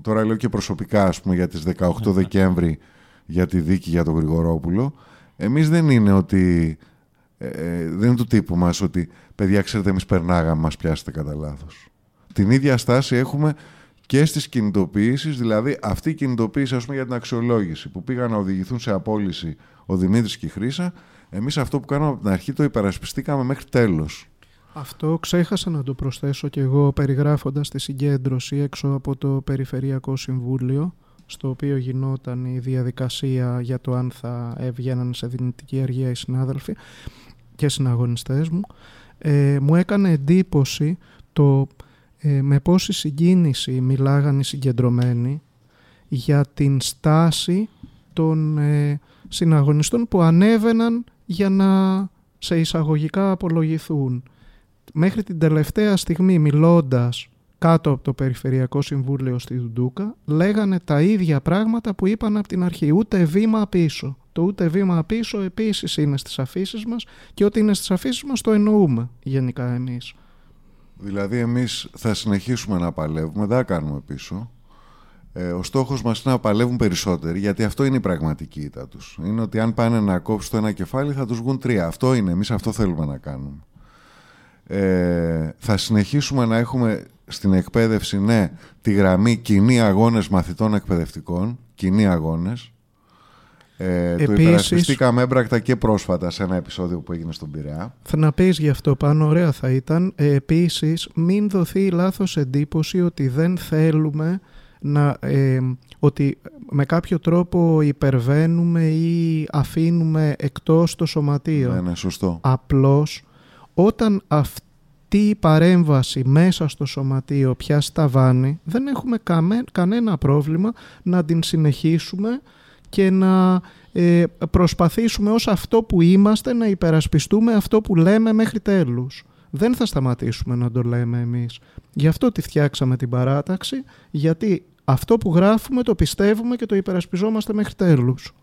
Speaker 3: τώρα λέω και προσωπικά ας πούμε για τις 18 Δεκέμβρη για τη δίκη για τον Γρηγορόπουλο. Εμείς δεν είναι ότι... Ε, ε, δεν είναι του τύπου μας ότι παιδιά ξέρετε εμείς περνάγαμε μας πιάσετε κατά λάθος. Την ίδια στάση έχουμε και στις κινητοποιήσεις, δηλαδή αυτή η κινητοποίηση ας πούμε, για την αξιολόγηση που πήγαν να οδηγηθούν σε απόλυση ο Δημήτρης και η Χρύσα, εμείς αυτό που κάναμε από την αρχή το υπερασπιστήκαμε μέχρι τέλος.
Speaker 4: Αυτό ξέχασα να το προσθέσω και εγώ περιγράφοντας τη συγκέντρωση έξω από το Περιφερειακό Συμβούλιο στο οποίο γινόταν η διαδικασία για το αν θα έβγαιναν σε δυνητική αργία οι συνάδελφοι και συναγωνιστές μου ε, μου έκανε εντύπωση το ε, με πόση συγκίνηση μιλάγαν οι συγκεντρωμένοι για την στάση των ε, συναγωνιστών που ανέβαιναν για να σε εισαγωγικά απολογηθούν. Μέχρι την τελευταία στιγμή μιλώντας κάτω από το Περιφερειακό Συμβούλιο στη Δουντούκα λέγανε τα ίδια πράγματα που είπαν από την αρχή, ούτε βήμα πίσω. Το ούτε βήμα πίσω επίσης είναι στις αφήσεις μας και ό,τι είναι στις αφήσεις μας το εννοούμε γενικά εμείς.
Speaker 3: Δηλαδή εμείς θα συνεχίσουμε να παλεύουμε, δεν θα κάνουμε πίσω. Ε, ο στόχος μας είναι να παλεύουν περισσότεροι, γιατί αυτό είναι η πραγματική ήττα τους. Είναι ότι αν πάνε να κόψουν το ένα κεφάλι θα τους βγουν τρία. Αυτό είναι, εμείς αυτό θέλουμε να κάνουμε. Ε, θα συνεχίσουμε να έχουμε στην εκπαίδευση, ναι, τη γραμμή κοινή αγώνες μαθητών εκπαιδευτικών, κοινή αγώνες. Ε, Επίσης, το υπερασπιστήκαμε έμπρακτα και πρόσφατα σε ένα επεισόδιο που έγινε στον Πειραιά.
Speaker 4: Θα να πεις γι' αυτό πάνω, ωραία θα ήταν. Ε, επίσης, μην δοθεί λάθος εντύπωση ότι δεν θέλουμε να, ε, ότι με κάποιο τρόπο υπερβαίνουμε ή αφήνουμε εκτός το σωματείο.
Speaker 3: Ναι, ναι, σωστό.
Speaker 4: Απλώς, όταν αυτή η παρέμβαση μέσα στο σωματείο πια σταβάνει, δεν έχουμε κανένα πρόβλημα να την συνεχίσουμε και να ε, προσπαθήσουμε ως αυτό που είμαστε να υπερασπιστούμε αυτό που λέμε μέχρι τέλους. Δεν θα σταματήσουμε να το λέμε εμείς. Γι' αυτό τη φτιάξαμε την παράταξη, γιατί αυτό που γράφουμε το πιστεύουμε και το υπερασπιζόμαστε μέχρι τέλους.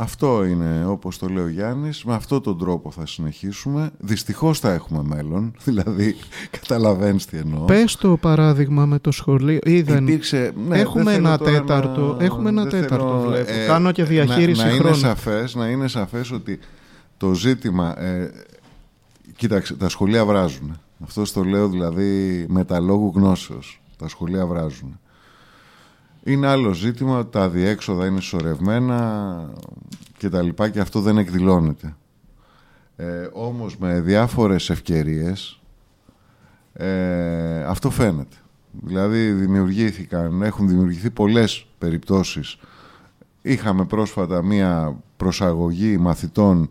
Speaker 3: Αυτό είναι όπως το λέει ο Γιάννης, με αυτόν τον τρόπο θα συνεχίσουμε. Δυστυχώς θα έχουμε μέλλον, δηλαδή καταλαβαίνεις τι εννοώ.
Speaker 4: Πες το παράδειγμα με το σχολείο. Είδαν...
Speaker 3: Υπήρξε, ναι,
Speaker 4: έχουμε, ένα τέταρτο, να... έχουμε ένα τέταρτο, βλέπω. Ε, Κάνω και διαχείριση
Speaker 3: να, να
Speaker 4: χρόνου.
Speaker 3: Είναι σαφές, να είναι σαφές ότι το ζήτημα... Ε, κοίταξε, τα σχολεία βράζουν. Αυτό το λέω δηλαδή με τα λόγου γνώσεως. Τα σχολεία βράζουν. Είναι άλλο ζήτημα, τα διέξοδα είναι σωρευμένα και τα λοιπά και αυτό δεν εκδηλώνεται. Ε, όμως με διάφορες ευκαιρίες ε, αυτό φαίνεται. Δηλαδή δημιουργήθηκαν, έχουν δημιουργηθεί πολλές περιπτώσεις. Είχαμε πρόσφατα μία προσαγωγή μαθητών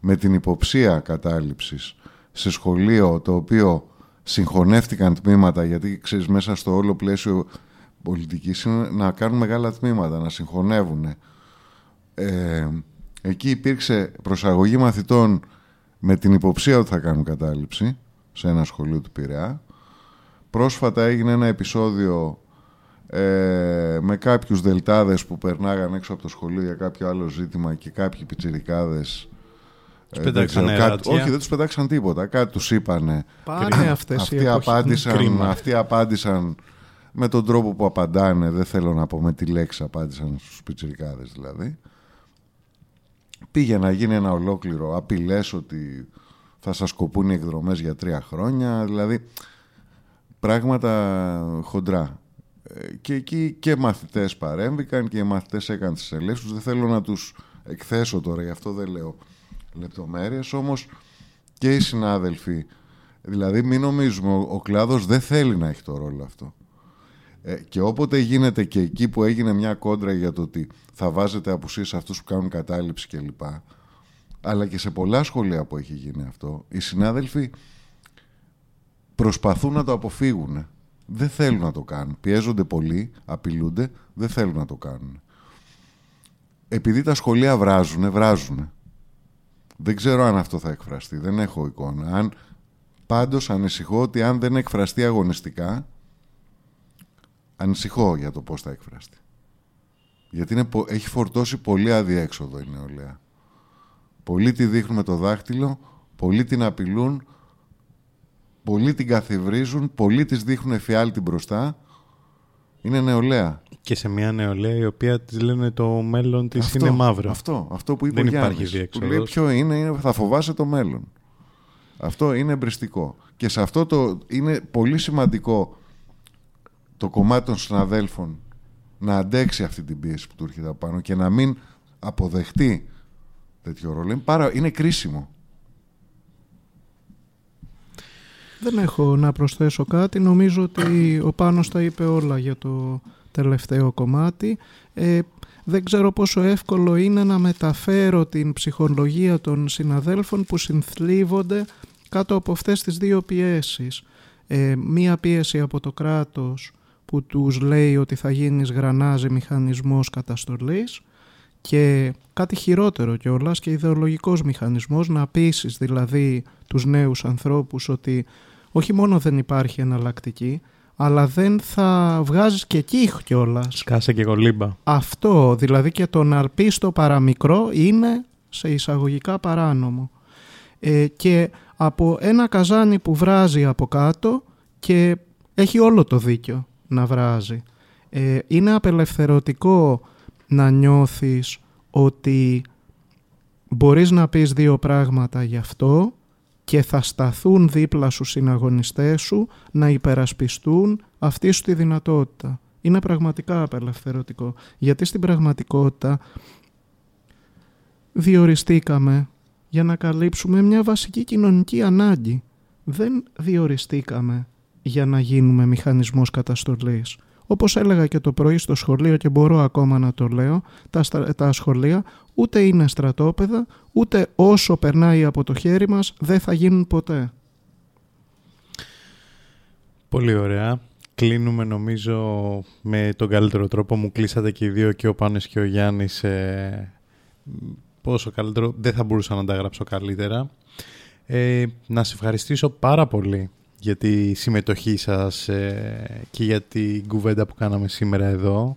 Speaker 3: με την υποψία κατάληψης σε σχολείο το οποίο συγχωνεύτηκαν τμήματα γιατί ξέρεις μέσα στο όλο πλαίσιο πολιτικής είναι να κάνουν μεγάλα τμήματα, να συγχωνεύουν. Ε, εκεί υπήρξε προσαγωγή μαθητών με την υποψία ότι θα κάνουν κατάληψη σε ένα σχολείο του Πειραιά. Πρόσφατα έγινε ένα επεισόδιο ε, με κάποιους δελτάδες που περνάγαν έξω από το σχολείο για κάποιο άλλο ζήτημα και κάποιοι πιτσιρικάδες
Speaker 2: ε, κάτι,
Speaker 3: όχι, δεν τους πετάξαν τίποτα. Κάτι τους είπανε.
Speaker 4: Πάνε αυτές
Speaker 3: αυτοί,
Speaker 4: οι
Speaker 3: απάντησαν, αυτοί απάντησαν με τον τρόπο που απαντάνε, δεν θέλω να πω με τη λέξη απάντησαν στους πιτσιρικάδες δηλαδή. Πήγε να γίνει ένα ολόκληρο απειλές ότι θα σας κοπούν οι εκδρομές για τρία χρόνια, δηλαδή πράγματα χοντρά. Ε, και εκεί και μαθητές παρέμβηκαν και οι μαθητές έκαναν τις ελεύσεις Δεν θέλω να τους εκθέσω τώρα, γι' αυτό δεν λέω λεπτομέρειες, όμως και οι συνάδελφοι, δηλαδή μην νομίζουμε, ο, ο κλάδος δεν θέλει να έχει το ρόλο αυτό. Ε, και όποτε γίνεται και εκεί που έγινε μια κόντρα για το ότι θα βάζετε απουσίες σε αυτούς που κάνουν κατάληψη κλπ. Αλλά και σε πολλά σχολεία που έχει γίνει αυτό, οι συνάδελφοι προσπαθούν να το αποφύγουν. Δεν θέλουν να το κάνουν. Πιέζονται πολύ, απειλούνται, δεν θέλουν να το κάνουν. Επειδή τα σχολεία βράζουν, βράζουν. Δεν ξέρω αν αυτό θα εκφραστεί, δεν έχω εικόνα. Αν, πάντως ανησυχώ ότι αν δεν εκφραστεί αγωνιστικά, ανησυχώ για το πώς θα εκφραστεί. Γιατί είναι, έχει φορτώσει πολύ αδιέξοδο η νεολαία. Πολλοί τη δείχνουν με το δάχτυλο, πολλοί την απειλούν, πολλοί την καθιβρίζουν, πολλοί της δείχνουν εφιάλτη μπροστά. Είναι νεολαία.
Speaker 2: Και σε μια νεολαία η οποία της λένε το μέλλον της είναι μαύρο.
Speaker 3: Αυτό, αυτό που είπε
Speaker 2: Δεν
Speaker 3: ο Γιάννης,
Speaker 2: υπάρχει
Speaker 3: που λέει ποιο είναι, είναι, θα φοβάσαι το μέλλον. Αυτό είναι εμπριστικό. Και σε αυτό το είναι πολύ σημαντικό το κομμάτι των συναδέλφων να αντέξει αυτή την πίεση που του έρχεται απάνω και να μην αποδεχτεί τέτοιο ρόλο είναι, πάρα, είναι κρίσιμο.
Speaker 4: Δεν έχω να προσθέσω κάτι. Νομίζω ότι ο Πάνος τα είπε όλα για το τελευταίο κομμάτι. Ε, δεν ξέρω πόσο εύκολο είναι να μεταφέρω την ψυχολογία των συναδέλφων που συνθλίβονται κάτω από αυτές τις δύο πιέσεις. Ε, μία πίεση από το κράτος που τους λέει ότι θα γίνεις γρανάζι μηχανισμός καταστολής και κάτι χειρότερο κιόλας και ιδεολογικός μηχανισμός να πείσει δηλαδή τους νέους ανθρώπους ότι όχι μόνο δεν υπάρχει εναλλακτική αλλά δεν θα βγάζεις και εκεί κιόλας.
Speaker 2: Σκάσε και κολύμπα.
Speaker 4: Αυτό, δηλαδή και το να αρπείς το παραμικρό είναι σε εισαγωγικά παράνομο. Ε, και από ένα καζάνι που βράζει από κάτω και έχει όλο το δίκιο να βράζει. Ε, είναι απελευθερωτικό να νιώθεις ότι μπορείς να πεις δύο πράγματα γι' αυτό και θα σταθούν δίπλα σου συναγωνιστές σου να υπερασπιστούν αυτή σου τη δυνατότητα. Είναι πραγματικά απελευθερωτικό. Γιατί στην πραγματικότητα διοριστήκαμε για να καλύψουμε μια βασική κοινωνική ανάγκη. Δεν διοριστήκαμε για να γίνουμε μηχανισμός καταστολής. Όπως έλεγα και το πρωί στο σχολείο και μπορώ ακόμα να το λέω, τα, τα σχολεία ούτε είναι στρατόπεδα, ούτε όσο περνάει από το χέρι μας δεν θα γίνουν ποτέ.
Speaker 2: Πολύ ωραία. Κλείνουμε νομίζω με τον καλύτερο τρόπο. Μου κλείσατε και οι δύο και ο Πάνος και ο Γιάννης. Ε, πόσο καλύτερο. Δεν θα μπορούσα να τα γράψω καλύτερα. Ε, να σε ευχαριστήσω πάρα πολύ για τη συμμετοχή σας ε, και για την κουβέντα που κάναμε σήμερα εδώ.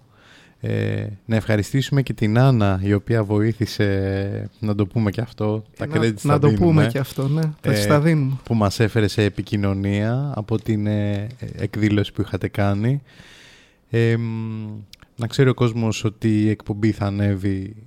Speaker 2: Ε, να ευχαριστήσουμε και την Άννα η οποία βοήθησε να το πούμε και αυτό τα
Speaker 4: να, να το πούμε και αυτό ναι ε, δίνουμε.
Speaker 2: που μας έφερε σε επικοινωνία από την ε, εκδήλωση που είχατε κάνει να ξέρει ο κόσμος ότι η εκπομπή θα ανέβει ε,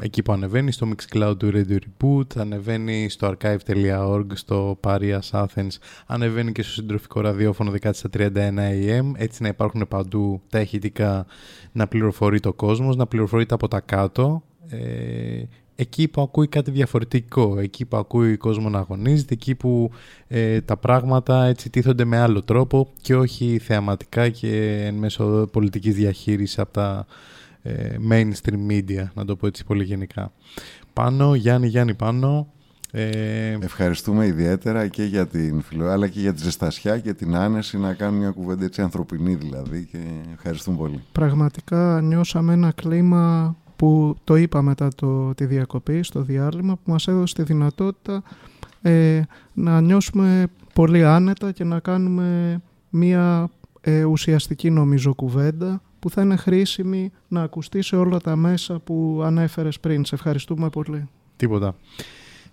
Speaker 2: εκεί που ανεβαίνει, στο Mixcloud του Radio Reboot, θα ανεβαίνει στο archive.org, στο Parias Athens, ανεβαίνει και στο συντροφικό ραδιόφωνο 10 31 AM, έτσι να υπάρχουν παντού τα ηχητικά να πληροφορεί το κόσμος, να πληροφορείται από τα κάτω, ε, εκεί που ακούει κάτι διαφορετικό, εκεί που ακούει ο κόσμο να αγωνίζεται, εκεί που ε, τα πράγματα έτσι τίθονται με άλλο τρόπο και όχι θεαματικά και εν μέσω πολιτικής διαχείρισης από τα ε, mainstream media, να το πω έτσι πολύ γενικά. Πάνω, Γιάννη, Γιάννη πάνω.
Speaker 3: Ε... Ευχαριστούμε ιδιαίτερα και για την φιλο, αλλά και για τη ζεστασιά και την άνεση να κάνουμε μια κουβέντα έτσι ανθρωπινή δηλαδή και ευχαριστούμε πολύ.
Speaker 4: Πραγματικά νιώσαμε ένα κλίμα που το είπα μετά το, τη διακοπή, στο διάλειμμα, που μας έδωσε τη δυνατότητα ε, να νιώσουμε πολύ άνετα και να κάνουμε μία ε, ουσιαστική νομίζω κουβέντα που θα είναι χρήσιμη να ακουστεί σε όλα τα μέσα που ανέφερες πριν. Σε ευχαριστούμε πολύ.
Speaker 2: Τίποτα.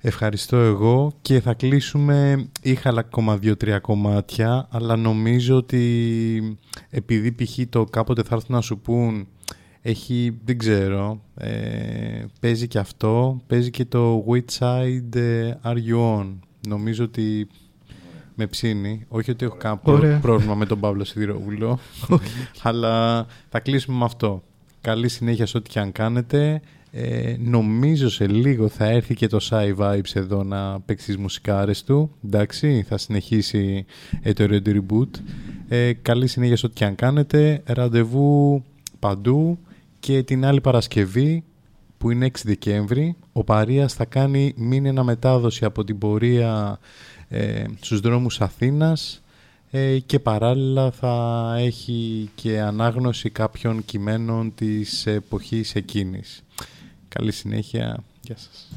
Speaker 2: Ευχαριστώ εγώ και θα κλείσουμε, είχα ακόμα δύο-τρία κομμάτια, αλλά νομίζω ότι επειδή π.χ. το κάποτε θα έρθουν να σου πούν έχει, δεν ξέρω, ε, παίζει και αυτό, παίζει και το Which Side ε, Are You On. Νομίζω ότι με ψήνει. Όχι ότι έχω κάποιο πρόβλημα με τον Παύλο Σιδηροβούλο, αλλά θα κλείσουμε με αυτό. Καλή συνέχεια σε ό,τι και αν κάνετε. Ε, νομίζω σε λίγο θα έρθει και το Sci Vibes εδώ να παίξει τις μουσικάρες του. Εντάξει, θα συνεχίσει ε, το Radio Reboot. Ε, καλή συνέχεια σε ό,τι και αν κάνετε. Ραντεβού παντού. Και την άλλη Παρασκευή που είναι 6 Δεκέμβρη ο Παρίας θα κάνει μήνυνα μετάδοση από την πορεία ε, στους δρόμους Αθήνας ε, και παράλληλα θα έχει και ανάγνωση κάποιων κειμένων της εποχής εκείνης. Καλή συνέχεια. Γεια σας.